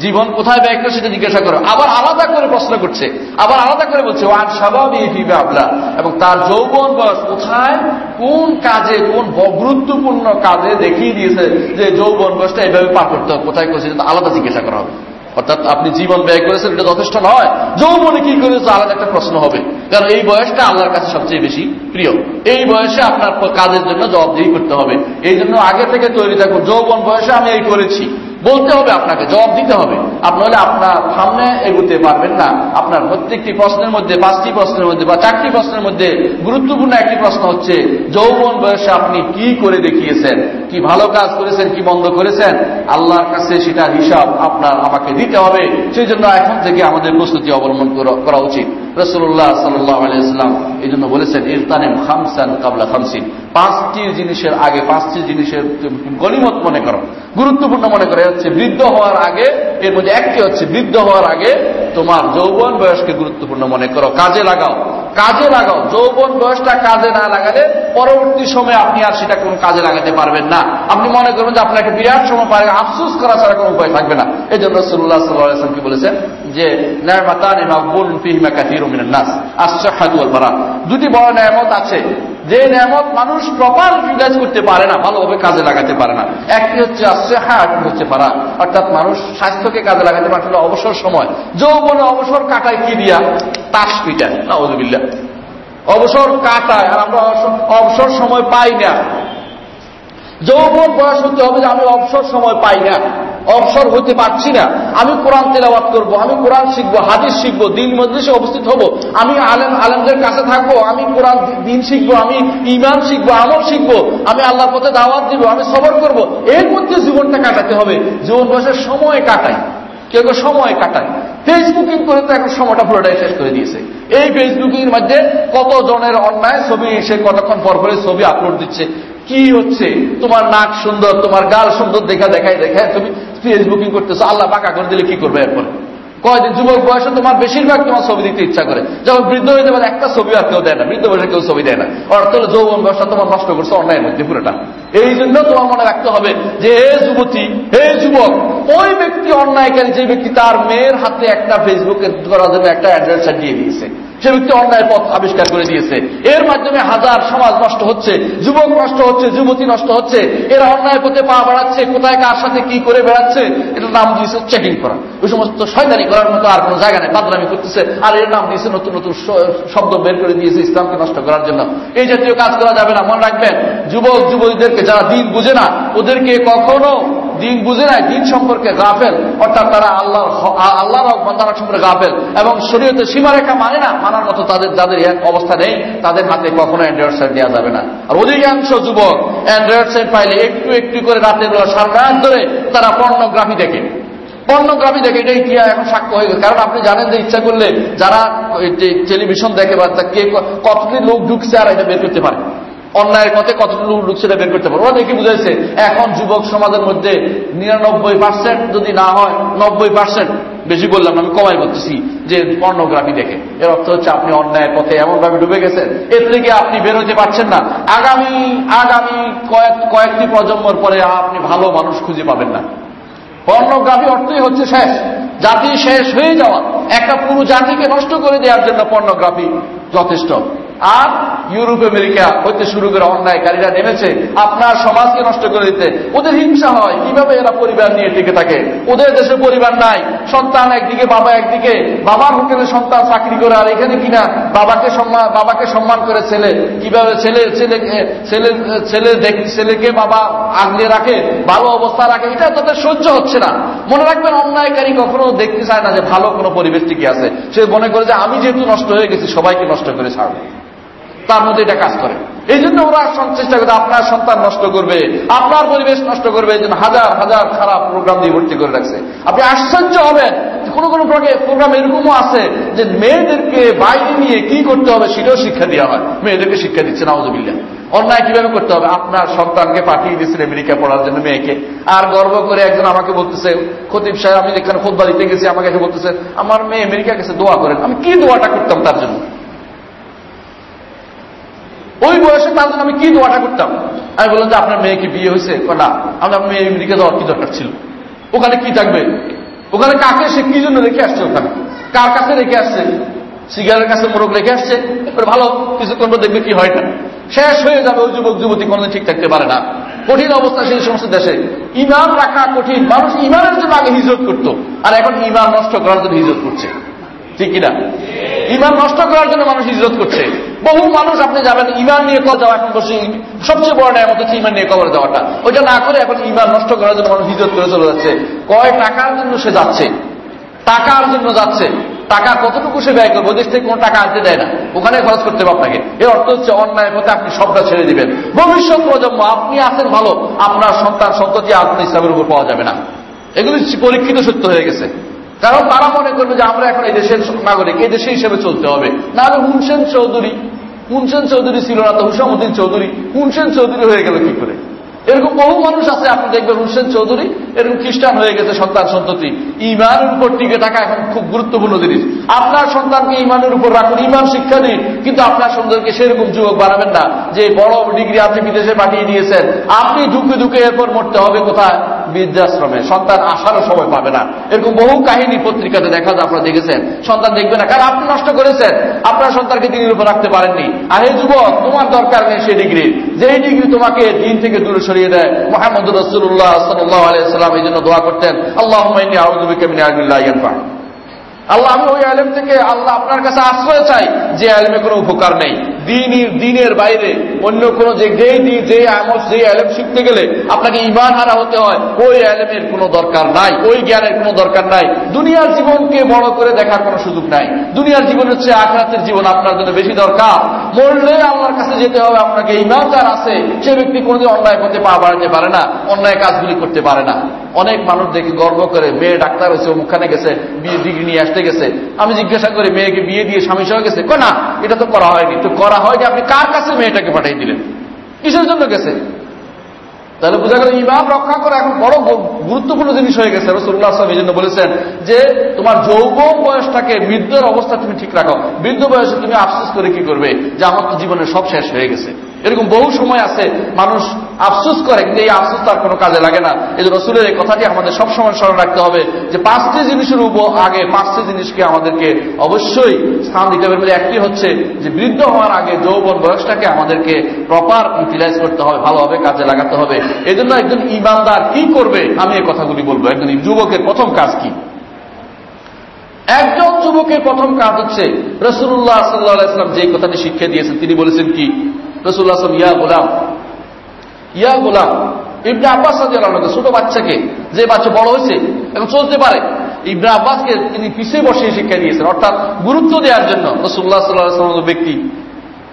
জীবন কোথায় ব্যয় করে সেটা জিজ্ঞাসা করো। আবার আলাদা করে প্রশ্ন করছে। আবার আলাদা করে বলছে ওয়ান স্বাভাবিক আবলা এবং তার যৌবন বয়স কোথায়? কোন কাজে, কোন গুরুত্বপূর্ণ কাজে দেখিয়ে দিয়েছে যে যৌবন বয়সটা এভাবে পার করতে হবে, কোথায় করছে আলাদা জিজ্ঞাসা করা হবে। অর্থাৎ আপনি জীবন ব্যয় করেছেন, এটা যথেষ্ট নয়। যৌবনে কি করেছে, আলাদা একটা প্রশ্ন হবে। কারণ এই বয়সটা আল্লাহর কাছে সবচেয়ে বেশি প্রিয়। এই বয়সে আপনার কাজের জন্য জবাবদিহি করতে হবে। এই জন্য আগে থেকে তৈরি থাকুন। যৌবন বয়সে আমি এই করেছি। বলতে হবে আপনাকে, জবাব দিতে হবে। আপনি হলে আপনার সামনে এগুতে পারবেন না। আপনার প্রত্যেকটি প্রশ্নের মধ্যে, পাঁচটি প্রশ্নের মধ্যে বা চারটি প্রশ্নের মধ্যে গুরুত্বপূর্ণ একটি প্রশ্ন হচ্ছে, যৌবন বয়সে আপনি কি করে দেখিয়েছেন? কি ভালো কাজ করেছেন? কি বন্ধ করেছেন? আল্লাহর কাছে সেটার হিসাব আপনার আমাকে দিতে হবে। সেই জন্য এখন থেকে আমাদের প্রস্তুতি অবলম্বন করা উচিত। রসুল্লাহ সাল্লাহ আলিয়াল্লাম এই জন্য বলেছেন, ইরতানেম খামসান কাবলা খামসিন। পাঁচটি জিনিসের আগে, পাঁচটি জিনিসের গণিমত মনে করো। গুরুত্বপূর্ণ মনে করে হচ্ছে বৃদ্ধ হওয়ার আগে, এর মধ্যে একটি হচ্ছে বৃদ্ধ হওয়ার আগে তোমার যৌবন বয়সকে গুরুত্বপূর্ণ মনে করো। কাজে লাগাও। কাজে লাগাও। যৌবন বয়সটা কাজে না লাগালে পরবর্তী সময়ে আপনি আর সেটা কোন কাজে লাগাতে পারবেন না। আপনি মনে করবেন যে আপনার একটা বিরাট সময় পারে আফসুস করা ছাড়া কোনো উপায় থাকবে না। এই জন্য রসুল্লাহ সাল্লাম কি বলেছেন? যে নাস। দুটি বড় ন্যায়ামত আছে। যে নিয়ামত মানুষ প্রপার ইউটিলাইজ করতে পারে না, ভালোভাবে কাজে লাগাতে পারে না। একটি হচ্ছে আশ্রেহা একটি হচ্ছে পারা অর্থাৎ মানুষ স্বাস্থ্যকে কাজে লাগাতে পারছে অবসর সময়। যৌবনে অবসর কাটায় কি দিয়া? তাস পিটায় নাউজবিল্লা অবসর কাটায়, আর আমরা অবসর সময় পাই না। যৌবন বয়স হতে হবে যে আমি অবসর সময় পাই না, অবসর হতে পারছি না। আমি কোরআন তেলাবাদ করব, আমি কোরআন শিখব, হাদিস শিখব, দিন মজলিসে অবস্থিত হব। আমি আলেম, আলেমদের কাছে থাকব, আমি কোরআন দিন শিখব, আমি ইমান শিখব, আমল শিখব, আমি আল্লাহর পথে দাওয়াত দিব, আমি সবর করব। এর মধ্যে জীবনটা কাটাতে হবে। জীবন বয়সের সময় কাটাই। কেউ কেউ সময় কাটায়। ফেসবুকিং করে তো এখন সময়টা পুরোটাই শেষ করে দিয়েছে। এই ফেসবুকিং এর মধ্যে কত জনের অন্যায় ছবি এসে কতক্ষণ পর পরে ছবি আপলোড দিচ্ছে? কি হচ্ছে? তোমার নাক সুন্দর, তোমার গাল সুন্দর, দেখা দেখায় দেখায় তুমি ফেসবুকিং করতেছো। আল্লাহ পাকা করে দিলে কি করবে এরপরে? কয়দিন যুবক বয়সে তোমার বেশিরভাগ তোমার ছবি দিতে ইচ্ছা করে। যখন বৃদ্ধ হয়ে যাবে, একটা ছবি আর কেউ দেয় না। বৃদ্ধ বয়সে কেউ ছবি দেয় না। অর্থ হলে যৌবন বয়সটা তোমার নষ্ট করছে অন্যায়ের মধ্যে পুরোটা। এই জন্য তোমার মনে রাখতে হবে যে, হে যুবতী, হে যুবক, ওই ব্যক্তি অন্যায়কারী যে ব্যক্তি তার মেয়ের হাতে একটা ফেসবুকে করার জন্য একটা অ্যাড্রেস দিয়ে দিয়েছে। সে ব্যক্তি অন্যায় পথ আবিষ্কার করে দিয়েছে, এর মাধ্যমে হাজার সমাজ নষ্ট হচ্ছে, যুবক নষ্ট হচ্ছে, যুবতী নষ্ট হচ্ছে, এরা অন্যায় পথে পা বাড়াচ্ছে, কোথায় কার সাথে কি করে বেড়াচ্ছে, এটার নাম দিয়েছে চেকিং করা। ওই সমস্ত শয়তানি করার মতো আর কোনো জায়গা নেই বাদরামি করতেছে, আর এর নাম দিয়েছে নতুন নতুন শব্দ বের করে দিয়েছে ইসলামকে নষ্ট করার জন্য। এই জাতীয় কাজ করা যাবে না, মনে রাখবেন, যুবক, যুবতীদেরকে যারা দিন বুঝে না, ওদেরকে কখনো দিন বুঝে নাই, দিন সম্পর্কে গাফেল। অর্থাৎ তারা আল্লাহ আল্লাহর বন্দারা সম্পর্কে গাফেল। এবং শরীয়তে সীমারেখা মানে না, মানার মতো তাদের যাদের অবস্থা নেই, তাদের হাতে কখনো অ্যান্ড্রয়েড সেট দেওয়া যাবে না। আর অধিকাংশ যুবক অ্যান্ড্রয়েড সেট পাইলে একটু একটু করে রাতের বেলা, সারা ধরে তারা পর্নোগ্রাফি দেখে। পর্নোগ্রাফি দেখে এটা ইতিহাস এখন সাক্ষ্য হয়ে গেছে। কারণ আপনি জানেন যে ইচ্ছা করলে যারা টেলিভিশন দেখে বা কে কতটি লোক ঢুকছে আর এটা বের করতে পারে। অন্যায়ের পথে কতটুকু লোক সেটা বের করতে পারব। দেখি বুঝাইছে, এখন যুবক সমাজের মধ্যে নিরানব্বই পার্সেন্ট যদি না হয়, নব্বই পার্সেন্ট বেশি বললাম আমি কমাই বলতেছি যে পর্নোগ্রাফি দেখে। এর অর্থ হচ্ছে আপনি অন্যায়ের পথে এমনভাবে ডুবে গেছেন, এর থেকে আপনি বেরোতে পারছেন না। আগামী আগামী কয়েক, কয়েকটি প্রজন্মর পরে আপনি ভালো মানুষ খুঁজে পাবেন না। পর্নোগ্রাফি অর্থই হচ্ছে শেষ। জাতি শেষ হয়ে যাওয়া। একটা পুরো জাতিকে নষ্ট করে দেওয়ার জন্য পর্নোগ্রাফি যথেষ্ট। আর ইউরোপ, আমেরিকা হইতে শুরু করে অন্যায়কারীরা নেমেছে আপনার সমাজকে নষ্ট করে দিতে। ওদের হিংসা হয়, কীভাবে এরা পরিবার নিয়ে টিকে থাকে? ওদের দেশে পরিবার নাই, সন্তান একদিকে, বাবা একদিকে, বাবার হোটেলে সন্তান চাকরি করে, আর এখানে কিনা বাবাকে সম্মান বাবাকে সম্মান করে ছেলে। কীভাবে ছেলে ছেলে ছেলে ছেলে ছেলেকে বাবা আগলে রাখে, ভালো অবস্থা রাখে, এটা তাদের সহ্য হচ্ছে না। মনে রাখবেন, অন্যায়কারী কখনো দেখতে চায় না যে ভালো কোনো পরিবেশ টিকে আছে। সে মনে করে যে, আমি যেহেতু নষ্ট হয়ে গেছি, সবাইকে নষ্ট করে ছাড়বে। তার মধ্যে এটা কাজ করে। এই জন্য ওরা চেষ্টা করে আপনার সন্তান নষ্ট করবে, আপনার পরিবেশ নষ্ট করবে, এই হাজার হাজার খারাপ প্রোগ্রাম দিয়ে ভর্তি করে রাখছে। আপনি আশ্চর্য হবেন, কোন কোন প্রোগ্রাম এরকমও আছে যে মেয়েদেরকে বাইরে নিয়ে কি করতে হবে সেটাও শিক্ষা দেওয়া হয়। মেয়েদেরকে শিক্ষা দিচ্ছে নওয়াজবিল্লা অন্যায় কীভাবে করতে হবে? আপনার সন্তানকে পাঠিয়ে দিচ্ছেন আমেরিকা পড়ার জন্য মেয়েকে। আর গর্ব করে একজন আমাকে বলতেছে, খতিব সাহেব, আমি এখানে খোদবা দিতে গেছি, আমাকে বলতেছে, আমার মেয়ে আমেরিকা গেছে, দোয়া করেন। আমি কি দোয়াটা করতাম তার জন্য? ওই বয়সে তার জন্য আমি কি দোয়াটা করতাম? আমি বললাম যে, আপনার মেয়েকে বিয়ে হয়েছে? না, আমার মেয়ে আমেরিকা যাওয়ার কি দরকার ছিল? ওখানে কি থাকবে? ওখানে কাকে সে কি জন্য রেখে আসছে ওখানে? কার কাছে রেখে আসছে? সিগারের কাছে মোরগ রেখে আসছে? ভালো, কিছুক্ষণ দেখবে কি হয় না। শেষ হয়ে যাবে ওই যুবক, যুবতী, কোনদিন ঠিক থাকতে পারে না। কঠিন অবস্থা সেই সমস্ত দেশে। ইমান রাখা কঠিন। মানুষ ইমানের জন্য আগে হিজরত করতো। আর এখন ইমান নষ্ট করার জন্য হিজরত করছে। ঠিক কিনা? ইমান নষ্ট করার জন্য মানুষ হিজরত করছে। বহু মানুষ, আপনি যাবেন ইমান নিয়ে কল যাওয়া এখন বসে সবচেয়ে বড় নেয় মতো ইমান নিয়ে কবর যাওয়াটা ওইটা না করে এখন ইমান নষ্ট করার জন্য মানুষ হিজরত করে চলে যাচ্ছে। কয় টাকার জন্য সে যাচ্ছে? টাকার জন্য যাচ্ছে। টাকা কতটুকু সে ব্যয় করবে? দেশ থেকে কোনো টাকা আনতে দেয় না। ওখানে খরচ করতে হবে আপনাকে। এর অর্থ হচ্ছে অন্যায় পথে আপনি সবটা ছেড়ে দিবেন। ভবিষ্যৎ প্রজন্ম, আপনি আছেন ভালো, আপনার সন্তান, সন্ততি আপনি ইসলামের উপর পাওয়া যাবে না। এগুলি পরীক্ষিত সত্য হয়ে গেছে। কারণ তারা মনে করবে যে আমরা এখন এই দেশের নাগরিক, এই দেশে হিসেবে চলতে হবে। না হলে হুনসেন চৌধুরী হুনসেন চৌধুরী ছিল না তো হুসামুদ্দিন চৌধুরী হুনসেন চৌধুরী হয়ে গেল কি করে? এরকম বহু মানুষ আছে, আপনি দেখবেন হুসেন চৌধুরী, এরকম খ্রিস্টান হয়ে গেছে সন্তান সন্ততি। ইমানের উপর টিকে থাকা এখন খুব গুরুত্বপূর্ণ জিনিস। আপনার সন্তানকে ইমানের উপর রাখুন, ইমান শিক্ষা দিন, কিন্তু আপনার সন্তানকে সেরকম যুবক বানাবেন না যে বড় ডিগ্রি আপনি বিদেশে পাঠিয়ে দিয়েছেন। আপনি ঢুকে ঢুকে এরপর মরতে হবে কোথায়? বৃদ্ধাশ্রমে, সন্তান আসারও সময় পাবে না। এরকম বহু কাহিনী পত্রিকাতে দেখা যায়, আপনারা দেখেছেন। সন্তান দেখবে না, কারণ আপনি নষ্ট করেছেন। আপনার সন্তানকে দিনের উপর রাখতে পারেননি। আর হে যুবক, তোমার দরকার নেই সেই ডিগ্রি। যেই ডিগ্রি তোমাকে দিন থেকে দূরে সরিয়ে দেয়, মোহাম্মদ রসুল্লাহ সাল্লাহ আলাইসাল্লাম এই জন্য দোয়া করতেন আল্লাহ আল্লাহ, আমি ওই আলেম থেকে আল্লাহ আপনার কাছে আশ্রয় চাই, যে আলেমে কোনো উপকার নেই। দিনের দিনের বাইরে অন্য কোন যে যেই দিন, যে আমল, যে আলেম শিখতে গেলে আপনাকে ইমান হারা হতে হয়। ওই আলেমের কোনো দরকার নাই, ওই জ্ঞানের কোনো দরকার নাই। দুনিয়ার জীবনকে বড় করে দেখার কোনো সুযোগ নাই। দুনিয়ার জীবন হচ্ছে আখরাতের জীবন, আপনার জন্য বেশি দরকার। মরলে আল্লাহর কাছে যেতে হবে, আপনাকে ইমান যার আছে, সে ব্যক্তি কোনোদিন অন্যায় করতে পা বাড়াতে পারে না, অন্যায় কাজগুলি করতে পারে না। অনেক মানুষ দেখি গর্ব করে, মেয়ে ডাক্তার হয়েছে মুখানে গেছে, বিয়ে ডিগ্রি নিয়ে আসতে গেছে। আমি জিজ্ঞাসা করি, মেয়েকে বিয়ে দিয়ে স্বামী সহ গেছে? না, এটা তো করা হয়নি তো করা হয়নি আপনি কার কাছে মেয়েটাকে পাঠিয়ে দিলেন? কিসের জন্য গেছে? তাহলে বোঝা গেল ইমাম রক্ষা করা এখন বড় গুরুত্বপূর্ণ জিনিস হয়ে গেছে। রসুল্লাহ আসলাম এই জন্য বলেছেন যে তোমার যৌবন বয়সটাকে বৃদ্ধর অবস্থা তুমি ঠিক রাখো। বৃদ্ধ বয়সে তুমি আফসোস করে কি করবে? যে আমার তো জীবনের সব শেষ হয়ে গেছে। এরকম বহু সময় আছে, মানুষ আফসোস করে কিন্তু এই আফসোস তার কোনো কাজে লাগে না। এই যে রসুলের এই কথাটি আমাদের সবসময় স্মরণ রাখতে হবে যে পাঁচটি জিনিসের উপর আগে পাঁচটি জিনিসকে আমাদেরকে অবশ্যই স্থান দিতে হবে। একটি হচ্ছে যে বৃদ্ধ হওয়ার আগে যৌবন বয়সটাকে আমাদেরকে প্রপার ইউটিলাইজ করতে হবে, ভালোভাবে কাজে লাগাতে হবে। এই জন্য একজন ইমানদার কি করবে? আমি এই কথাগুলি বলব। একজন যুবকের প্রথম কাজ কি? একজন যুবকের প্রথম কাজ হচ্ছে, রসুল্লাহ সাল্লাহাম যে কথাটি শিক্ষা দিয়েছেন, তিনি বলেছেন কি? রসুল্লাহ ইয়া গোলাম ইয়া গোলাম, ইবনে আব্বাস ছোট বাচ্চাকে যে বাচ্চা বড় হয়েছে, এখন চলতে পারে। ইবনে আব্বাসকে তিনি পিছিয়ে বসিয়ে শিক্ষা দিয়েছেন, অর্থাৎ গুরুত্ব দেওয়ার জন্য রসুল্লাহ সাল্লাহ ব্যক্তি,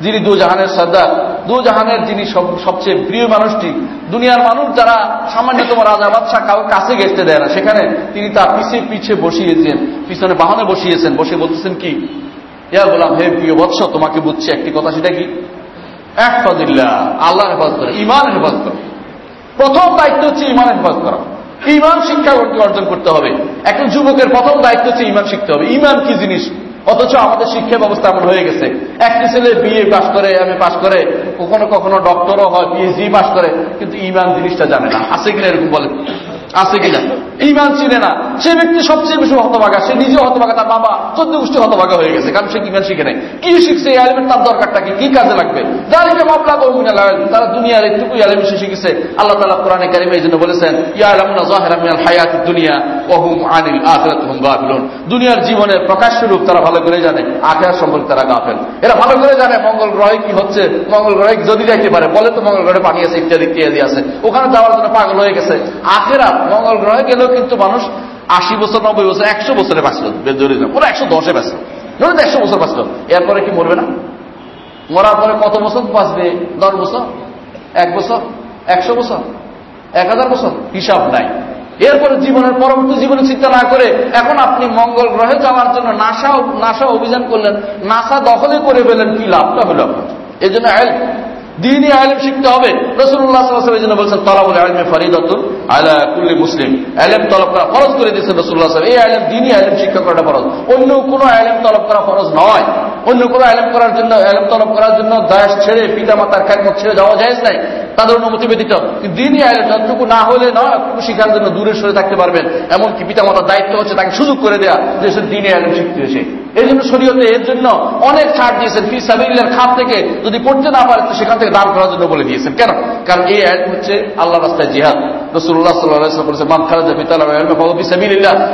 যিনি দু জাহানের সর্দার দু জাহানের যিনি সবচেয়ে প্রিয় মানুষটি, দুনিয়ার মানুষ যারা সামান্যতম রাজা বাদশাহ কাউ কাছে গেছতে দেয় না, সেখানে তিনি তার পিছিয়ে পিছিয়ে বসিয়েছেন, পিছনে বাহনে বসিয়েছেন, বসে বলতেছেন কি, ইয়া বললাম হে প্রিয় বৎস, তোমাকে বুঝছি, একটি কথা সেটা কি? এক ফদিল্লা আল্লাহ হেফাজত করে ইমান হেফাজত করে। প্রথম দায়িত্ব হচ্ছে ইমান হেফাজত করা। ইমান শিক্ষা অর্জন করতে হবে। একজন যুবকের প্রথম দায়িত্ব হচ্ছে ইমান শিখতে হবে। ইমান কি জিনিস? অথচ আমাদের শিক্ষা ব্যবস্থা এমন হয়ে গেছে। একটি ছেলে বিএ পাশ করে, এম এ পাশ করে, কখনো কখনো ডক্টরও হয়, পিএইচডি পাশ করে, কিন্তু ইমান জিনিসটা জানে না। আছে কিনা এরকম বলে আছে কিনা? ইমান চিনে না। সে ব্যক্তি সবচেয়ে বেশি হতভাগা, সে নিজে হতভাগা, তার বাবা চোদ্দ গোষ্ঠী হতভাগা হয়ে গেছে, কারণ সে ইমান শিখে নেই। কি শিখছে এই আলমের, তার দরকারটা কি? কাজে লাগবে? যারিকে মামলা কৌমিনা তারা দুনিয়ার একটুকুই আলম সে শিখেছে। আল্লাহ তালা কোরআনে কারিমে এই জন্য বলেছেন দুনিয়ার জীবনের প্রকাশ্য রূপ তারা ভালো করে জানে, আখেরাত সম্পর্কে তারা গাফেল। এরা ভালো করে জানে মঙ্গল গ্রহে কি হচ্ছে, মঙ্গল গ্রহে যদি যাইতে পারে, বলে তো মঙ্গল গ্রহে পানি আছে ইত্যাদি ইত্যাদি আছে। ওখানে যাওয়ার জন্য পাগল হয়ে গেছে। আখেরা মঙ্গল গ্রহে গেলেও কিন্তু মানুষ আশি বছর, নব্বই বছর, একশো বছরে বাঁচল ওরা একশো দশে বাঁচল। ধরুন একশো বছর বাঁচল। এরপরে কি মরবে না? মরার পরে কত বছর বাঁচবে? দশ বছর? এক বছর? একশো বছর? এক হাজার বছর? হিসাব নাই। এরপরে জীবনের পরবর্তী জীবনে চিন্তা না করে এখন আপনি মঙ্গল গ্রহে যাওয়ার জন্য নাসা নাসা অভিযান করলেন, নাসা দখলে করে ফেলেন কি লাভটা হলো আপনার? এই জন্য দিনই আলেম শিখতে হবে। রসুল্লাহ সাল্লাহ জন্য বলছেন, তলাবুল আলমে ফরিদতুল আলা কুল্লি মুসলিম। আলেম তলব করা ফরজ করে দিয়েছেন রসুল্লাহ এই আলেম দিনই আলেম শিক্ষা করাটা ফরজ। অন্য কোনো আলেম তলব করা ফরজ নয়। অন্য কোনো আলেম করার জন্য, আলেম তলব করার জন্য দাস ছেড়ে পিতা মাতার খ্যাতমত ছেড়ে যাওয়া যায় নাই। তাদের অনুমতি ব্যতীত। দিনই আলেম যতটুকু না হলে নয় শিখার জন্য দূরে সরে থাকতে পারবেন। এমনকি পিতা মাতার দায়িত্ব হচ্ছে তাকে সুযোগ করে দেওয়া যে সে দিনই আলেম শিখতে এসে। এই জন্য শরীয়তে এর জন্য অনেক ছাড় দিয়েছেন। ফি সাবিল্লার খাপ থেকে যদি পড়তে না পারে, তো সেখান থেকে দান করার জন্য বলে দিয়েছেন। কেন? কারণ এই আয়াত হচ্ছে আল্লাহ রাস্তায় জিহাদ। রসুল্লাহ সাল্লাহ বলেছে মান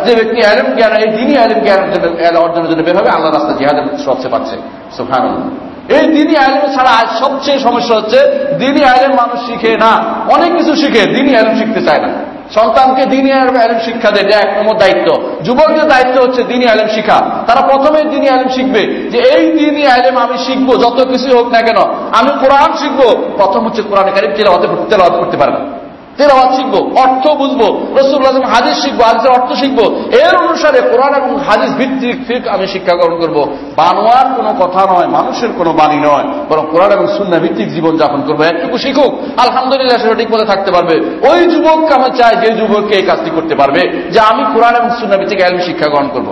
যে ব্যক্তি আলম জ্ঞান, এই দিনই আলম জ্ঞান অর্জনের জন্য আল্লাহ রাস্তায় জিহাদের সবচেয়ে পাচ্ছে। সুফান এই দিনই আলেম ছাড়া আজ সবচেয়ে সমস্যা হচ্ছে, দিনই আলেম মানুষ শিখে না। অনেক কিছু শিখে, দিনই আলেম শিখতে চায় না। সন্তানকে দিনী আলেম শিক্ষা দেয়। এক নম্বর দায়িত্ব। যুবকদের দায়িত্ব হচ্ছে দিনী আলেম শিখা তারা প্রথমে দিনই আলেম শিখবে যে এই দিনই আলেম আমি শিখব, যত কিছু হোক না কেন। আমি কোরআন শিখব, প্রথম হচ্ছে কোরআন কারিম তেলাওয়াতে তেলাওয়াত করতে পারবে। তেলাওয়াত শিখব, অর্থ বুঝব রসুল্লাহ হাদিস শিখব, হাদিসের অর্থ শিখব। এর অনুসারে কোরআন এবং হাদিস ভিত্তিক ফিক আমি শিক্ষা গ্রহণ করব। বানোয়ার কোনো কথা নয়, মানুষের কোনো বাণী নয়, বরং কোরআন এবং সুন্না ভিত্তিক জীবন যাপন করব। একটুকু শিখুক, আলহামদুলিল্লাহ সে সঠিক পথে থাকতে পারবে। ওই যুবককে আমি চাই যে যুবককে এই কাজটি করতে পারবে, যে আমি কোরআন এবং সুন্না ভিত্তিক এলম শিক্ষা গ্রহণ করব।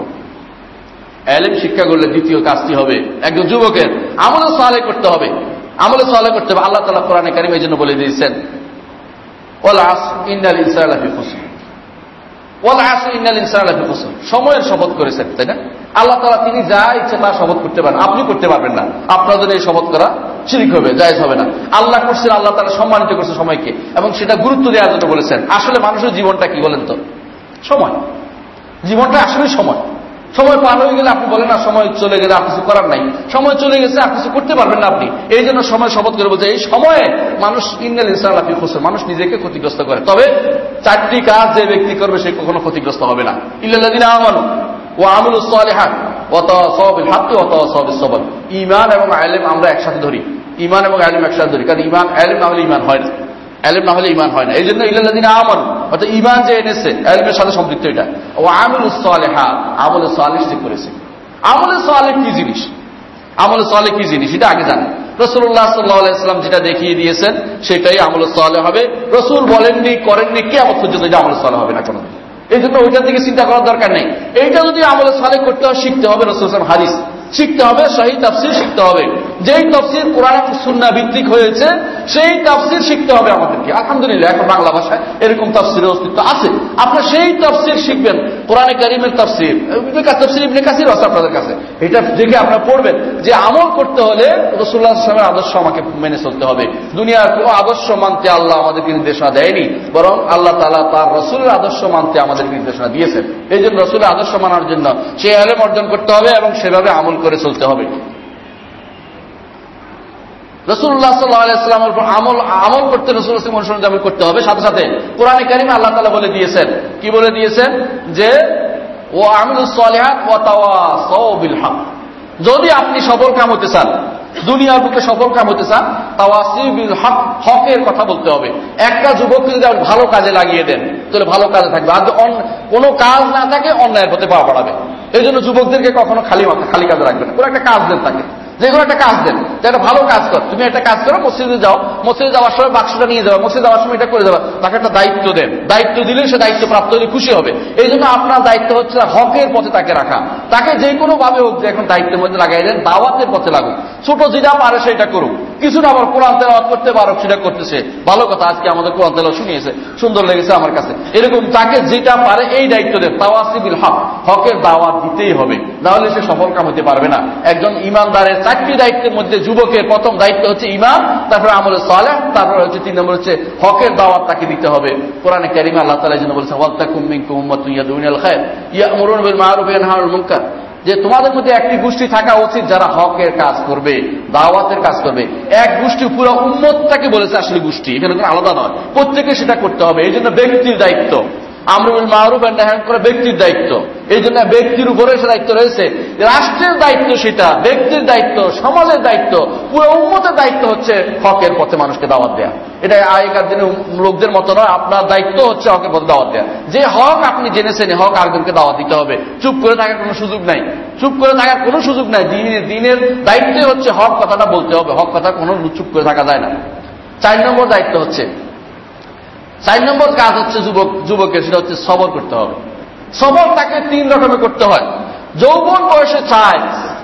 এলেম শিক্ষা করলে দ্বিতীয় কাজটি হবে একজন যুবকের। আমলে সালে করতে হবে। আমলে সালে করতে হবে। আল্লাহ তালা কোরআনে কারিম এই জন্য বলে দিয়েছেন সময়ের শপথ করেছেন, তাই না? আল্লাহ তালা তিনি যা ইচ্ছে তা শপথ করতে পারেন, আপনি করতে পারবেন না। আপনার জন্য এই শপথ করা শিরিক হবে, জায়জ হবে না। আল্লাহ করছেন, আল্লাহ তালা সম্মানিত করছে সময়কে, এবং সেটা গুরুত্ব দেওয়ার জন্য বলেছেন। আসলে মানুষের জীবনটা কি বলেন তো? সময়। জীবনটা আসলে সময়। সময় পার হয়ে গেলে আপনি বলেন, না, সময় চলে গেলে আর কিছু করার নাই। সময় চলে গেছে, আর কিছু করতে পারবেন না আপনি। এই জন্য সময় শপথ করে বলছে, এই সময়ে মানুষ ইন্দাল ইনসাল আপনি খুশি মানুষ নিজেকে ক্ষতিগ্রস্ত করে। তবে চারটি কাজ যে ব্যক্তি করবে সে কখনো ক্ষতিগ্রস্ত হবে না। ইল্লাদিন আমানু ও আমুল সালেহান অত সব হাতে অত সব সবল ইমান এবং আলেম আমরা একসাথে ধরি। ইমান এবং আলেম একসাথে ধরি। কারণ ইমান আলেম না হলে ইমান হয় না। আলেম না হলে ইমান হয় না। এই জন্য ইল্লাদিন আমন অর্থাৎ ইমান যে এনেছে আলমের সাথে সম্পৃক্ত এটা। ও আমল সালেহা আমল সালেহ যে করেছে। আমল সালেহ কি জিনিস? আমল সালেহ কি জিনিস? এটা আগে জানেন রসুল্লাহ সাল্লাহাম যেটা দেখিয়ে দিয়েছেন, সেটাই আমল সালে হবে। রসুল বলেননি, করেননি কে আমার পর্যন্ত যে আমল সালে হবে না কোনো এই জন্য ওইটার দিকে চিন্তা করার দরকার নেই। এইটা যদি আমল সালে করতে হয়, শিখতে হবে রসুল হাদিস। শিখতে হবে সেই তাফসির শিখতে হবে। যেই তফসির কোরআন সুন্না ভিত্তিক হয়েছে, সেই তাফসির শিখতে হবে আমাদেরকে। আলহামদুলিল্লাহ, এখন বাংলা ভাষায় এরকম তাফসিরের অস্তিত্ব আছে। আপনার সেই তাফসির শিখবেন, কোরআনে কারিমের তাফসির তফসির ইবনে কাসির আছে আপনাদের কাছে। এটা দেখে আপনারা পড়বেন যে আমল করতে হলে রসুল্লাহ আসলামের আদর্শ আমাকে মেনে চলতে হবে। দুনিয়ার কোনো আদর্শ মানতে আল্লাহ আমাদেরকে নির্দেশনা দেয়নি, বরং আল্লাহ তালা তার রসুলের আদর্শ মানতে আমাদেরকে নির্দেশনা দিয়েছেন। এই জন্য রসুলের আদর্শ মানার জন্য সেই আলেম অর্জন করতে হবে এবং সেভাবে আমল করে চলতে হবে। রসুল্লাহ সাল্লাহামের উপর আমল আমল করতে রসুল অনুসরণ যেমন করতে হবে। সাথে সাথে কোরআন কারিমে আল্লাহ তালা বলে দিয়েছেন, কি বলে দিয়েছেন? যে ও আমি যদি আপনি সফল কাম হতে চান দুনিয়ার বুকে সফল কাম হতে চান তাওয়াসিবিল হক, হকের কথা বলতে হবে। একটা যুবককে যদি ভালো কাজে লাগিয়ে দেন, তাহলে ভালো কাজে থাকবে। আর কোনো কাজ না থাকে, অন্যায়ের হতে পাওয়া বাড়াবে। এই জন্য যুবকদেরকে কখনো খালি খালি কাজে রাখবেন কোনো একটা কাজ দেন তাকে। যে কোনো একটা কাজ দেন। একটা ভালো কাজ কর। তুমি একটা কাজ করো, মসজিদে যাও। মসজিদে যাওয়ার সময় বাক্সটা নিয়ে যাওয়া মসজিদে যাওয়ার সময় এটা করে যাওয়া তাকে একটা দায়িত্ব দেন। দায়িত্ব দিলে সে দায়িত্ব প্রাপ্ত হলে খুশি হবে। এই জন্য আপনার দায়িত্ব হচ্ছে হকের পথে তাকে রাখা। তাকে যে কোনো ভাবে হোক এখন দায়িত্বের মধ্যে লাগাই দেন, দাওয়াতের পথে লাগুক। ছোট যেটা পারে সেটা করুক। কিছু না আবার কোরআন তেলাওয়াত করতে পারো সেটা করতেছে। ভালো কথা, আজকে আমাদের কোরআন তেলাও শুনিয়েছে। সুন্দর লেগেছে আমার কাছে। এরকম তাকে যেটা পারে এই দায়িত্ব দেন। তাওয়াসিবিল হক। হকের দাওয়াত দিতেই হবে। নাহলে সে সফল কাম হতে পারবে না। একজন ইমানদারের চারটি দায়িত্বের মধ্যে যুবকের প্রথম দায়িত্ব হচ্ছে ইমান তারপরে আমলে সালে তারপরে হচ্ছে তিন নম্বর হচ্ছে হকের দাওয়াত তাকে দিতে হবে। কোরআনে কারিমা আল্লাহ তালা জন্য বলছে ওয়াক্তাকুম মিনকুম উম্মাতুন ইয়াদউনাল খায়র। ইয়ামুরুন বিল মারুফ ইয়ানহাউল মুনকার। যে তোমাদের মধ্যে একটি গোষ্ঠী থাকা উচিত যারা হকের কাজ করবে, দাওয়াতের কাজ করবে। এক গোষ্ঠী পুরো উন্মতটাকে বলেছে আসলে গোষ্ঠী, এখানে কোনো আলাদা নয়। প্রত্যেকে সেটা করতে হবে, এই জন্য ব্যক্তির দায়িত্ব। আমরুল মাহরুফ হ্যান্ড করে ব্যক্তির দায়িত্ব। এই জন্য ব্যক্তির উপরে সে দায়িত্ব রয়েছে। রাষ্ট্রের দায়িত্ব সেটা, ব্যক্তির দায়িত্ব, সমাজের দায়িত্ব, পুরো উন্মতের দায়িত্ব হচ্ছে হকের পথে মানুষকে দাওয়াত দেয়া। এটা আগেকার দিনে লোকদের মতো নয়, আপনার দায়িত্ব হচ্ছে হকের পথে দাওয়াত দেয়া। যে হক আপনি জেনেছেন হক আরেকজনকে দাওয়াত দিতে হবে। চুপ করে থাকার কোনো সুযোগ নাই। চুপ করে থাকার কোনো সুযোগ নাই। দিনের দিনের দায়িত্বই হচ্ছে হক কথাটা বলতে হবে। হক কথা কোনো চুপ করে থাকা যায় না। চার নম্বর দায়িত্ব হচ্ছে চার নম্বর কাজ হচ্ছে যুবক, যুবকের, সেটা হচ্ছে সবর করতে হবে। সবর তাকে তিন রকমের করতে হয়। যৌবন বয়সে চায়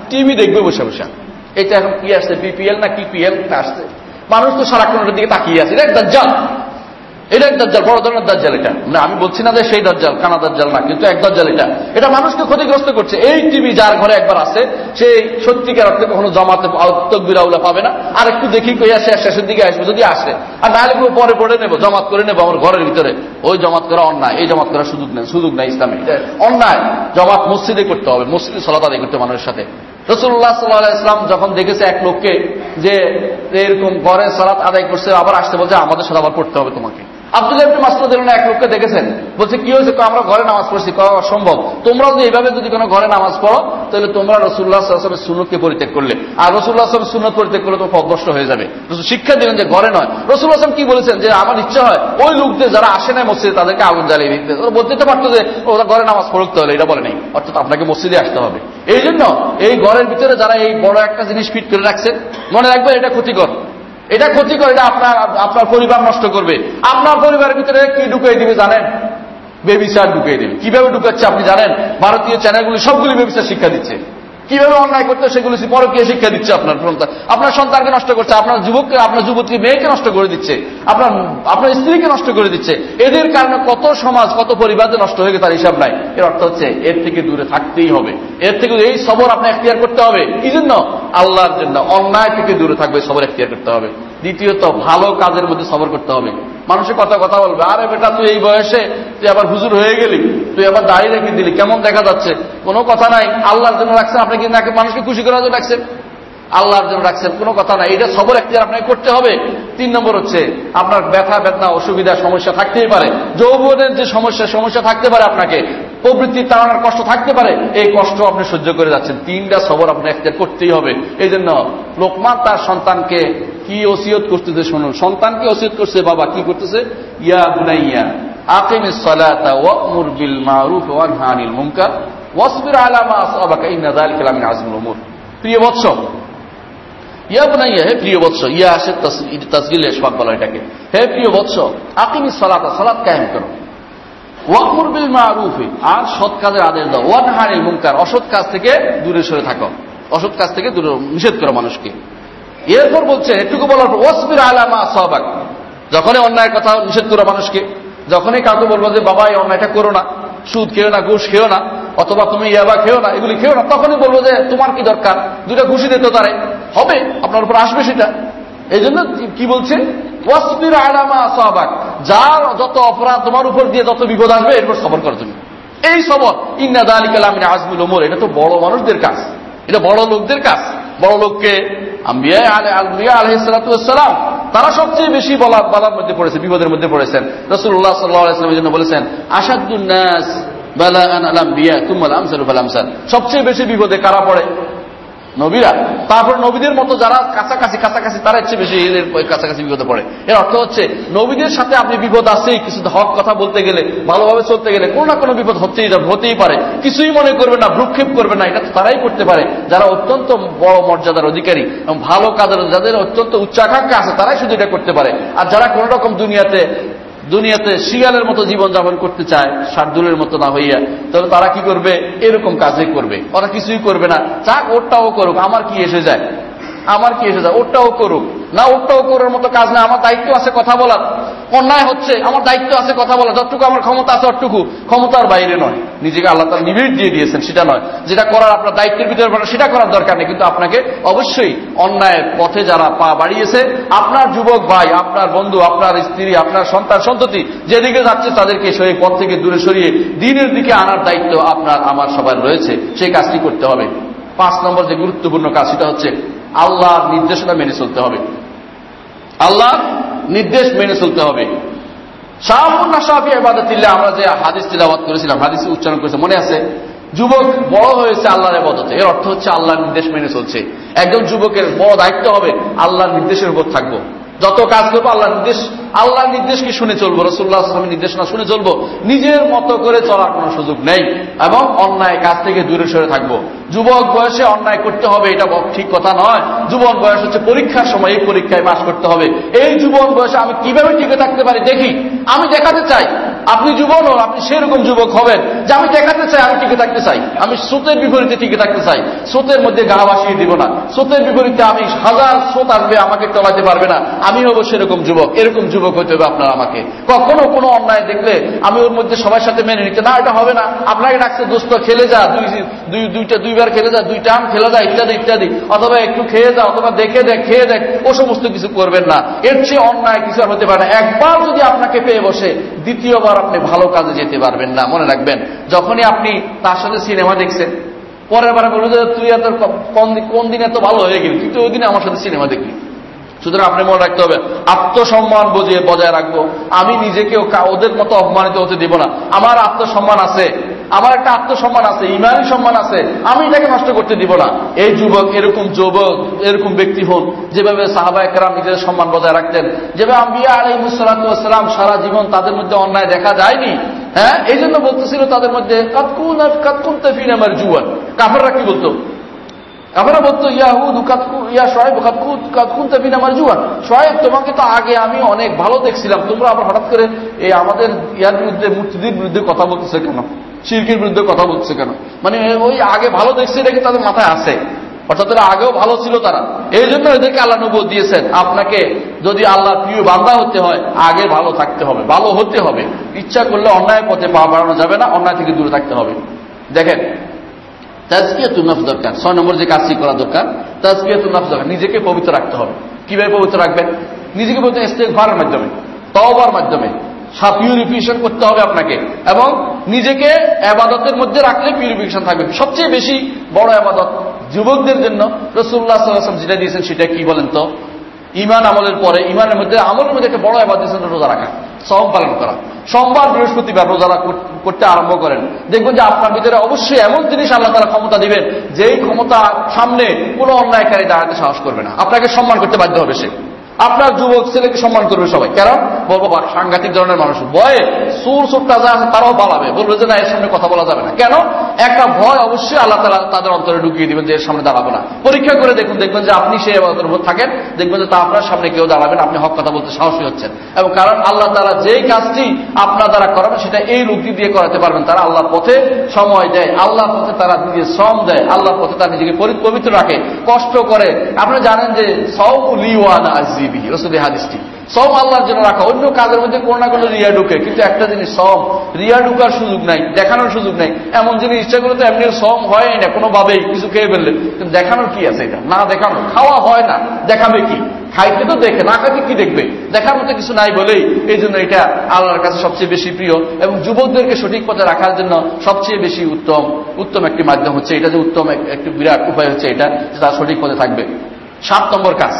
টিভি দেখবে বসে বসে। এটা এখন কি আসছে বিপিএল না কি পিএল আসছে। মানুষ তো সারাক্ষণের দিকে তাকিয়ে আছে। এটা একটা এটা এক দজ্জাল বড় ধরনের দজ্জাল এটা। না আমি বলছি না যে সেই দজ্জাল কানা দজ্জাল না কিন্তু এক দজ্জাল এটা। এটা মানুষকে ক্ষতিগ্রস্ত করছে। এই টিভি যার ঘরে একবার আছে সে সত্যিকার অর্থে কখনো জমাতে তকবির আউলা পাবে না। আর একটু দেখি কই আসে শেষের দিকে আসবে যদি আসে। আর নাহলে পরে পড়ে নেব জমাত করে নেব আমার ঘরের ভিতরে। ওই জমাত করা অন্যায় এই জমাত করার সুযোগ নেই সুযোগ নেই ইসলামে। অন্যায় জমাত মসজিদে করতে হবে মসজিদে সলাত আদায় করতে মানুষের সাথে। রসুল্লাহ সাল্লাহ ইসলাম যখন দেখেছে এক লোককে যে এরকম ঘরে সালাত আদায় করছে আবার আসতে বলছে আমাদের সাথে আবার পড়তে হবে তোমাকে। এক লোককে দেখেছেন। বলছে, কি হয়েছে? আমরা ঘরে নামাজ পড়ছি। অসম্ভব। তোমরা যদি এইভাবে যদি কোনো ঘরে নামাজ পড়ো, তাহলে তোমরা পরিত্যাগ করলে। আর পরিত্যাগ করলে হয়ে যাবে। শিক্ষা দিলেন যে ঘরে নয়। রসুল্লাহ আসলাম কি বলেছেন? যে আমার ইচ্ছা হয় ওই লোকদের যারা আসে না মসজিদে, তাদেরকে আগুন জ্বালিয়ে দিতে। ওরা বলতে তো পারতো যে ওরা ঘরে নামাজ পড়তে হলে এটা বলে নেই। অর্থাৎ আপনাকে মসজিদে আসতে হবে। এই জন্য এই ঘরের ভিতরে যারা এই বড় একটা জিনিস ফিট করে রাখছে মনে রাখবেন এটা ক্ষতিকর। এটা ক্ষতিকর এটা আপনার আপনার পরিবার নষ্ট করবে। আপনার পরিবারের ভিতরে কি ঢুকিয়ে দিবে জানেন? বেবিচার ঢুকিয়ে দেবে। কীভাবে ঢুকাচ্ছে আপনি জানেন? ভারতীয় চ্যানেলগুলি সবগুলি বেবিচার শিক্ষা দিচ্ছে। কীভাবে অন্যায় করতে সেগুলি পরকীয় শিক্ষা দিচ্ছে আপনার সন্তান আপনার সন্তানকে নষ্ট করছে, আপনার যুবককে, আপনার যুবতী মেয়েকে নষ্ট করে দিচ্ছে, আপনার আপনার স্ত্রীকে নষ্ট করে দিচ্ছে। এদের কারণে কত সমাজ, কত পরিবার নষ্ট হয়ে গেছে তার হিসাব নাই। এর অর্থ হচ্ছে এর থেকে দূরে থাকতেই হবে। এর থেকে এই সবর আপনি এখতিয়ার করতে হবে। কি জন্য? আল্লাহর জন্য। অন্যায় থেকে দূরে থাকবে, সবর এখতিয়ার করতে হবে। দ্বিতীয়ত, ভালো কাজের মধ্যে সবর করতে হবে। মানুষের কথা কথা বলবে। আরে বেটা, তুই এই বয়সে তুই আবার হুজুর হয়ে গেলি, তুই আবার দাড়ি রেখে দিলি, কেমন দেখা যাচ্ছে? কোনো কথা নাই। আল্লাহর জন্য রাখছেন আপনি কিন্তু মানুষকে খুশি করার জন্য রাখছেন। আল্লাহর জন্য রাখছেন, কোনো কথা নাই। এটা সবর একটি আপনাকে করতে হবে। তিন নম্বর হচ্ছে, আপনার ব্যথা বেদনা অসুবিধা, সমস্যা থাকতেই পারে। যৌবনের যে সমস্যা সমস্যা থাকতে পারে আপনাকে। প্রবৃত্তির তাড়ানোর কষ্ট থাকতে পারে, এই কষ্ট আপনি সহ্য করে যাচ্ছেন। তিনটা সবর আপনি একটা করতেই হবে। এই জন্য লোকমান তার সন্তানকে কি ওসিয়ত করতেছে শুনুন। সন্তানকে ওসিয়ত করছে, বাবা কি করতেছে? ইয়া বুনাইয়া, আকিম সালাতা বিল মারুফ আনিল মুনকার, ওয়াসবির আলা মা আসাবাকা, ইন্না যালিকা উমুর। প্রিয় বৎস, ইয়া বুনাইয়া, হে প্রিয় বৎস, ইয়া আসে তাসগিল এসবাক বলা এটাকে। হে প্রিয় বৎস, আকিম সালাতা, সালাত কায়েম করো। ওয়ামুর বিল আর সৎ কাজের আদেশ দাও। ওয়ানহা আনিল মুনকার, অসৎ কাজ থেকে দূরে সরে থাকো। অসৎ কাজ থেকে দূরে, নিষেধ করো মানুষকে। এরপর বলছে, এটুকু বলার পর ওসবির আলামা সহবাক যখনই অন্যায় কথা নিষেধ করো মানুষকে, যখনই কাউকে বলব যে, বাবা, এই অন্যায়টা করো না। সুদ খেও না, ঘুষ খেও না। অথবা তুমি ইয়াবা খেও না, এগুলি খেও না। তখনই বলব যে, তোমার কি দরকার? দুটা ঘুষি দিতে তারে। হবে, আপনার উপর আসবে সেটা। এই জন্য কি বলছে? ওয়াসবির আলামা সহবাক যার যত অপরাধ তোমার উপর দিয়ে যত বিপদ আসবে এরপর সবর করার জন্য এই সবর ইন্না দালিকাল আমিন আজমুল ওমর এটা তো বড় মানুষদের কাজ। এটা বড় লোকদের কাজ। বড় লোককে আলহিসাম তারা সবচেয়ে বেশি বলার বালার মধ্যে পড়েছে, বিপদের মধ্যে পড়েছেন। রসুল্লাহ সাল্লাহামের জন্য বলেছেন আসাদুন্নাস সবচেয়ে বেশি বিপদে কারা পড়ে? নবীরা। তারপর নবীদের মতো যারা কাছাকাছি কাছাকাছি, তারা হচ্ছে বেশি এদের কাছাকাছি বিপদে পড়ে। এর অর্থ হচ্ছে, নবীদের সাথে আপনি বিপদ আছেই, কিছু হক কথা বলতে গেলে, ভালোভাবে চলতে গেলে, কোনো না কোনো বিপদ হতেই হতেই পারে। কিছুই মনে করবে না, ভ্রুক্ষেপ করবে না, এটা তারাই করতে পারে। যারা অত্যন্ত বড় মর্যাদার অধিকারী এবং ভালো কাজের, যাদের অত্যন্ত উচ্চাকাঙ্ক্ষা আছে, তারাই শুধু এটা করতে পারে। আর যারা কোন রকম দুনিয়াতে দুনিয়াতে শিয়ালের মতো জীবন যাপন করতে চায়, শার্দুলের মতো না হইয়া, তাহলে তারা কি করবে? এরকম কাজে করবে। ওরা কিছুই করবে না। চাক ওরটাও করুক, আমার কি এসে যায়? আমার কি এসে যায় ওরটাও করুক। না ওরটাও করার মতো কাজ না আমার দায়িত্ব আছে কথা বলার। অন্যায় হচ্ছে, আমার দায়িত্ব আছে কথা বলা যতটুকু আমার ক্ষমতা আছে অতটুকু। ক্ষমতার বাইরে নয়। নিজেকে আল্লাহ তার নিবিড় দিয়ে দিয়েছেন, সেটা নয়। যেটা করার আপনার দায়িত্বের ভিতরে সেটা করার দরকার নেই। কিন্তু আপনাকে অবশ্যই অন্যায়ের পথে যারা পা বাড়িয়েছে, আপনার যুবক ভাই, আপনার বন্ধু, আপনার স্ত্রী, আপনার সন্তান, সন্ততি, যেদিকে যাচ্ছে তাদেরকে সেই পথ থেকে দূরে সরিয়ে দিনের দিকে আনার দায়িত্ব আপনার, আমার সবার রয়েছে। সেই কাজটি করতে হবে। পাঁচ নম্বর যে গুরুত্বপূর্ণ কাজ, সেটা হচ্ছে আল্লাহর নির্দেশনা মেনে চলতে হবে। আল্লাহর নির্দেশ মেনে চলতে হবে। শাহাবুল নাসাফি আবাদতিল্লাহ আমরা যে হাদিস তিলাবাত করেছিলাম, হাদিস উচ্চারণ করেছে, মনে আছে? যুবক বড় হয়েছে আল্লাহর আবাদতে এর অর্থ হচ্ছে আল্লাহর নির্দেশ মেনে চলছে। একজন যুবকের বড় দায়িত্ব হবে, আল্লাহর নির্দেশের উপর থাকব। যত কাজ করব, আল্লাহ নির্দেশ আল্লাহর নির্দেশকে শুনে চলবো? রসুল্লাহ আসলামের নির্দেশনা শুনে চলবো। নিজের মতো করে চলার কোনো সুযোগ নেই এবং অন্যায় কাজ থেকে দূরে সরে থাকব। যুবক বয়সে অন্যায় করতে হবে, এটা ঠিক কথা নয়। যুবক বয়স হচ্ছে পরীক্ষার সময়, এই পরীক্ষায় পাশ করতে হবে। এই যুবক বয়সে আমি কীভাবে টিকে থাকতে পারি? দেখি, আমি দেখাতে চাই। আপনি যুবক হন, আপনি সেরকম যুবক হবেন যে আমি দেখাতে চাই, আমি টিকে থাকতে চাই। আমি স্রোতের বিপরীতে টিকে থাকতে চাই। স্রোতের মধ্যে গা ভাসিয়ে দিব না। স্রোতের বিপরীতে আমি হাজার স্রোত আসবে, আমাকে টলাতে পারবে না। আমি হব সেরকম যুবক, এরকম যুবক হতে হবে আপনার আমাকে। কখনো কোনো অন্যায় দেখলে আমি ওর মধ্যে সবার সাথে মেনে নিতে না, এটা হবে না। আপনাকে ডাকছে, দোস্ত, খেলে যা, দুই দুইটা, দুইবার খেলে যা দুই টান খেলে যা, ইত্যাদি ইত্যাদি। অথবা একটু খেয়ে যা অথবা দেখে দেখ, খেয়ে দেখ, ও সমস্ত কিছু করবেন না। এর চেয়ে অন্যায় কিছু আর হতে পারে না। একবার যদি আপনাকে পেয়ে বসে, দ্বিতীয়বার আপনি ভালো কাজে যেতে পারবেন না। মনে রাখবেন, যখনই আপনি তার সাথে সিনেমা দেখছেন, পরের বারে বলব যে, তুই এত কোন দিন এত ভালো হয়ে গেলি? তুই তো ওই দিনে আমার সাথে সিনেমা দেখলি। সুতরাং আপনি মনে রাখতে হবে, আত্মসম্মান বুঝিয়ে বজায় রাখব। আমি নিজেকে ওদের মতো অপমানিত হতে দিব না। আমার আত্মসম্মান আছে, আমার একটা আত্মসম্মান আছে, ইমানি সম্মান আছে, আমি এটাকে নষ্ট করতে দিব না। এই যুবক, এরকম যুবক, এরকম ব্যক্তি হন যেভাবে সাহাবা একরাম নিজের সম্মান বজায় রাখতেন, যেভাবে আম্বিয়া আলহিমসালাম সারা জীবন তাদের মধ্যে অন্যায় দেখা যায়নি হ্যাঁ? এই জন্য বলতেছিল তাদের মধ্যে কাতকুন কাতকুন তফিন আমার জুয়ান কাফাররা কি বলতো? আমরা বলতো ইয়াহুদ ইয়া সোহেব কাতকুন তফিন আমার সোহেব তোমাকে তো আগে আমি অনেক ভালো দেখছিলাম। তোমরা আবার হঠাৎ করে এই আমাদের ইয়ার বিরুদ্ধে মূর্তিদের বিরুদ্ধে কথা বলতেছে কেন? শিল্পের বিরুদ্ধে কথা বলছে কেন? মানে ওই আগে ভালো দেখছে এটা তাদের মাথায় আসে অর্থাৎ তারা আগেও ভালো ছিল তারা। এই জন্য এদেরকে আল্লাহ নবুয় দিয়েছেন, আপনাকে যদি আল্লাহ প্রিয় বান্দা হতে হয়, আগে ভালো থাকতে হবে, ভালো হতে হবে। ইচ্ছা করলে অন্যায় পথে পা বাড়ানো যাবে না, অন্যায় থেকে দূরে থাকতে হবে। দেখেন তাজকিয়াতু নফ দরকার। ছয় নম্বর যে কাজটি করা দরকার, তাজকিয়াতু নফ দরকার। নিজেকে পবিত্র রাখতে হবে। কীভাবে পবিত্র রাখবেন? নিজেকে পবিত্র ইস্তেকভারের মাধ্যমে, তওবার মাধ্যমে। পিউরিফিকেশন করতে হবে আপনাকে। এবং নিজেকে আবাদতের মধ্যে রাখলে পিউরিফিকেশন থাকবে। সবচেয়ে বেশি বড় আবাদত যুবকদের জন্য রসুল্লাহ সাল্লাম যেটা দিয়েছেন সেটা কি বলেন তো? ইমান আমলের পরে ইমানের মধ্যে, আমলের মধ্যে একটা বড় আবাদ রোজা রাখা সব পালন করা। সোমবার বৃহস্পতিবার রোজা করতে আরম্ভ করেন। দেখবেন যে আপনার ভিতরে অবশ্যই এমন জিনিস আল্লাহ তারা ক্ষমতা দিবেন, যেই ক্ষমতা সামনে কোনো অন্যায়কারী দাঁড়াতে সাহস করবে না। আপনাকে সম্মান করতে বাধ্য হবে সে। আপনার যুবক ছেলেকে সম্মান করবে সবাই। কারণ বলব সাংঘাতিক ধরনের মানুষ। ভয়ে সুর সুরটা যা তারাও পালাবে। বলবে যে না, এর সামনে কথা বলা যাবে না। কেন? একটা ভয় অবশ্যই আল্লাহ তালা তাদের অন্তরে ঢুকিয়ে দিবেন যে এর সামনে দাঁড়াবো না। পরীক্ষা করে দেখুন, দেখবেন যে আপনি সেই আবাদতের উপর থাকেন। দেখবেন যে তা আপনার সামনে কেউ দাঁড়াবেন আপনি হক কথা বলতে সাহসী হচ্ছেন। এবং কারণ আল্লাহ তালা যেই কাজটি আপনার দ্বারা করাবেন, সেটা এই রুক্তি দিয়ে করাতে পারবেন। তারা আল্লাহর পথে সময় দেয় আল্লাহ পথে তারা নিজের শ্রম দেয়, আল্লাহর পথে তারা নিজেকে পবিত্র রাখে, কষ্ট করে। আপনি জানেন যে সব লিওয়ান সৌলিওয়ান আজিবি রসুল হাদিসটি। সব আল্লাহর জন্য রাখা, অন্য কাজের মধ্যে কোনো না কোনো রিয়া ঢুকে, কিন্তু একটা জিনিস সব রিয়া ঢুকার সুযোগ নাই, দেখানোর সুযোগ নাই। এমন জিনিস ইচ্ছা তো এমনি হয় না, কোনোভাবেই, কিছু খেয়ে ফেললে। কিন্তু দেখানোর কি আছে এটা? না দেখানো, খাওয়া হয় না। দেখাবে কি? খাইতে তো দেখে, না খাইতে কি দেখবে? দেখার মতো কিছু নাই বলেই, এই জন্য এটা আল্লাহর কাছে সবচেয়ে বেশি প্রিয়। এবং যুবকদেরকে সঠিক পথে রাখার জন্য সবচেয়ে বেশি উত্তম উত্তম একটি মাধ্যম হচ্ছে এটা যে উত্তম একটি বিরাট উপায় হচ্ছে এটা তারা সঠিক পথে থাকবে। সাত নম্বর কাজ।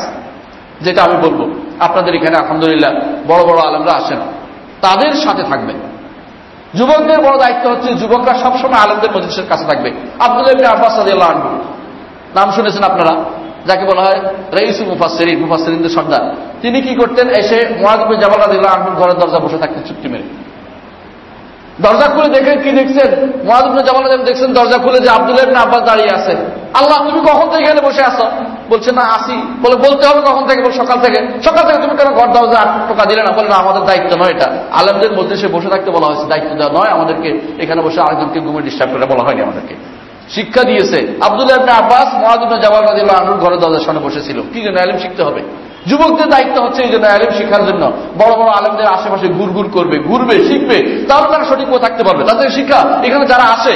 যেটা আমি বলব। আপনাদের এখানে, আলহামদুলিল্লাহ, বড় বড় আলমরা আসেন। তাদের সাথে থাকবেন। যুবকদের বড় দায়িত্ব হচ্ছে, যুবকরা সবসময় আলমদের মজলিসের কাছে থাকবে। আব্দুল্লাহ আব্বাস আনবু নাম শুনেছেন আপনারা? যাকে বলা হয় রইসুল মুফাসেরিন মুফাসেরিনদের সর্দার। তিনি কি করতেন? এসে মহাজবে জামাল আদিল্লাহ আহমদ ঘরের দরজা বসে থাকতেন চুক্তি মেরে। দরজা খুলে দেখেন, কি দেখছেন? মহাজুবনে জামাল দেখছেন, দরজা খুলে যে আব্দুল্লাহ আব্বাস দাঁড়িয়ে আছে আল্লাহ, তুমি কখন থেকে এখানে বসে আসো বলছে, না, আসি। বলে, বলতে হবে কখন থেকে? সকাল থেকে। সকাল থেকে তুমি কেন ঘর দরজা টোকা দিলে না? বলে, না, আমাদের দায়িত্ব নয় এটা। আলমদের মধ্যে সে বসে থাকতে বলা হয়েছে, দায়িত্ব দেওয়া নয়, আমাদেরকে এখানে বসে আরেকজনকে ঘুমে ডিস্টার্ব করে বলা হয়নি আমাদেরকে। শিক্ষা দিয়েছে। আব্দুল্লাহ আব্বাস মহাজুবনে জামাল রাজিল্লাহ আনুর ঘরে দরজার সামনে বসেছিল। কি জন্য আলিম শিখতে হবে। যুবকদের দায়িত্ব হচ্ছে এই জন্য আলেম শিক্ষার জন্য। বড় বড় আলেমদের আশেপাশে ঘুর ঘুর করবে, ঘুরবে, শিখবে। তাহলে তারা সঠিক পথে থাকতে পারবে। তাদের শিক্ষা এখানে যারা আসে,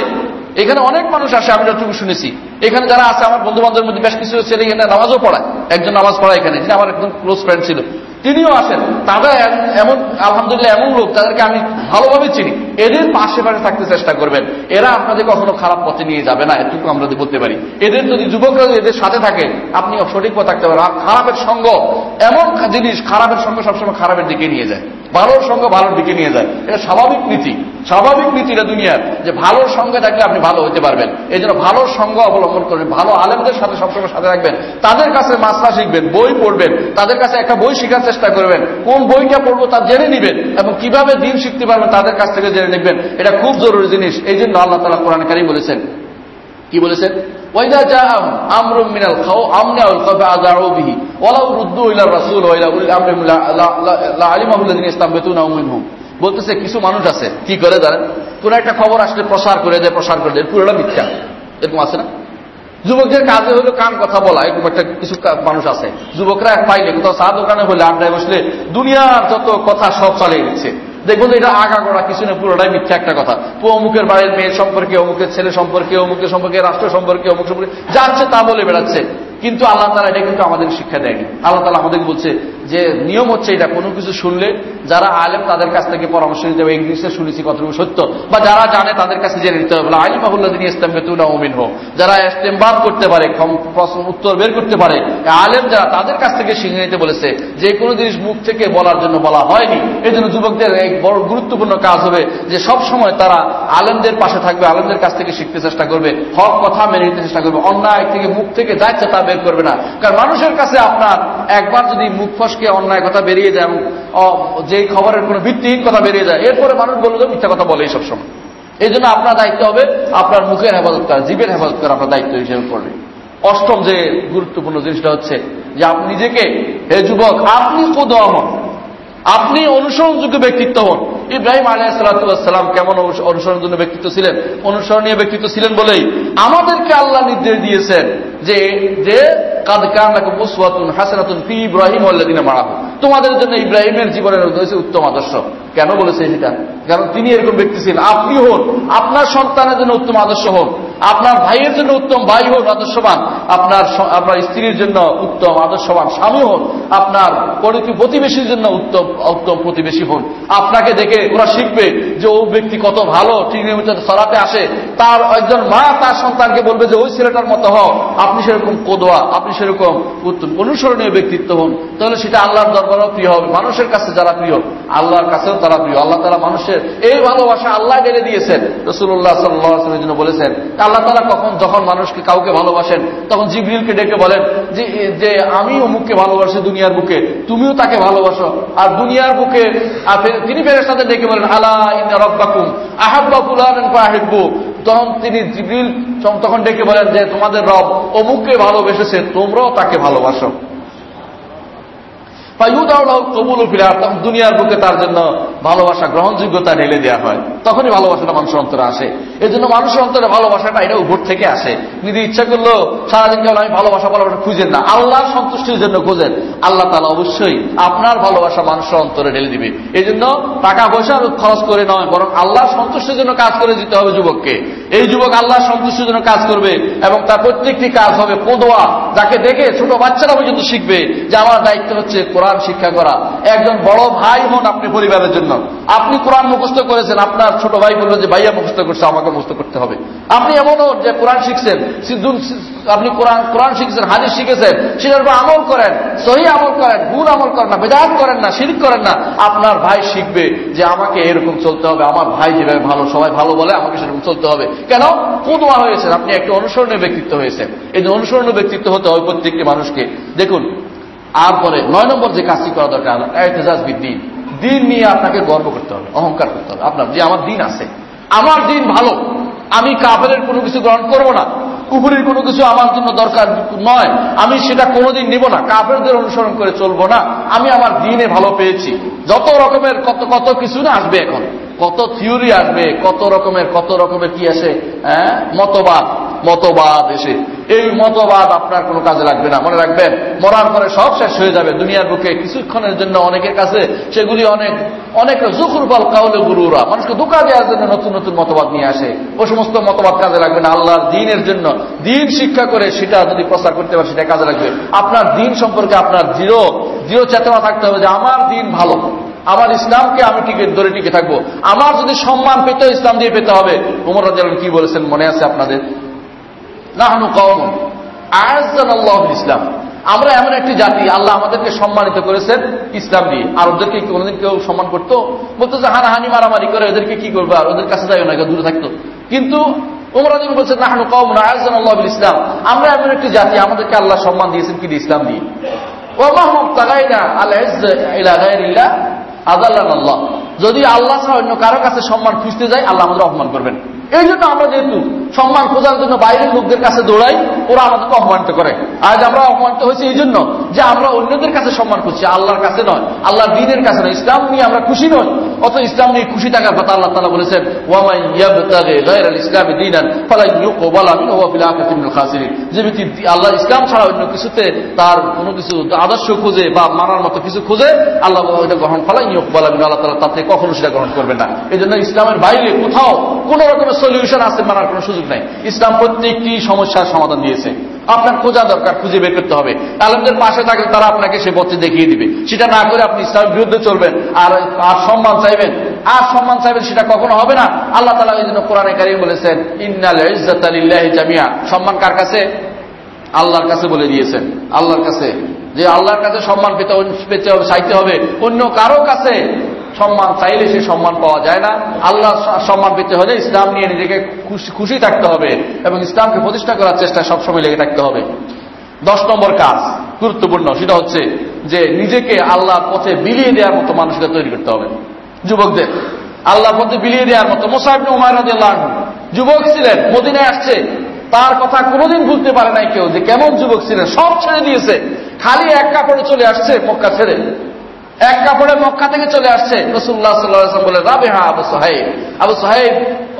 এখানে অনেক মানুষ আসে, আমি যতটুকু শুনেছি। এখানে যারা আছে আমার বন্ধু বান্ধবের মধ্যে বেশ কিছু ছেলে এখানে নামাজও পড়ায়। একজন নামাজ পড়ায় এখানে, যিনি আমার একদম ক্লোজ ফ্রেন্ড ছিল। তিনিও আসেন তারা এমন আলহামদুলিল্লাহ এমন লোক তাদেরকে আমি ভালোভাবে চিনি। এদের পাশে পাশে থাকতে চেষ্টা করবেন। এরা আপনাদের কখনো খারাপ পথে নিয়ে যাবে না, এটুকু আমরা বলতে পারি। এদের যদি যুবকরা এদের সাথে থাকে, আপনি সঠিক পথে থাকতে পারেন। খারাপের সঙ্গ, এমন জিনিস খারাপের সঙ্গ সবসময় খারাপের দিকে নিয়ে যায়। ভালোর সঙ্গ ভালোর দিকে নিয়ে যায়। এটা স্বাভাবিক নীতি। স্বাভাবিক নীতি এটা দুনিয়ার, যে ভালোর সঙ্গে থাকলে আপনি ভালো হতে পারবেন। এই জন্য ভালোর সঙ্গ অবলম্বন করবেন। ভালো আলেমদের সাথে সবসময় সাথে রাখবেন তাদের কাছে মাসলা শিখবেন, বই পড়বেন। তাদের কাছে একটা বই শেখার চেষ্টা করবেন। কোন বইটা পড়ব তা জেনে নিবেন এবং কীভাবে দিন শিখতে পারবেন তাদের কাছ থেকে জেনে নিবেন এটা খুব জরুরি জিনিস। এই জন্য আল্লাহ তালা কোরআন কারি বলেছেন। কি বলেছেন? বলতেছে, কিছু মানুষ আছে। কি করে জানেন? কোন একটা খবর আসলে প্রসার করে দেয়, প্রসার করে দেয়। পুরোটা মিথ্যা। এরকম আছে না? যুবকদের কাজে হলো কান কথা বলা এরকম একটা কিছু মানুষ আছে। যুবকরা পাইলে কোথাও চা দোকানে হলে আড্ডায় বসলে দুনিয়ার যত কথা সব চালিয়ে দিচ্ছে। দেখবেন এটা আগা করা কিছু না, পুরোটাই মিথ্যা একটা কথা। অমুকের বাড়ির মেয়ে সম্পর্কে, অমুকের ছেলে সম্পর্কে, অমুকের সম্পর্কে, রাষ্ট্র সম্পর্কে, অমুক সম্পর্কে, যাচ্ছে তা বলে বেড়াচ্ছে। কিন্তু আল্লাহ তালা এটা কিন্তু আমাদের শিক্ষা দেয়নি। আল্লাহ তালা আমাদেরকে বলছে যে নিয়ম হচ্ছে এটা, কোনো কিছু শুনলে যারা আলেম তাদের কাছ থেকে পরামর্শ নিতে হবে, ইংলিশে শুনেছি কতটুকু সত্য। বা যারা জানে তাদের কাছে জেনে নিতে হবে। আলী মাহুল্লাদিন ইসলাম বেতুনা ওমিন হোক যারা ইস্তেমবার করতে পারে প্রশ্ন, উত্তর বের করতে পারে, আলেম যারা তাদের কাছ থেকে শিখে নিতে বলেছে, যে কোনো জিনিস মুখ থেকে বলার জন্য বলা হয়নি। এই জন্য যুবকদের এক বড় গুরুত্বপূর্ণ কাজ হবে যে সব সময় তারা আলেমদের পাশে থাকবে, আলেমদের কাছ থেকে শিখতে চেষ্টা করবে, হক, কথা মেনে নিতে চেষ্টা করবে, অন্যায় থেকে, মুখ থেকে যাচ্ছে তা বের করবে না। কারণ মানুষের কাছে আপনার একবার যদি মুখ ফসকে অন্যায় কথা বেরিয়ে যায় এবং যে খবরের কোনো ভিত্তিহীন কথা বেরিয়ে যায়, এরপরে মানুষ বলল মিথ্যা কথা বলে সবসময় এই জন্য আপনার দায়িত্ব হবে আপনার মুখের হেফাজত করা, জীবের হেফাজত করা আপনার দায়িত্ব হিসেবে করবে অষ্টম যে গুরুত্বপূর্ণ জিনিসটা হচ্ছে যে আপনি নিজেকে, হে যুবক, আপনি কোদম আপনি অনুসরণযোগ্য ব্যক্তিত্ব হন। ইব্রাহিম আলাইসালাম কেমন অনুসরণযোগ্য ব্যক্তিত্ব ছিলেন? অনুসরণীয় ব্যক্তিত্ব ছিলেন বলেই। আমাদেরকে আল্লাহ নির্দেশ দিয়েছেন যে যে ইব্রাহিম তোমাদের জন্য ইব্রাহিমের জীবনের হয়েছে উত্তম আদর্শ। কেন বলেছে সেটা? কারণ তিনি এরকম ব্যক্তি ছিলেন। আপনি হন, আপনার সন্তানের জন্য উত্তম আদর্শ হন, আপনার ভাইয়ের জন্য উত্তম ভাই হন, আদর্শবান। আপনার আপনার স্ত্রীর জন্য উত্তম আদর্শবান স্বামী হন, আপনার প্রতিবেশীর জন্য উত্তম উত্তম প্রতিবেশী হন। আপনাকে দেখে ওরা শিখবে যে ও ব্যক্তি কত ভালো, ঠিক নিয়মিত সরাতে আসে। তার একজন মা তার সন্তানকে বলবে যে, ওই ছেলেটার মতো হও, আপনি সেরকম কোদোয়া, আপনি সেরকম উত্তম, অনুসরণীয় ব্যক্তিত্ব হন, তাহলে সেটা আল্লাহর দরবারও প্রিয় হবে, মানুষের কাছে যারা প্রিয়, আল্লাহর কাছেও তারা প্রিয়, আল্লাহ তালা মানুষের এই ভালোবাসা আল্লাহ ঢেলে দিয়েছেন রসুল্লাহ সাল্লামের জন্য বলেছেন আল্লাহ তালা কখন, যখন মানুষকে কাউকে ভালোবাসেন, তখন জিবরিলকে ডেকে বলেন যে আমি অমুককে ভালোবাসি দুনিয়ার বুকে, তুমিও তাকে ভালোবাসো, আর দুনিয়ার বুকে তিনি ফেরের সাথে ডেকে বলেন, আলা ইন্না রব্বাকুম আহিব্বু তখন তিনি জিবিল তখন ডেকে বলেন যে, তোমাদের রব অমুককে ভালোবেসেছে, তোমরাও তাকে ভালোবাসো। কবুল ফিরা দুনিয়ার বুকে তার জন্য ভালোবাসা, গ্রহণযোগ্যতা ঢেলে দেওয়া হয়। তখনই ভালোবাসাটা মানুষের অন্তরে আসে। এই জন্য মানুষের অন্তরে ভালোবাসাটা এটা উপর থেকে আসে। নিজে ইচ্ছা করল, সারাদিন কেবল আমি ভালোবাসা ভালোবাসা খুঁজেন না। আল্লাহর সন্তুষ্টির জন্য খোঁজেন। আল্লাহ তালা অবশ্যই আপনার ভালোবাসা মানুষের অন্তরে ঢেলে দিবে। এই জন্য টাকা পয়সা খরচ করে নয়, বরং আল্লাহ সন্তুষ্টির জন্য কাজ করে দিতে হবে যুবককে। এই যুবক আল্লাহ সন্তুষ্টির জন্য কাজ করবে এবং তার প্রত্যেকটি কাজ হবে পোদোয়া। যাকে দেখে ছোট বাচ্চারা পর্যন্ত শিখবে যে আমার দায়িত্ব হচ্ছে কোরআন শিক্ষা করা। একজন বড় ভাই হন আপনি পরিবারের জন্য। আপনি কোরআন মুখস্থ করেছেন, আপনার ছোট ভাই বলল যে, ভাইয়া মুখস্থ করছে, আমাকে মুখস্থ করতে হবে। আপনি এমন হন যে কোরআন শিখছেন আপনি কোরআন কোরআন শিখছেন হাজির শিখেছেন, সেটার উপর আমল করেন, সহি আমল করেন, ভুল আমল করেন না, বেদাত করেন না, শিরিক করেন না, আপনার ভাই শিখবে যে, আমাকে এরকম চলতে হবে, আমার ভাই যেভাবে ভালো, সবাই ভালো বলে, আমাকে সেরকম চলতে হবে। কেন? কুদোয়া হয়েছেন। আপনি একটা অনুসরণীয় ব্যক্তিত্ব হয়েছেন। এই যে অনুসরণীয় ব্যক্তিত্ব হতে হবে প্রত্যেকটি মানুষকে। দেখুন আর পরে নয় নম্বর যে কাজটি করা দরকার এহতেজাজ দিন দিন নিয়ে আপনাকে গর্ব করতে হবে, অহংকার করতে হবে। আপনার যে আমার দিন আছে, আমার দিন ভালো, আমি কাপড়ের কোনো কিছু গ্রহণ করব না কুপুরের কোনো কিছু আমার জন্য দরকার নয়, আমি সেটা কোনোদিন নিব না কাপড়দের অনুসরণ করে চলবো না, আমি আমার দিনে ভালো পেয়েছি। যত রকমের কত কত কিছু না আসবে এখন। কত থিওরি আসবে, কত রকমের কত রকমের কি আসে হ্যাঁ? মতবাদ মতবাদ এসে। এই মতবাদ আপনার কোনো কাজে লাগবে না, মনে রাখবেন। মরার পরে সব শেষ হয়ে যাবে দুনিয়ার বুকে। কিছুক্ষণের জন্য অনেকের কাছে সেগুলি অনেক অনেক জুকুরবাল কাউলে গুরুরা। মানুষকে দোকা দেওয়ার জন্য নতুন নতুন মতবাদ নিয়ে আসে। ও সমস্ত মতবাদ কাজে লাগবে না আল্লাহর দিনের জন্য। দিন শিক্ষা করে সেটা যদি প্রচার করতে পারে, সেটা কাজে লাগবে। আপনার দিন সম্পর্কে আপনার জিরো দৃঢ় চেতনা থাকতে হবে যে আমার দিন ভালো। আমার ইসলামকে আমি টিকে ধরে টিকে থাকব। আমার যদি সম্মান পেতে ইসলাম দিয়ে পেতে হবে। উমর রাজ কি বলেছেন মনে আছে আপনাদের? নাহানু কম ইসলাম আমরা এমন একটি জাতি, আল্লাহ আমাদেরকে সম্মানিত করেছেন ইসলাম দিয়ে। আর ওদেরকে কোনোদিন কেউ সম্মান করতো? বলতো যে হানাহানি মারামারি করে ওদেরকে কি করবে? আর ওদের কাছে যাই না দূরে থাকতো। কিন্তু উমর আজম বলছেন নাহানু কম আয়াজান আল্লাহ ইসলাম আমরা এমন একটি জাতি, আমাদেরকে আল্লাহ সম্মান দিয়েছেন, কি ইসলাম দিয়ে। ইল্লাহ আদাল্লাহ আল্লাহ যদি আল্লাহ ছাড়া অন্য কারও কাছে সম্মান খুঁজতে যায় আল্লাহ আমাদের অপমান করবেন। এই জন্য আমরা যেহেতু সম্মান খোঁজার জন্য বাইরের লোকদের কাছে দৌড়াই, ওরা আমাদেরকে অপমানিত করে। আজ আমরা অপমানিত হয়েছি এই জন্য যে আমরা অন্যদের কাছে সম্মান খুঁজছি, আল্লাহর কাছে নয়, আল্লাহর দিনের কাছে নয়। ইসলাম নিয়ে আমরা খুশি নই অত ইসলাম নিয়ে খুশি থাকার কথা আল্লাহ তালা বলেছেন ইসলামী খাসিরিন। যে ব্যক্তি আল্লাহ ইসলাম ছাড়া অন্য কিছুতে তার কোনো কিছু আদর্শ খুঁজে বা মানার মতো কিছু খুঁজে, আল্লাহ গ্রহণ ফালাই ইউকবালা মিনহু আল্লাহ তাআলা তাতে কখনো সেটা গ্রহণ করবে না। এই জন্য ইসলামের বাইরে কোথাও কোন রকমের সলিউশন আছে মানার কোনো সুযোগ নাই। ইসলাম প্রত্যেকটি সমস্যার সমাধান দিয়েছে। আপনার খোঁজা দরকার, খুঁজে বের করতে হবে। আলমদের পাশে থাকলে তারা আপনাকে সে পথে দেখিয়ে দিবে। সেটা না করে আপনি ইসলামের বিরুদ্ধে চলবেন। আর আর সম্মান চাইবেন। আর সম্মান চাইবেন সেটা কখনো হবে না। আল্লাহ তালা এই জন্য কোরআনে কারিম বলেছেন, ইন্নাল ইজ্জাত জামিয়া সম্মান কার কাছে? আল্লাহর কাছে বলে দিয়েছেন। আল্লাহর কাছে। যে আল্লাহর কাছে সম্মান পেতে পেতে হবে, চাইতে হবে। অন্য কারও কাছে সম্মান চাইলে সে সম্মান পাওয়া যায় না। আল্লাহ সম্মান পেতে হলে ইসলাম নিয়ে নিজেকে খুশি থাকতে হবে এবং ইসলামকে প্রতিষ্ঠা করার চেষ্টা সবসময় লেগে থাকতে হবে। দশ নম্বর কাজ, গুরুত্বপূর্ণ, সেটা হচ্ছে যে নিজেকে আল্লাহর পথে বিলিয়ে দেওয়ার মতো মানুষকে তৈরি করতে হবে। যুবকদের, আল্লাহর পথে বিলিয়ে দেওয়ার মতো মোসাহেব উমায় যুবক ছিলেন, মদিনায় আসছে। তার কথা কোনোদিন ভুলতে পারে নাই কেউ যে কেমন যুবক ছিলেন, সব ছেড়ে দিয়েছে। খালি এক কাপড়ে চলে আসছে মক্কা ছেড়ে। এক কাপড়ে মক্কা থেকে চলে আসছে। রসুল্লাহ সাল্লাম বলে রাবে হা আবু সাহেব আবু সাহেব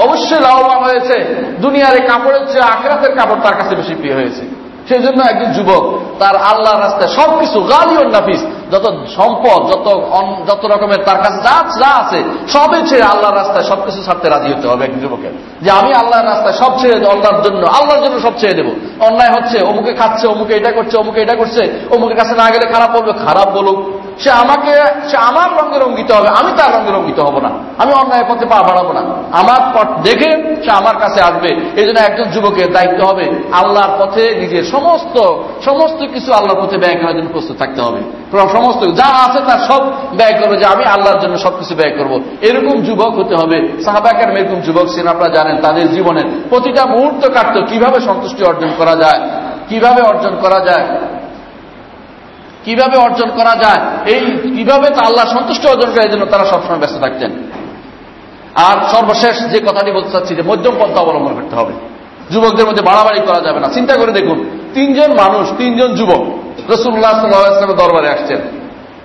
অবশ্যই লাভবান হয়েছে। দুনিয়ার এই কাপড়ের চেয়ে আখরাতের কাপড় তার কাছে বেশি প্রিয় হয়েছে। সেই জন্য একজন যুবক তার আল্লাহর রাস্তায় সবকিছু গালিয়ন নাফিস, যত সম্পদ, যত যত রকমের তার কাছে যা যা আছে, সবই ছেড়ে আল্লাহর রাস্তায় সবকিছু ছাড়তে রাজি হতে হবে একজন যুবকের। যে আমি আল্লাহর রাস্তায় সব ছেড়ে আল্লাহর জন্য আল্লাহর জন্য সব ছেড়ে দেবো। অন্যায় হচ্ছে, অমুকে খাচ্ছে, অমুকে এটা করছে, অমুকে এটা করছে, অমুকের কাছে না গেলে খারাপ বলবে, খারাপ বলুক। সে আমাকে, সে আমার রঙে রঙ্গিত হবে, আমি তার রঙে রঙ্গিত হব না। আমি অন্যায় পথে পা বাড়াবো না। আমার পথ দেখে সে আমার কাছে আসবে। এই জন্য একজন যুবকের দায়িত্ব হবে আল্লাহর পথে নিজের সমস্ত সমস্ত কিছু আল্লাহর পথে ব্যয় করার জন্য প্রস্তুত থাকতে হবে। সমস্ত যা আছে তার সব ব্যয় করবে যে আমি আল্লাহর জন্য সবকিছু ব্যয় করব। এরকম যুবক হতে হবে। সাহাবাকের এরকম যুবক ছিলেন আপনারা জানেন, তাদের জীবনের প্রতিটা মুহূর্ত কাটত। কীভাবে সন্তুষ্টি অর্জন করা যায়? কীভাবে অর্জন করা যায়? কীভাবে অর্জন করা যায়, এই কীভাবে তা আল্লাহ সন্তুষ্ট অর্জন করার জন্য তারা সবসময় ব্যস্ত থাকতেন। আর সর্বশেষ যে কথাটি বলতে চাচ্ছি যে মধ্যম পন্থা অবলম্বন করতে হবে। যুবকদের মধ্যে বাড়াবাড়ি করা যাবে না। চিন্তা করে দেখুন, তিনজন মানুষ, তিনজন যুবক রসুল্লাহ সাল্লাহামের দরবারে আসছেন।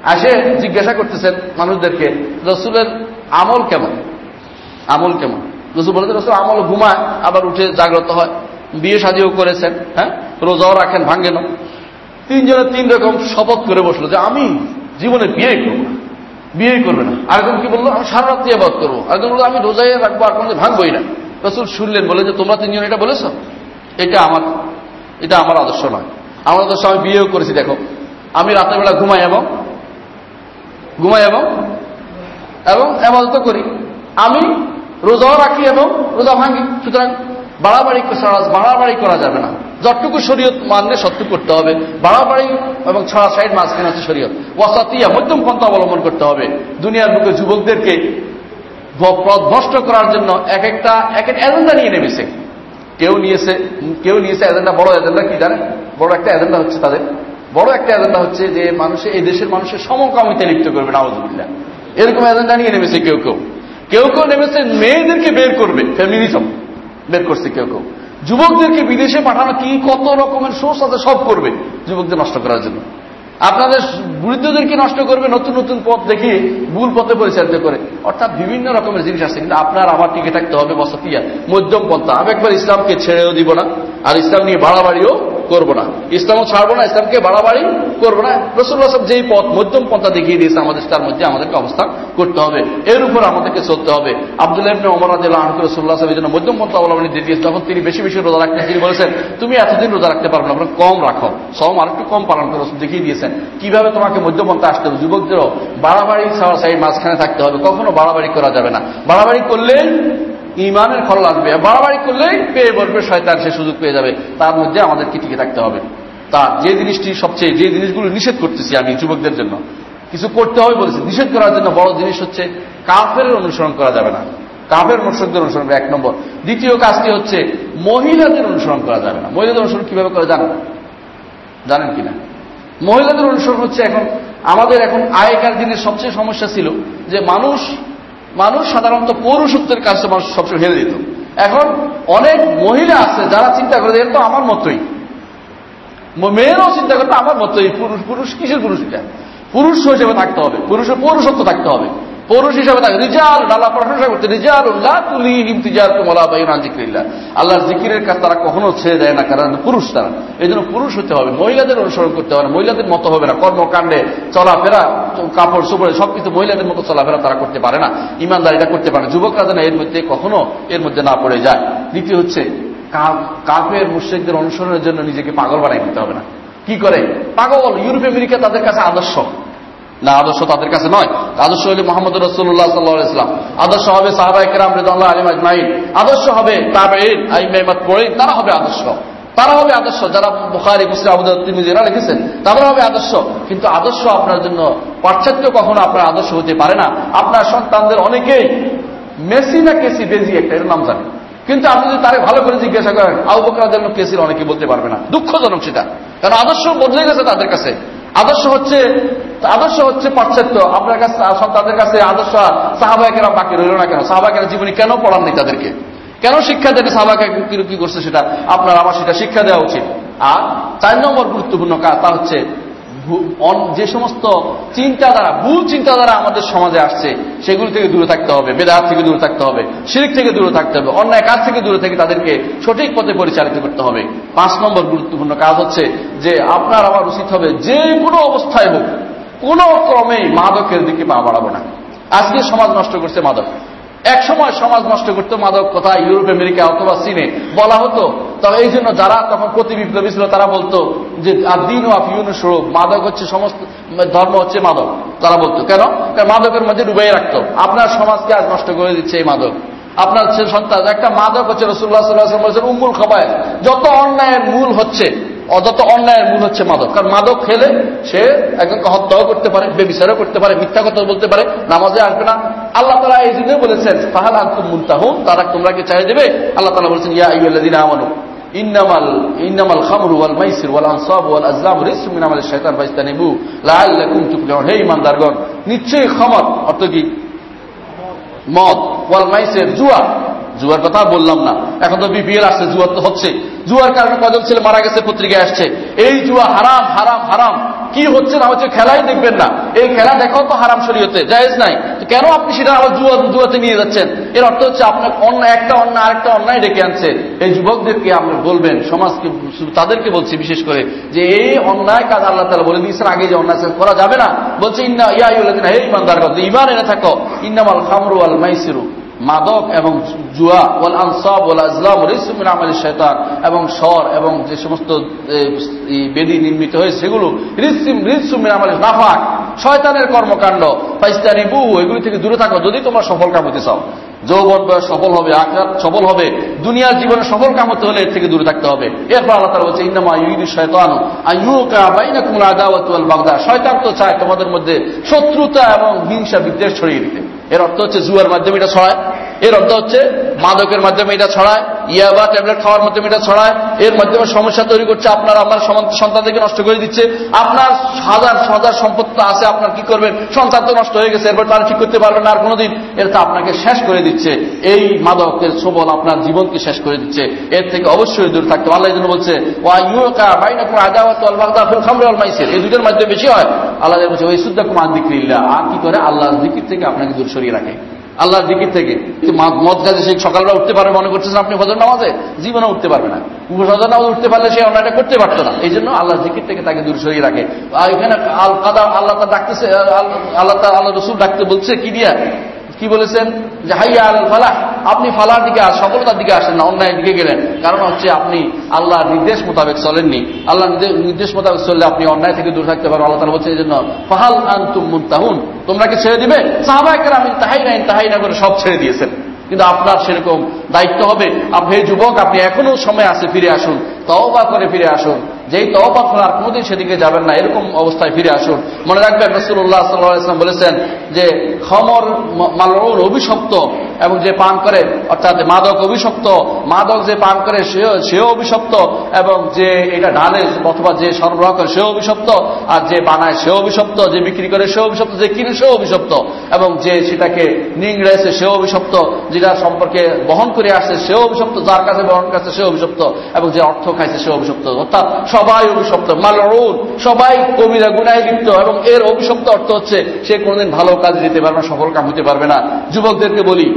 আসে জিজ্ঞাসা করতেছেন মানুষদেরকে, রসুলের আমল কেমন? আমল কেমন? রসুল বলেছেন রসুল, আমল ঘুমায়, আবার উঠে জাগ্রত হয়। বিয়ে সাজিও করেছেন হ্যাঁ? রোজাও রাখেন ভাঙ্গে না তিনজনের তিন রকম শপথ করে বসল যে আমি জীবনে বিয়ে করব না। বিয়ে করবে না। আরেকজন কি বলল, আমি সারা রাত্রি আবাদ করব। আরেকজন বলল, আমি রোজাই রাখব আর কোনো ভাঙবই না। রসুল শুনলেন, বলে যে, তোমরা তিনজন এটা বলেছ? এটা আমার এটা আমার আদর্শ নয়। আমার আদর্শ আমি বিয়েও করেছি, দেখো। আমি রাতের বেলা ঘুমাই এবং ঘুমাই এবং এবং এমাজত করি। আমি রোজাও রাখি এবং রোজা ভাঙি। সুতরাং বাড়াবাড়ি বাড়াবাড়ি করা যাবে না। যতটুকু শরীয়ত মানলে সত্যি করতে হবে। বাড়াবাড়ি এবং ছড়া সাইড মাঝখানে হচ্ছে শরীয়ত। ওয়াসাতিয়া মধ্যম পন্থা অবলম্বন করতে হবে। দুনিয়ার বুকে যুবকদেরকে ভ্রষ্ট করার জন্য এক একটা, এক এক এজেন্ডা নিয়ে নেমেছে। কেউ নিয়েছে কেউ নিয়েছে এজেন্ডা বড় এজেন্ডা কি জানে বড় একটা এজেন্ডা হচ্ছে তাদের। বড় একটা এজেন্ডা হচ্ছে যে মানুষে, এই দেশের মানুষের সমকামিতে লিপ্ত করবে নাওজুবিল্লা এরকম এজেন্ডা নিয়ে নেমেছে কেউ কেউ। কেউ কেউ নেমেছে মেয়েদেরকে বের করবে ফ্যামিলিজম বের করছে কেউ কেউ। যুবকদেরকে বিদেশে পাঠানো কি, কত রকমের সোর্স আছে, সব করবে যুবকদের নষ্ট করার জন্য। আপনাদের বৃদ্ধদেরকে নষ্ট করবে নতুন নতুন পথ দেখে ভুল পথে পরিচালিত করে। অর্থাৎ বিভিন্ন রকমের জিনিস আছে, কিন্তু আপনার আমার টিকে থাকতে হবে, বসতিয়া। মধ্যম পন্থা। আমি একবার ইসলামকে ছেড়েও দিব না। আর ইসলাম নিয়ে বাড়াবাড়িও করব না। ইসলামও ছাড়বো না, ইসলামকে বাড়াবাড়ি করব না। রসুল্লাহ সাহেব যেই পথ, মধ্যম পন্থা দেখিয়ে দিয়েছে আমাদের, তার মধ্যে আমাদেরকে অবস্থান করতে হবে। এর উপর আমাদেরকে চলতে হবে। আব্দুল্লাহ ইবনে ওমর রসুল্লাহ সাহেব জন্য মধ্যম পন্থা অবলম্বন দিয়ে তখন তিনি বেশি বেশি রোজা রাখতে তিনি বলেছেন, তুমি এতদিন রোজা রাখতে পারবে না কম রাখো। সম আর একটু কম পালন করো। দেখিয়ে দিয়েছেন, কীভাবে তোমাকে মধ্যপন্থা আসতে হবে? যুবকদেরও বাড়াবাড়ি ছাড়া মাঝখানে থাকতে হবে। কখনো বাড়াবাড়ি করা যাবে না। বাড়াবাড়ি করলে ইমানের ফল আসবে বাড়াবাড়ি করলেই পেয়ে বলবে শয়তান সে সুযোগ পেয়ে যাবে। তার মধ্যে আমাদেরকে টিকে থাকতে হবে। তার যে জিনিসটি সবচেয়ে, যে জিনিসগুলো নিষেধ করতেছি আমি যুবকদের জন্য, কিছু করতে হবে বলেছি। নিষেধ করার জন্য বড় জিনিস হচ্ছে, কাফের অনুসরণ করা যাবে না। কাফের মুর্শকদের অনুসরণ এক নম্বর। দ্বিতীয় কাজটি হচ্ছে, মহিলাদের অনুসরণ করা যাবে না। মহিলাদের অনুসরণ কীভাবে করে জানেন? জানেন কিনা? মহিলাদের অনুসরণ হচ্ছে এখন, আমাদের এখন আগেকার দিনের সবচেয়ে সমস্যা ছিল যে মানুষ মানুষ সাধারণত পৌরসত্বের কাছে মানুষ সবসময় হেরে দিত এখন অনেক মহিলা আছে যারা চিন্তা করে তো আমার মতোই। মেয়েরাও চিন্তা করতো আমার মতোই, পুরুষ পুরুষ কিসের পুরুষ এটা? পুরুষ হিসেবে থাকতে হবে, পুরুষের পৌরসত্ব থাকতে হবে। পুরুষ হিসাবে থাকে রিজাল, আল্লাহ প্রশংসা করতে, রিজাল উল্লাহ তুলি ইমতিজার তুমলা বাইন জিক্রিল্লাহ আল্লাহর জিকিরের কাজ তারা কখনো ছেড়ে দেয় না, কারণ পুরুষ তারা। এই জন্য পুরুষ হতে হবে, মহিলাদের অনুসরণ করতে হবে মহিলাদের মতো হবে না, কর্মকাণ্ডে চলাফেরা, কাপড় সুপড়ে সবকিছু মহিলাদের মতো চলাফেরা তারা করতে পারে না, ইমানদারিটা করতে পারে না। যুবকরা যেন এর মধ্যে কখনো এর মধ্যে না পড়ে যায়। দ্বিতীয় হচ্ছে কাপের মুশ্রিকদের অনুসরণের জন্য নিজেকে পাগল বানাই দিতে হবে না। কি করে? পাগল, ইউরোপ, আমেরিকা তাদের কাছে আদর্শ। না আদর্শ তাদের কাছে নয়। আদর্শ হলে মোহাম্মদ রসুল্লাহ সাল্লাহ ইসলাম আদর্শ হবে সাহাবাই কেরাম রেদাল্লাহ আলিম আজমাইন। আদর্শ হবে তারা হবে আদর্শ। তারা হবে আদর্শ। যারা বুখারি, মুসলিম আবুদ্দিনা লিখেছেন তারা হবে আদর্শ। কিন্তু আদর্শ আপনার জন্য পাশ্চাত্য কখনো আপনার আদর্শ হতে পারে না। আপনার সন্তানদের অনেকেই মেসি না কেসি, বেজি একটা, এর নাম জানে কিন্তু আপনি যদি তারে ভালো করে জিজ্ঞাসা করেন বকরার জন্য কেসির অনেকে বলতে পারবে না। দুঃখজনক সেটা। কারণ আদর্শ বদলে গেছে তাদের কাছে। আদর্শ হচ্ছে আদর্শ হচ্ছে পাশ্চাত্য। আপনার কাছে তাদের কাছে আদর্শ সাহাবাহিকেরা বাকি রইল না কেন? সাহাবাহিকেরা জীবনে কেন পড়াননি তাদেরকে? কেন শিক্ষা দেবে সাহাবাহিক কি করছে সেটা? আপনার, আমার সেটা শিক্ষা দেওয়া উচিত। আর চার নম্বর গুরুত্বপূর্ণ কাজ, তা হচ্ছে যে সমস্ত চিন্তাধারা, ভুল চিন্তাধারা আমাদের সমাজে আসছে, সেগুলি থেকে দূরে থাকতে হবে বেদার থেকে দূরে থাকতে হবে, শিরিক থেকে দূরে থাকতে হবে, অন্যায় কাজ থেকে দূরে থেকে তাদেরকে সঠিক পথে পরিচালিত করতে হবে। পাঁচ নম্বর গুরুত্বপূর্ণ কাজ হচ্ছে যে আপনার, আমার উচিত হবে যে কোনো অবস্থায় হোক কোন ক্রমেই মাদকের দিকে পা বাড়াবো না। আজকে সমাজ নষ্ট করছে মাদক। এক সময় সমাজ নষ্ট করতো মাদক কোথায়? ইউরোপ, আমেরিকা অথবা চীনে। বলা হতো, তবে এই জন্য যারা তখন প্রতি বিপ্লবী ছিল, তারা বলতো যে দিন অফ ইউনুস্বরূপ মাদক হচ্ছে সমস্ত, ধর্ম হচ্ছে মাদক। তারা বলতো, কেন? মাদকের মধ্যে ডুবাই রাখতো। আপনার সমাজকে আজ নষ্ট করে দিচ্ছে এই মাদক। আপনার সন্তান, একটা মাদক হচ্ছে রসুল্লাহ উমুল খাবায় যত অন্যায়ের মূল হচ্ছে অযত অন্যায়ের মূল হচ্ছে মাদক। কারণ মাদক খেলে সে একজনকে হত্যাও করতে পারে, বেবিচারও করতে পারে, মিথ্যা কথা বলতে পারে, নামাজে আসবে না। আল্লাহ তালা এই জন্য বলেছেন, ফাহাল আকুম মুন্তাহুম তারা তোমরা কি চাই দেবে? আল্লাহ তালা বলেছেন, ইয়া ইউল্লাদিন আমানু, ইন্নামাল ইন্নামাল খামরু ওয়াল মাইসির ওয়াল আনসাব ওয়াল আজলাম রিসু মিন আমাল নিশ্চয়ই খামর অর্থ কি? মদ, ওয়াল মাইসির, জুয়া জুয়ার কথা বললাম না। এখন তো বিপিএল আসছে জুয়ার তো হচ্ছে। জুয়ার কারণে কজন ছেলে মারা গেছে, পত্রিকায় আসছে। এই জুয়া হারাম হারাম হারাম। কি হচ্ছে না হচ্ছে খেলাই দেখবেন না। এই খেলা দেখাও তো হারাম শরীয়তে, জায়েজ নাই। কেন আপনি সেটা আবার জুয়া, জুয়াতে নিয়ে যাচ্ছেন? এর অর্থ হচ্ছে আপনার অন্য একটা অন্য আরেকটা অন্যায় ডেকে আনছে। এই যুবকদেরকে আপনি বলবেন, সমাজকে তাদেরকে বলছি বিশেষ করে, যে এই অন্যায় কাজ আল্লাহ তালা বলে দিয়েছেন, আগে যে অন্যায় করা যাবে না। বলছে, ইন্না, ইয়া হে ইমানদার কথা ইমান এনে থাকো। ইন্নামাল খামরু আল মাইসিরু। মাদক এবং জুয়া, ওয়াল আনসাব, ওয়াল আজলাম রিসমিন আমল শৈতান এবং স্বর এবং যে সমস্ত বেদি নির্মিত হয়েছে, সেগুলো রিসিম রিসুমিন আমল নাফাক, শয়তানের কর্মকাণ্ড পাইস্তানি বু এগুলি থেকে দূরে থাকো, যদি তোমরা সফল কাম হতে চাও। যৌবন বয়স সফল হবে আকার সফল হবে, দুনিয়ার জীবনে সফল কাম হতে হলে এর থেকে দূরে থাকতে হবে। এরপর আল্লাহ তালা বলছে ওয়াল বাগদা শয়তান তো চায় তোমাদের মধ্যে শত্রুতা এবং হিংসা বিদ্বেষ ছড়িয়ে দিতে। এর অর্থ হচ্ছে জুয়ার মাধ্যমে এটা ছড়ায়, এর অর্থ হচ্ছে মাদকের মাধ্যমে এটা ছড়ায়, ইয়াবা, ট্যাবলেট খাওয়ার মাধ্যমে এটা ছড়ায়, এর মাধ্যমে সমস্যা তৈরি করছে আপনার, আমার সন্তানদেরকে নষ্ট করে দিচ্ছে। আপনার হাজার হাজার সম্পত্তি আছে, আপনার কি করবেন? সন্তান তো নষ্ট হয়ে গেছে, এরপর তারা ঠিক করতে পারবেন না, আর কোনোদিন। তা আপনাকে শেষ করে দিচ্ছে। এই মাদকের সবল আপনার জীবনকে শেষ করে দিচ্ছে। এর থেকে অবশ্যই দূর থাকতে আল্লাহ জন্য বলছে আল্লাহ বলছে ওই সুদ্দা কুমার দিক্রিল্লাহ আর কি করে? আল্লাহ জিকির থেকে আপনাকে দূর সরিয়ে রাখে। আল্লাহর দিকির থেকে। মদ গাছে সে সকালবেলা উঠতে পারবে, মনে করছেন আপনি হজর নামাজে? জীবনে উঠতে পারবে না। হজর নামাজ উঠতে পারলে সে অন্যায়টা করতে পারতো না। এই জন্য আল্লাহর দিকির থেকে তাকে দূর সরিয়ে রাখে। আর এখানে আল কাদা আল্লাহ ডাকতেছে আল্লাহ আল্লাহ রসুল ডাকতে বলছে, কি দিয়া? কি বলেছেন? যে, হাইয়া আল ফালাহ, আপনি ফালার দিকে সফলতার দিকে আসেন না, অন্যায়ের দিকে গেলেন। কারণ হচ্ছে আপনি আল্লাহর নির্দেশ মোতাবেক চলেননি। আল্লাহ নির্দেশ মোতাবেক চললে আপনি অন্যায় থেকে দূর থাকতে পারবেন। আল্লাহ বলছেন এই জন্য ফাহাল আন্তুম তোমরা কি ছেড়ে দিবে? সাহাবাহিকের আমি তাহাই নাই তাহাই না করে সব ছেড়ে দিয়েছেন। কিন্তু আপনার সেরকম দায়িত্ব হবে। আপনি যুবক, আপনি এখনও সময় আছে, ফিরে আসুন। তওবা করে ফিরে আসুন। যেই তওবা করার কোনোদিন সেদিকে যাবেন না, এরকম অবস্থায় ফিরে আসুন। মনে রাখবেন রসুল্লাহ সাল্লাম বলেছেন যে, খমর মালরুন অভিশপ্ত এবং যে পান করে, অর্থাৎ মাদক অভিশপ্ত, মাদক যে পান করে সেও অভিশপ্ত এবং যে এটা ঢালে অথবা যে সরবরাহ করে সেও অভিশপ্ত, আর যে বানায় সেও অভিশপ্ত, যে বিক্রি করে সেও অভিশপ্ত, যে কিনে সেও অভিশপ্ত, এবং যে সেটাকে নিংড়েছে সেও অভিশপ্ত, যেটা সম্পর্কে বহন করে আসছে সেও অভিশপ্ত, যার কাছে বহন করছে সেও অভিশপ্ত, এবং যে অর্থ খাইছে সেও অভিশপ্ত। অর্থাৎ সবাই অভিশপ্ত মালরুদ সবাই কবিরা গুনায় লিপ্ত এবং এর অভিশপ্ত অর্থ হচ্ছে সে কোনদিন ভালো কাজ দিতে পারবে না, সফল কাম হতে পারবে না। যুবকদেরকে বলি,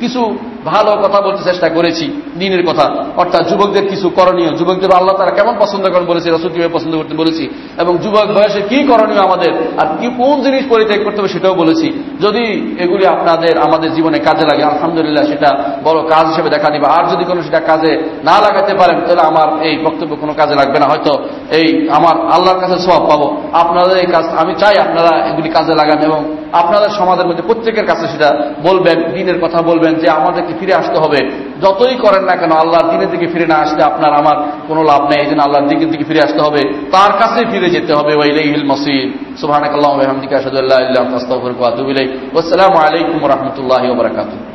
কিছু ভালো কথা বলতে চেষ্টা করেছি, দিনের কথা। অর্থাৎ যুবকদের কিছু করণীয়। যুবকদের আল্লাহ তারা কেমন পছন্দ করেন বলেছি, রসুল কীভাবে পছন্দ করতে বলেছি। এবং যুবক বয়সে কি করণীয় আমাদের, আর কি কোন জিনিস পরিত্যাগ করতে হবে সেটাও বলেছি। যদি এগুলি আপনাদের, আমাদের জীবনে কাজে লাগে, আলহামদুলিল্লাহ সেটা বড় কাজ হিসেবে দেখা দিবে। আর যদি কোনো সেটা কাজে না লাগাতে পারেন, তাহলে আমার এই বক্তব্য কোনো কাজে লাগবে না। হয়তো এই আমার আল্লাহর কাছে সব পাবো। আপনাদের এই কাজ, আমি চাই আপনারা এগুলি কাজে লাগান এবং আপনাদের সমাজের মধ্যে প্রত্যেকের কাছে সেটা বলবেন, দিনের কথা বলবেন যে আমাদেরকে ফিরে আসতে হবে। যতই করেন না কেন, আল্লাহর দিনের দিকে ফিরে না আসলে আপনার আমার কোনো লাভ নেই। এই জন্য আল্লাহর দিকের দিকে ফিরে আসতে হবে। তার কাছে ফিরে যেতে হবে। ওয়াইলাইহিল মসিদ সুবহানাকাল্লাহু ওয়া ওয়াসসালামু আলাইকুম ওয়া রাহমাতুল্লাহি